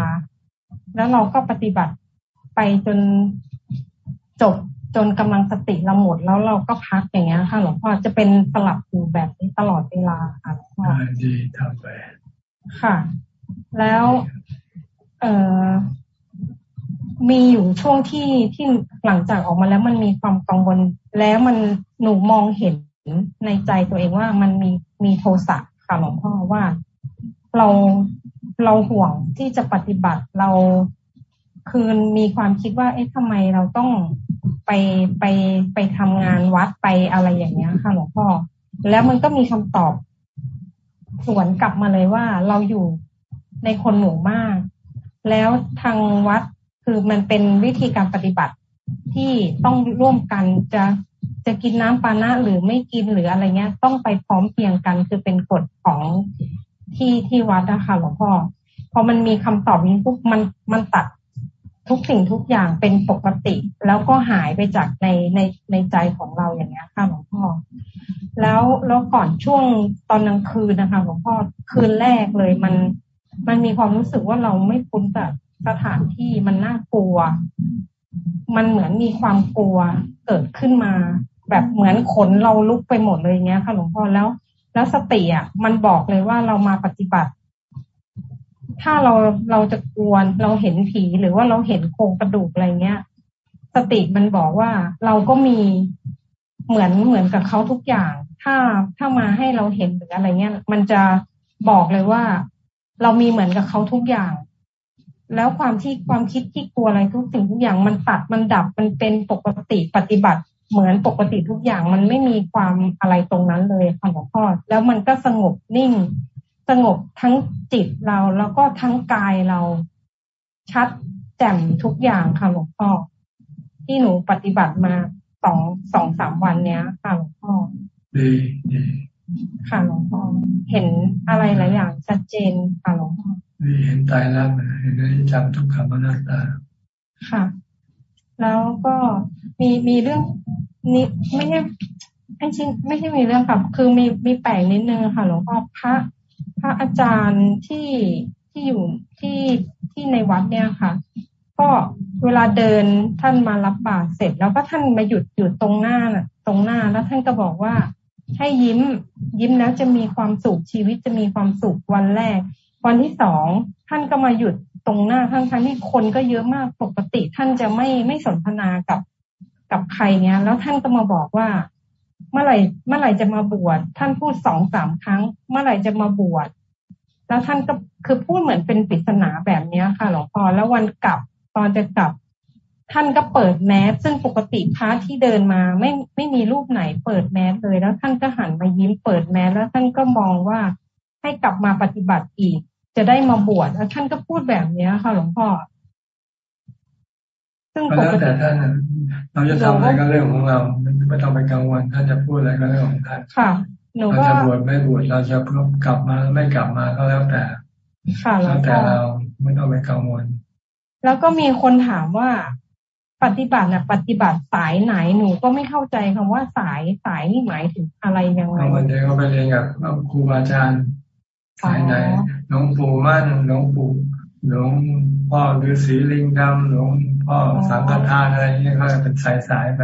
แล้วเราก็ปฏิบัติไปจนจบ จนกำลังสติเราหมดแล้วเราก็พักอย่างเงี้ยค่ะหลวงพ่อจะเป็นสลับอยู่แบบนี้ตลอดเวลาค่ะหลวงพ่อดีทำไปค่ะ แล้ว เอ่อมีอยู่ช่วงที่ที่หลังจากออกมาแล้วมันมีความกังวลแล้วมันหนูมองเห็นในใจตัวเองว่ามันมีมีโทสะค่ะหลวงพ่อว่าเราเราห่วงที่จะปฏิบัติเราคือมีความคิดว่า เอ๊ะทำไมเราต้อง ไปไปไปทำงานวัดไปอะไรอย่างเงี้ยค่ะหลวงพ่อแล้วมันก็มีคำตอบสวนกลับมาเลยว่าเราอยู่ในคนหมู่มาก แล้วทางวัดคือมันเป็นวิธีการปฏิบัติที่ต้องร่วมกันจะจะกินน้ำปานะหรือไม่กินหรืออะไรเงี้ย ต้องไปพร้อมเพียงกันคือเป็นกฎของที่ที่วัดนะคะหลวงพ่อพอมันมีคำตอบนี้ปุ๊บมันมันตัด ทุกสิ่งทุกอย่างเป็นปกติ แล้วก็หายไปจากในในในใจของเราอย่างเงี้ยค่ะหลวงพ่อ แล้วแล้วก่อนช่วงตอนกลางคืนนะคะหลวงพ่อคืนแรกเลยมันมันมีความรู้สึกว่าเราไม่คุ้นจากสถานที่มันน่ากลัว มันเหมือนมีความกลัวเกิดขึ้นมา แบบเหมือนขนเราลุกไปหมดเลยเงี้ยค่ะหลวงพ่อแล้ว แล้วสติอะมันบอกเลยว่าเรามาปฏิบัติ ถ้าเราเราจะกวนเราเห็นผีหรือว่าเราเห็นโครงกระดูกอะไรเงี้ย สติมันบอกว่าเราก็มีเหมือนเหมือนกับเขาทุกอย่าง ถ้าถ้ามาให้เราเห็นหรืออะไรเงี้ยมันจะบอกเลยว่า เรามีเหมือนกับเขาทุกอย่าง แล้วความที่ความคิดที่กลัวอะไรทุกสิ่งทุกอย่างมันตัดมันดับมันเป็นปกติปฏิบัติเหมือนปกติทุกอย่างมันไม่มีความอะไรตรงนั้นเลยค่ะหลวงพ่อแล้วมันก็สงบนิ่ง สงบทั้งจิตเราแล้วก็ทั้งกายเราชัดแจ่มทุกอย่างค่ะหลวงพ่อที่หนูปฏิบัติมาสองสองสามวันเนี้ยค่ะหลวงพ่อดีดีค่ะหลวงพ่อเห็นอะไรหลายอย่างชัดเจนค่ะหลวงพ่อเห็นตายแล้วเห็นอนิจจังทุกขังอนัตตาค่ะ แล้วก็มีมีเรื่องนี้ไม่ใช่ไม่ใช่ไม่ใช่มีเรื่องกับคือมีมีแปลกนิดนึงค่ะหลวงพ่อพระ พระอาจารย์ที่ที่อยู่ที่ที่ในวัดเนี่ยค่ะ ก็เวลาเดินท่านมารับบาตรเสร็จ แล้วก็ท่านมาหยุดอยู่ตรงหน้าตรงหน้าแล้วท่านก็บอกว่า ให้ยิ้ม ยิ้มแล้วจะมีความสุขชีวิตจะมีความสุขวันแรก วันที่สองท่านก็มาหยุดตรงหน้าทั้งทั้งที่คนก็เยอะมากปกติท่านจะไม่ไม่สนทนากับกับใครเนี้ย แล้วท่านก็มาบอกว่า เมื่อไหร่เมื่อไหร่จะมาบวชท่านพูดสองสามครั้ง เมื่อไหร่จะมาบวชแล้วท่านก็คือพูดเหมือนเป็นปริศนาแบบเนี้ยค่ะหลวงพ่อแล้ววันกลับตอนจะกลับ ท่านก็เปิดแมสซึ่งปกติพระที่เดินมาไม่ไม่มีรูปไหนเปิดแมสเลยแล้วท่านก็หันมายิ้มเปิดแมสแล้วท่านก็มองว่าให้กลับมาปฏิบัติอีก จะได้มาบวชแล้วท่านก็พูดแบบนี้ค่ะหลวงพ่อ ซึ่งปกติท่านเราจะทำอะไรก็เรื่องของเรา ไม่ต้องไปกังวลท่านจะพูดอะไรก็เรื่องของท่านค่ะหนูเราจะบวชไม่บวชเราจะเพิ่มกลับมาไม่กลับมาก็แล้วแต่แล้วแต่เราไม่ต้องไปกังวล แล้วก็มีคนถามว่าปฏิบัตินะปฏิบัติสายไหนหนูก็ไม่เข้าใจคำว่าสายสายนี่หมายถึงอะไรยังไงวันเดียวก็ไปเรียนกับครูบาอาจารย์สายไหนหลวงปู่มั่นหลวงปู่หลวงพ่อฤาษีลิงดำหลวง พ่อสังฆทานอะไรนี่ก็เป็นสายสายไป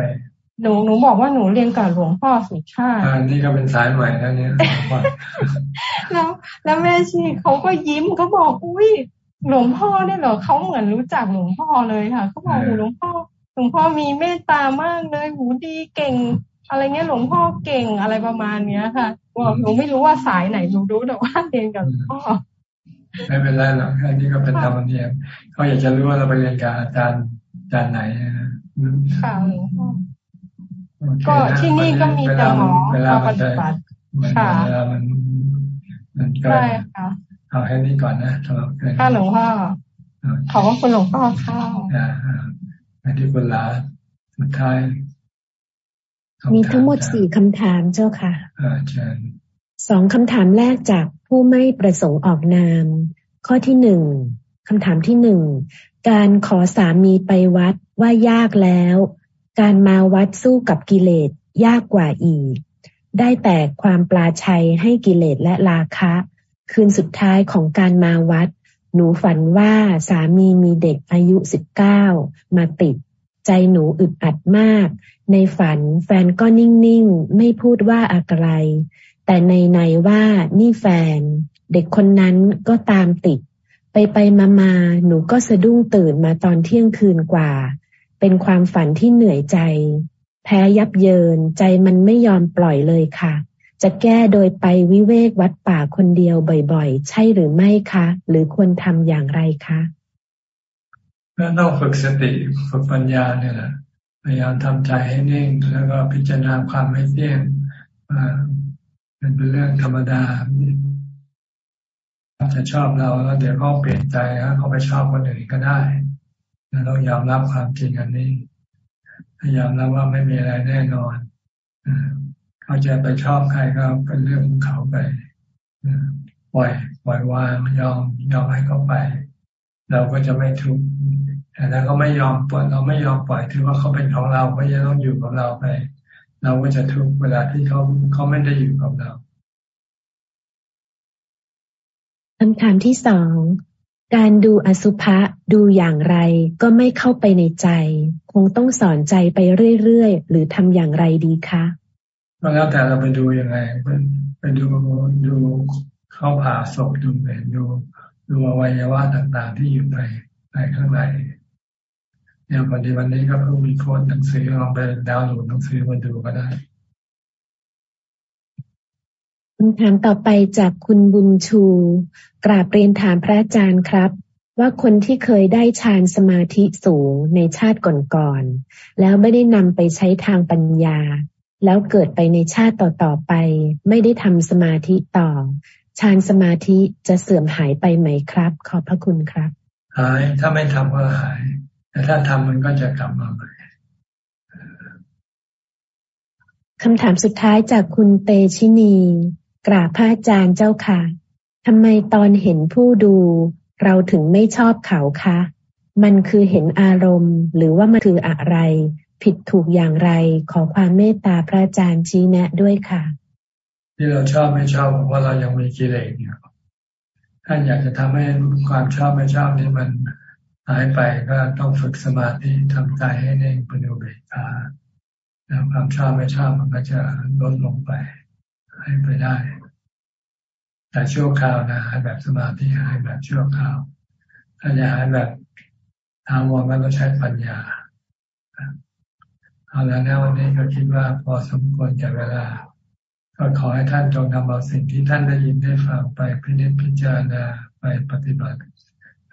หนูหนูบอกว่าหนูเรียนกับหลวงพ่อสุชาติอันนี้ก็เป็นสายใหม่แล้วเนี่ยแล้วแล้วแม่ชีเขาก็ยิ้มเขาบอกอุ้ยหลวงพ่อเนี่ยเหรอเขาเหมือนรู้จักหลวงพ่อเลยค่ะเขาบอกหลวงพ่อหลวงพ่อมีเมตตามากเลยหูดีเก่ง อะไรเงี้ยหลวงพ่อเก่งอะไรประมาณเนี้ยค่ะบอกหนูไม่รู้ว่าสายไหนหนูรู้แต่ว่าเรียนกับหลวงพ่อ ไม่เป็นไรหรอกอันนี้ก็เป็นธรรมเนียมเขาอยากจะรู้ว่าเราไปเรียนกับอาจารย์อาจารย์ไหนค่ะหลวงพ่อก็ที่นี่ก็มีแต่หมอเราปฏิบัติค่ะเวลามันมันก็เอาแค่นี้ก่อนนะสำหรับค่ะหลวงพ่อขอบคุณหลวงพ่อค่ะอ่าอันที่คุณลาสุดท้ายมีทั้งหมดสี่คำถามเจ้าค่ะอ่าเชิญสองคำถามแรกจาก ผู้ไม่ประสงค์ออกนาม ข้อที่หนึ่งคำถามที่หนึ่งการขอสามีไปวัดว่ายากแล้ว การมาวัดสู้กับกิเลสยากกว่าอีก ได้แต่ความปลาชัยให้กิเลสและราคะ คืนสุดท้ายของการมาวัด หนูฝันว่าสามีมีเด็กอายุสิบเก้ามาติด ใจหนูอึดอัดมาก ในฝันแฟนก็นิ่ง ๆ ไม่พูดว่าอะไร แต่ในในว่านี่แฟน เด็กคนนั้นก็ตามติด ไปไปมามาหนูก็สะดุ้งตื่นมาตอนเที่ยงคืนกว่า เป็นความฝันที่เหนื่อยใจ แพ้ยับเยินใจมันไม่ยอมปล่อยเลยค่ะ จะแก้โดยไปวิเวกวัดป่าคนเดียวบ่อยๆ ใช่หรือไม่คะ หรือควรทำอย่างไรคะก็ต้องฝึกสติฝึกปัญญาเนี่ยแหละพยายามทำใจให้นิ่ง แล้วก็พิจารณาความไม่เที่ยง มันเป็นเรื่องธรรมดาจะชอบเราแล้วเดี๋ยวก็เปลี่ยนใจเขาไปชอบคนอื่นก็ได้เรายอมรับความจริงอันนี้พยายามรับว่าไม่มีอะไรแน่นอนเขาจะไปชอบใครก็เป็นเรื่องของเขาไปปล่อยปล่อยวางยอมยอมให้เขาไป เราก็จะไม่ทุกข์แทแต่ถ้าเขาไม่ยอมปล่อยเราไม่ยอมปล่อยถือว่าเขาเป็นของเราเขาจะต้องอยู่กับเราไป เราก็จะทุกเวลาที่เขาเขาไม่ได้อยู่กับเราคำถามที่สองการดูอสุภะดูอย่างไรก็ไม่เข้าไปในใจ คงต้องสอนใจไปเรื่อยๆ หรือทำอย่างไรดีคะก็แล้วแต่เราไปดูยังไงไปไปดูดูเข้าผ่าศพดูไปดูดูอวัยวะต่างๆที่อยู่ในในข้างใน เนี่ยพอดีวันนี้ก็เพิ่งมีโค้ดหนังสือลองไปดาวน์โหลดหนังสือมาดูก็ได้คำถามต่อไปจากคุณบุญชู กราบเรียนถามพระอาจารย์ครับ ว่าคนที่เคยได้ฌานสมาธิสูงในชาติก่อนๆแล้วไม่ได้นำไปใช้ทางปัญญา แล้วเกิดไปในชาติต่อๆไป ไม่ได้ทำสมาธิต่อฌานสมาธิจะเสื่อมหายไปไหมครับ ขอบพระคุณครับ หายถ้าไม่ทำก็หาย แต่ถ้าทำมันก็จะกลับมาใหม่คำถามสุดท้ายจากคุณเตชินี กราบพระอาจารย์เจ้าค่ะทำไมตอนเห็นผู้ดู เราถึงไม่ชอบเขาคะ มันคือเห็นอารมณ์ หรือว่ามันคืออะไร ผิดถูกอย่างไร ขอความเมตตาพระอาจารย์ชี้แนะด้วยค่ะ ที่เราชอบไม่ชอบเพราะเรายังมีกิเลสอยู่ถ้าอยากจะทำให้ความชอบไม่ชอบนี้มัน หายไปก็ต้องฝึกสมาธิทำใจให้เน่งเป็นอุเบกขาแล้วความชอบไม่ชอบมันก็จะลดลงไปให้ไปได้ แต่ชั่วคราวนะหายแบบสมาธิหายแบบชั่วคราวถ้าจะหายแบบทางวันมันต้องใช้ปัญญาเอาแล้วนะวันนี้ก็คิดว่าพอสมควรแก่เวลา ก็ขอให้ท่านจงนำเอาสิ่งที่ท่านได้ยินได้ฟังไปพิจิตพิจารณาไปปฏิบัติ